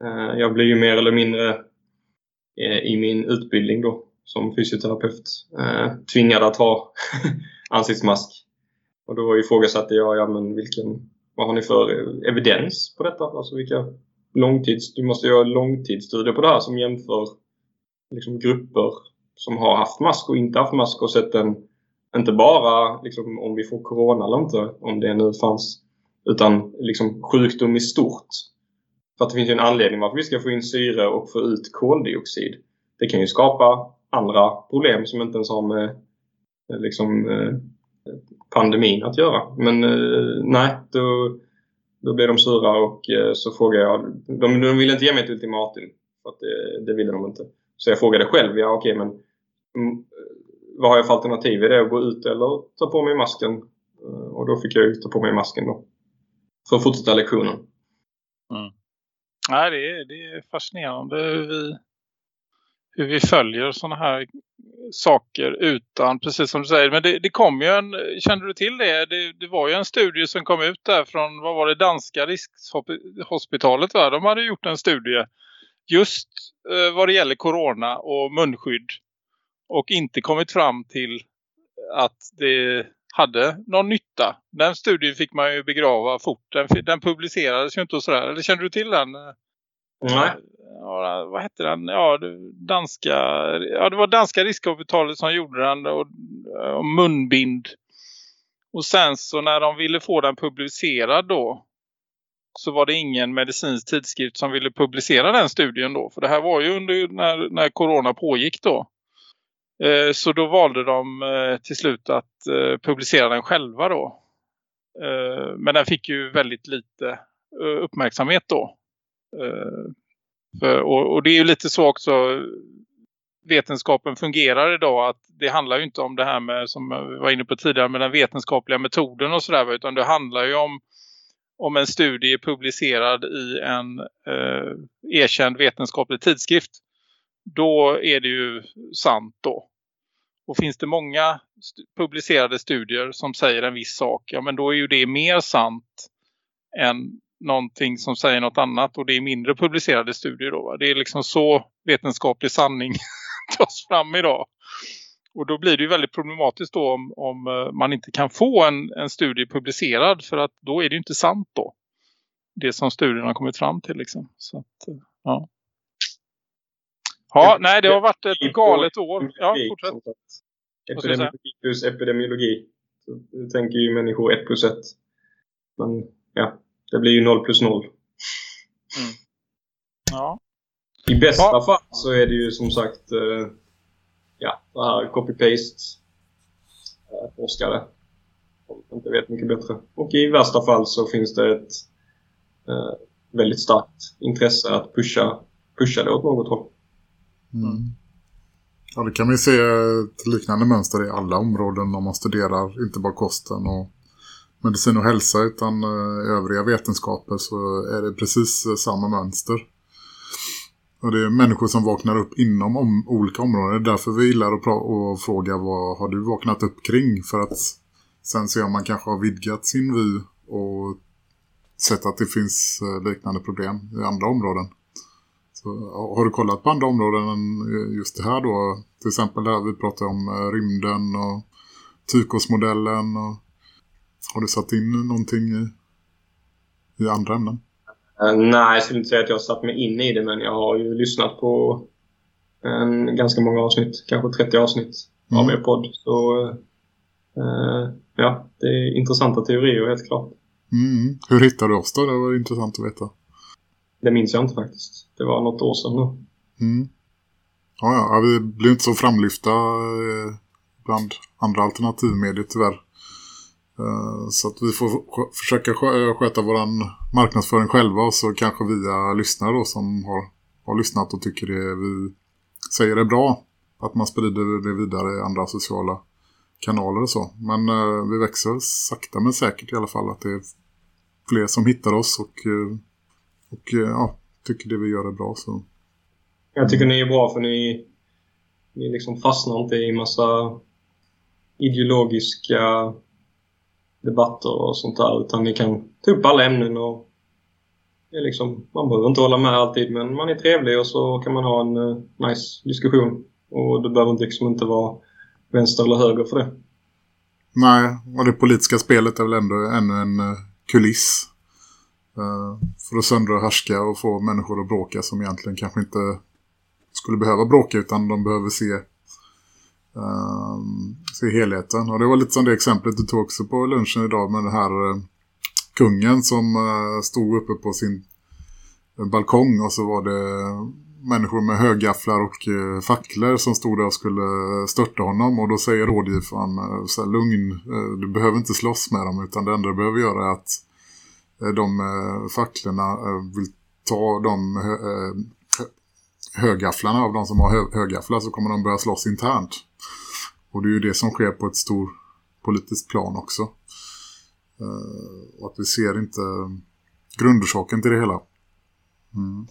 S5: Eh, jag blev ju mer eller mindre eh, i min utbildning då som fysioterapeut eh, tvingad att ha ansiktsmask. Och då ifrågasatte jag, ja men vilken, vad har ni för evidens på detta? Alltså vilka långtids, du måste göra långtidsstudier på det här som jämför liksom, grupper som har haft mask och inte haft mask och sett den inte bara liksom, om vi får corona eller inte, om det nu fanns, utan liksom sjukdom i stort. För att det finns ju en anledning varför vi ska få in syre och få ut koldioxid. Det kan ju skapa andra problem som inte ens har med liksom, eh, pandemin att göra. Men eh, nej, då, då blev de sura och eh, så frågade jag. De, de ville inte ge mig ett ultimatum. För att det, det ville de inte. Så jag frågade själv. Ja okej men mm, vad har jag för alternativ? Är det att gå ut eller ta på mig masken? Eh, och då fick jag ta på mig masken då. För att fortsätta lektionen.
S1: Mm. Nej, det är, det är fascinerande hur vi, hur vi följer sådana här saker utan, precis som du säger. Men det, det kom ju en, kände du till det? det? det? var ju en studie som kom ut där från, vad var det, danska riskhospitalet va? De hade gjort en studie just eh, vad det gäller corona och munskydd. Och inte kommit fram till att det hade någon nytta. Den studien fick man ju begrava fort. Den, den publicerades ju inte och sådär. Eller kände du till den?
S5: Nej
S1: ja, vad hette den? Ja, danska, ja, det var danska riskavtalet som gjorde den och, och munbind. Och sen så när de ville få den publicerad då så var det ingen medicinsk tidskrift som ville publicera den studien då. För det här var ju under när, när corona pågick då. Eh, så då valde de eh, till slut att eh, publicera den själva då. Eh, men den fick ju väldigt lite eh, uppmärksamhet då. Eh, för, och, och, det är ju lite så också vetenskapen fungerar idag att det handlar ju inte om det här med som vi var inne på tidigare med den vetenskapliga metoden och sådär utan det handlar ju om om en studie publicerad i en eh, erkänd vetenskaplig tidskrift då är det ju sant då. Och finns det många st publicerade studier som säger en viss sak, ja men då är ju det mer sant än någonting som säger något annat och det är mindre publicerade studier då. Va? Det är liksom så vetenskaplig sanning tas fram idag. Och då blir det ju väldigt problematiskt då om, om eh, man inte kan få en, en studie publicerad för att då är det ju inte sant då. Det som studierna har kommit fram till liksom. Så att, eh, ja. Ja, nej det har varit ett galet år. Ja, fortsätt.
S5: Epidemiologi plus epidemiologi. Så tänker ju människor 1 plus 1. Men ja, det blir ju 0 plus 0.
S1: Mm. Ja.
S5: I bästa ja. fall så är det ju som sagt uh, ja, det här copy-paste uh, forskare som inte vet mycket bättre. Och i värsta fall så finns det ett uh, väldigt starkt intresse att pusha, pusha det åt något håll.
S4: Mm. Ja, det kan vi se ett liknande mönster i alla områden om man studerar inte bara kosten och medicin och hälsa utan eh, övriga vetenskaper så är det precis eh, samma mönster. Och det är människor som vaknar upp inom om, olika områden. Det är därför vi gillar att, att fråga vad har du vaknat upp kring för att sen se om man kanske har vidgat sin vy och sett att det finns eh, liknande problem i andra områden. Har du kollat på andra områden än just det här då? Till exempel där vi pratar om rymden och tykosmodellen och har du satt in någonting i, i andra ämnen?
S5: Uh, nej, jag skulle inte säga att jag har satt mig in i det, men jag har ju lyssnat på en, ganska många avsnitt. Kanske 30 avsnitt mm. av er podd. Så uh, ja, det är intressanta teorier helt klart.
S4: Mm. Hur hittade du oss då? Det var intressant att veta.
S5: Det minns jag inte faktiskt. Det var något år sedan nu.
S4: Mm. Ja, ja, vi blir inte så framlyfta eh, bland andra alternativmedier tyvärr. Eh, så att vi får försöka eh, sköta vår marknadsföring själva och så kanske via lyssnare då som har, har lyssnat och tycker det vi säger är bra. Att man sprider det vidare i andra sociala kanaler och så. Men vi växer sakta men säkert i alla fall att det är fler som hittar oss och, och uh, ja, tycker det vi gör är bra. Så.
S5: Jag tycker ni är bra för ni, ni liksom fastnar inte i massa ideologiska debatter och sånt där utan ni kan ta upp alla ämnen och det är liksom, man behöver inte hålla med alltid men man är trevlig och så kan man ha en uh, nice diskussion och det behöver liksom inte vara vänster eller höger för det.
S4: Nej, och det politiska spelet är väl ändå ännu en uh, kuliss Eh, för att söndra och härska och få människor att bråka som egentligen kanske inte skulle behöva bråka utan de behöver se uh, se helheten. Och det var lite som det exemplet du tog också på lunchen idag med den här uh, kungen som uh, stod uppe på sin balkong och så var det människor med högafflar och uh, facklor som stod där och skulle störta honom och då säger rådgivaren uh, lugn, uh, du behöver inte slåss med dem utan det enda du behöver göra är att uh, Eh, de eh, facklorna eh, vill ta de högafflarna av de som har hö högafflar så kommer de börja slåss internt. Och det är ju det som sker på ett stort politiskt plan också. Eh, och att vi ser inte grundorsaken till det hela.
S1: Mm.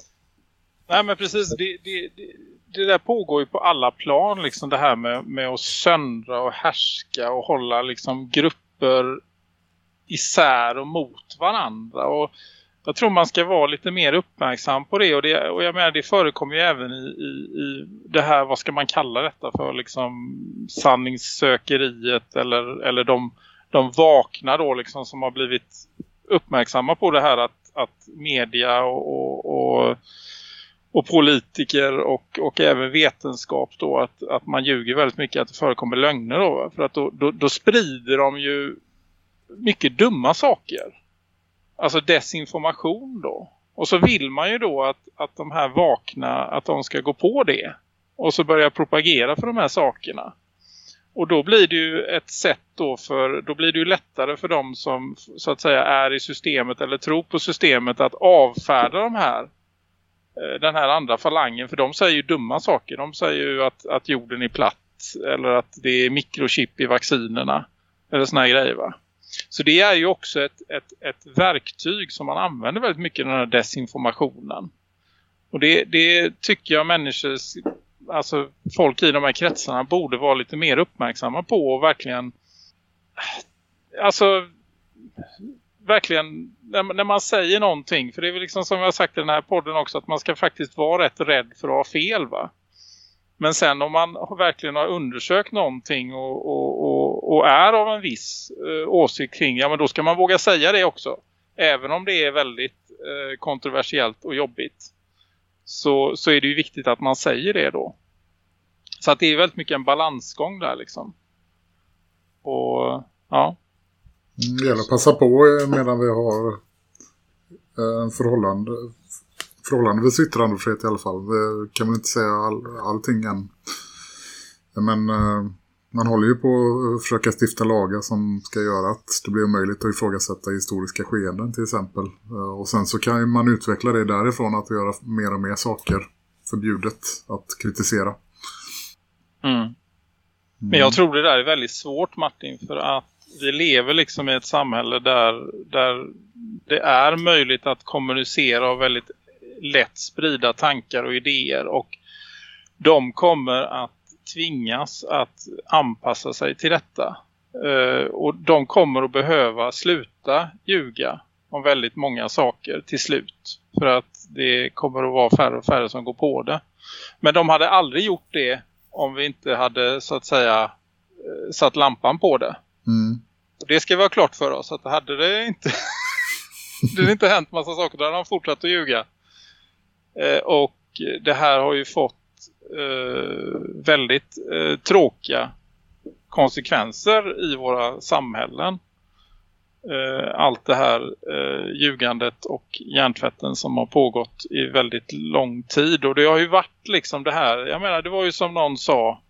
S1: Nej men precis, det, det, det, det, där pågår ju på alla plan liksom det här med, med att söndra och härska och hålla liksom grupper isär och mot varandra. Och jag tror man ska vara lite mer uppmärksam på det. Och, det, och jag menar det förekommer ju även i, i, i det här, vad ska man kalla detta för liksom sanningssökeriet eller, eller de, de vakna då liksom som har blivit uppmärksamma på det här att, att media och, och, och, och politiker och, och även vetenskap då att, att man ljuger väldigt mycket att det förekommer lögner då för att då, då, då sprider de ju mycket dumma saker alltså desinformation då. Och så vill man ju då att, att de här vakna, att de ska gå på det. Och så börja propagera för de här sakerna. Och då blir det ju ett sätt då för, då blir det ju lättare för dem som så att säga är i systemet eller tror på systemet att avfärda de här eh, den här andra falangen. För de säger ju dumma saker. De säger ju att, att jorden är platt eller att det är mikrochip i vaccinerna. Eller såna här grejer va. Så det är ju också ett, ett, ett verktyg som man använder väldigt mycket i den här desinformationen. Och det, det tycker jag människor, alltså folk i de här kretsarna borde vara lite mer uppmärksamma på och verkligen, alltså verkligen, när, när man säger någonting, för det är väl liksom som jag har sagt i den här podden också, att man ska faktiskt vara rätt rädd för att ha fel va? Men sen om man verkligen har undersökt någonting och, och, och, och är av en viss eh, åsikt kring, ja men då ska man våga säga det också. Även om det är väldigt eh, kontroversiellt och jobbigt. Så, så är det ju viktigt att man säger det då. Så att det är väldigt mycket en balansgång där liksom. Och ja.
S4: Mm, det gäller att passa på eh, medan vi har eh, en förhållande, förhållandevis yttrandefrihet i alla fall. Vi kan väl inte säga all, allting än. Men eh, man håller ju på att försöka stifta lagar som ska göra att det blir möjligt att ifrågasätta historiska skeenden till exempel. Eh, och sen så kan man utveckla det därifrån att göra mer och mer saker förbjudet att kritisera.
S1: Mm. Mm. Men jag tror det där är väldigt svårt Martin för att vi lever liksom i ett samhälle där, där det är möjligt att kommunicera och väldigt lätt sprida tankar och idéer och de kommer att tvingas att anpassa sig till detta. Uh, och de kommer att behöva sluta ljuga om väldigt många saker till slut. För att det kommer att vara färre och färre som går på det. Men de hade aldrig gjort det om vi inte hade så att säga uh, satt lampan på det. Mm. Det ska vara klart för oss att hade det inte det hade inte hänt massa saker. Hade han fortsatt att ljuga. Eh, och det här har ju fått eh, väldigt eh, tråkiga konsekvenser i våra samhällen. Eh, allt det här eh, ljugandet och hjärntvätten som har pågått i väldigt lång tid. Och det har ju varit liksom det här, jag menar det var ju som någon sa,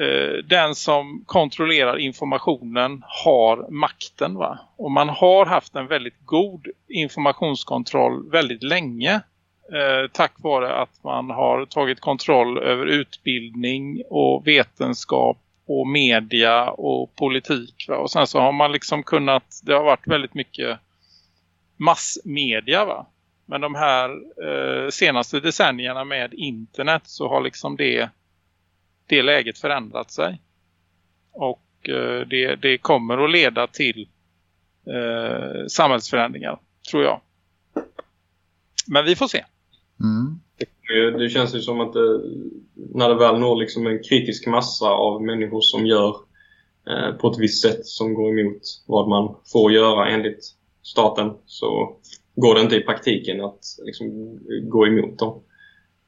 S1: eh, den som kontrollerar informationen har makten va. Och man har haft en väldigt god informationskontroll väldigt länge. Eh, tack vare att man har tagit kontroll över utbildning och vetenskap och media och politik. Va? Och sen så har man liksom kunnat, det har varit väldigt mycket massmedia va. Men de här eh, senaste decennierna med internet så har liksom det, det läget förändrat sig. Och eh, det, det kommer att leda till eh, samhällsförändringar tror jag. Men vi får se.
S4: Mm.
S5: Det känns ju som att det, när det väl når liksom en kritisk massa av människor som gör eh, på ett visst sätt som går emot vad man får göra enligt staten så går det inte i praktiken att liksom, gå emot dem.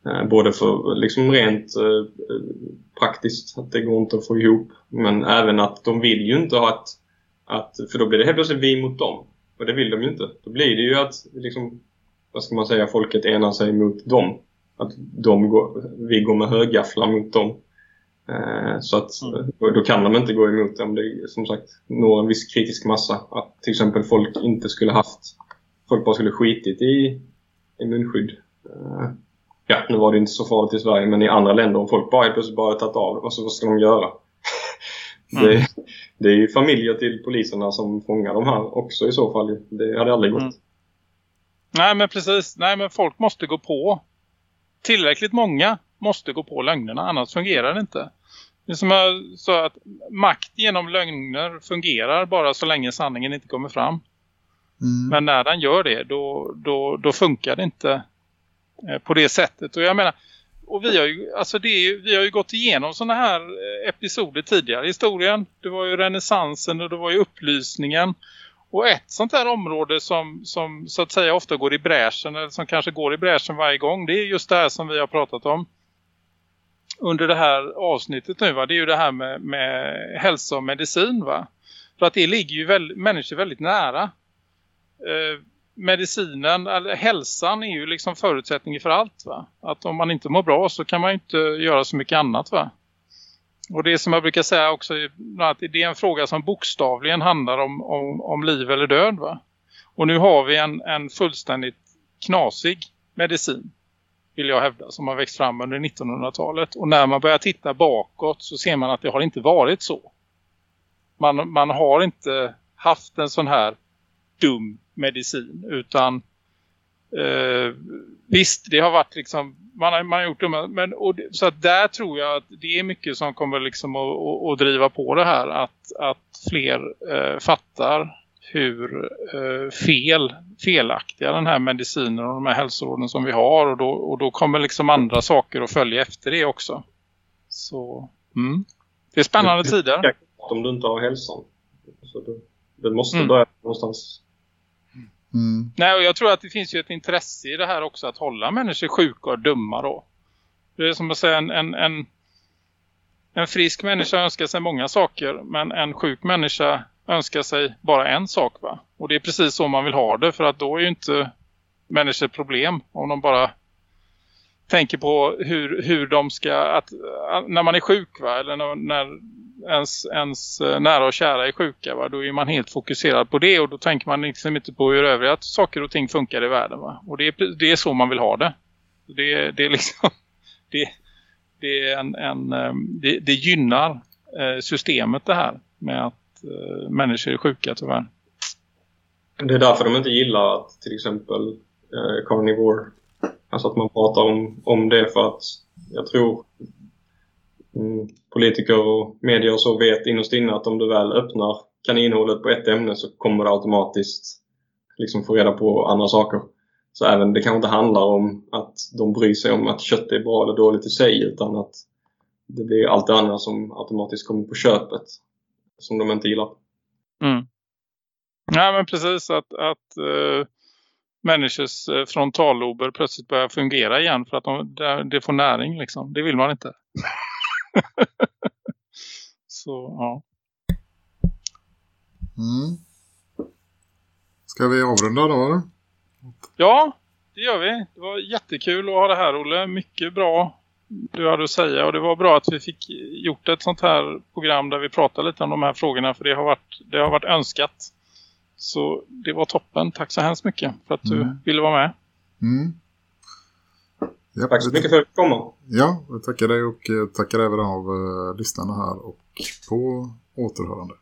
S5: Eh, både för liksom rent eh, praktiskt, att det går inte att få ihop. Men även att de vill ju inte ha att, att för då blir det helt plötsligt vi mot dem. Och det vill de ju inte. Då blir det ju att liksom, vad ska man säga, folket enar sig mot dem. Att de går, vi går med högafflar mot dem. Eh, så att
S1: Mm.
S5: då, då kan de inte gå emot om det som sagt når en viss kritisk massa. Att till exempel folk inte skulle haft, folk bara skulle skitit i, i munskydd. Eh, ja, nu var det inte så farligt i Sverige men i andra länder om folk bara plötsligt bara tagit av det, alltså, vad ska de göra?
S1: Mm.
S5: Det, det är ju familjer till poliserna som fångar de här också i så fall. Det hade aldrig gått.
S1: Mm. Nej men precis, nej men folk måste gå på. Tillräckligt många måste gå på lögnerna, annars fungerar det inte. Det är som jag sa att makt genom lögner fungerar bara så länge sanningen inte kommer fram.
S4: Mm.
S1: Men när den gör det, då, då, då funkar det inte eh, på det sättet. Och jag menar, och vi har ju, alltså det ju- vi har ju gått igenom sådana här eh, episoder tidigare i historien. Det var ju renässansen och det var ju upplysningen. Och ett sånt här område som, som så att säga ofta går i bräschen eller som kanske går i bräschen varje gång. Det är just det här som vi har pratat om under det här avsnittet nu va. Det är ju det här med, med hälsa och medicin va. För att det ligger ju väl, människor väldigt nära. Eh, medicinen, eller hälsan är ju liksom förutsättningen för allt va. Att om man inte mår bra så kan man ju inte göra så mycket annat va. Och det som jag brukar säga också är att det är en fråga som bokstavligen handlar om, om, om liv eller död va. Och nu har vi en, en fullständigt knasig medicin vill jag hävda som har växt fram under 1900-talet. Och när man börjar titta bakåt så ser man att det har inte varit så. Man, man har inte haft en sån här dum medicin utan eh, visst det har varit liksom man har, man har gjort det men och så att där tror jag att det är mycket som kommer liksom att, att, att driva på det här att, att fler eh, fattar hur eh, fel, felaktiga den här medicinen och de här hälsoråden som vi har och då, och då kommer liksom andra saker att följa efter det också. Så, mm. Det är spännande tider.
S5: Om du inte har hälsan. Så du, du måste
S1: Mm.
S5: börja någonstans.
S4: Mm.
S1: Nej, och jag tror att det finns ju ett intresse i det här också att hålla människor sjuka och dumma då. Det är som att säga en, en, en, en frisk människa önskar sig många saker men en sjuk människa önskar sig bara en sak va. Och det är precis så man vill ha det för att då är ju inte människor problem om de bara tänker på hur, hur de ska, att, att när man är sjuk va, eller när, när ens, ens eh, nära och kära är sjuka va, då är man helt fokuserad på det och då tänker man liksom inte på hur övriga saker och ting funkar i världen va. Och det är, det är så man vill ha det. Det, det är liksom, det, det är en, en eh, det, det gynnar eh, systemet det här med att människor är sjuka tyvärr.
S5: Det är därför de inte gillar att till exempel eh, carnivore, alltså att man pratar om, om det för att jag tror politiker och media och så vet innerst inne att om du väl öppnar kaninhålet på ett ämne så kommer du automatiskt liksom få reda på andra saker. Så även det kanske inte handlar om att de bryr sig om att kött är bra eller dåligt i sig utan att det blir allt det andra som automatiskt kommer på köpet som de inte gillar.
S1: Mm. Nej men precis att, att uh, människors uh, frontallober plötsligt börjar fungera igen för att de, det får näring liksom. Det vill man inte. Så ja.
S7: Mm. Ska vi avrunda då eller?
S1: Ja, det gör vi. Det var jättekul att ha det här Olle. Mycket bra du hade att säga och det var bra att vi fick gjort ett sånt här program där vi pratar lite om de här frågorna för det har varit, det har varit önskat. Så det var toppen. Tack så hemskt mycket för att mm. du ville vara med.
S7: Mm.
S5: Ja, Tack så mycket för att du kom.
S7: Ja, jag tackar dig och eh, tackar även av uh, lyssnarna här och på återhörande.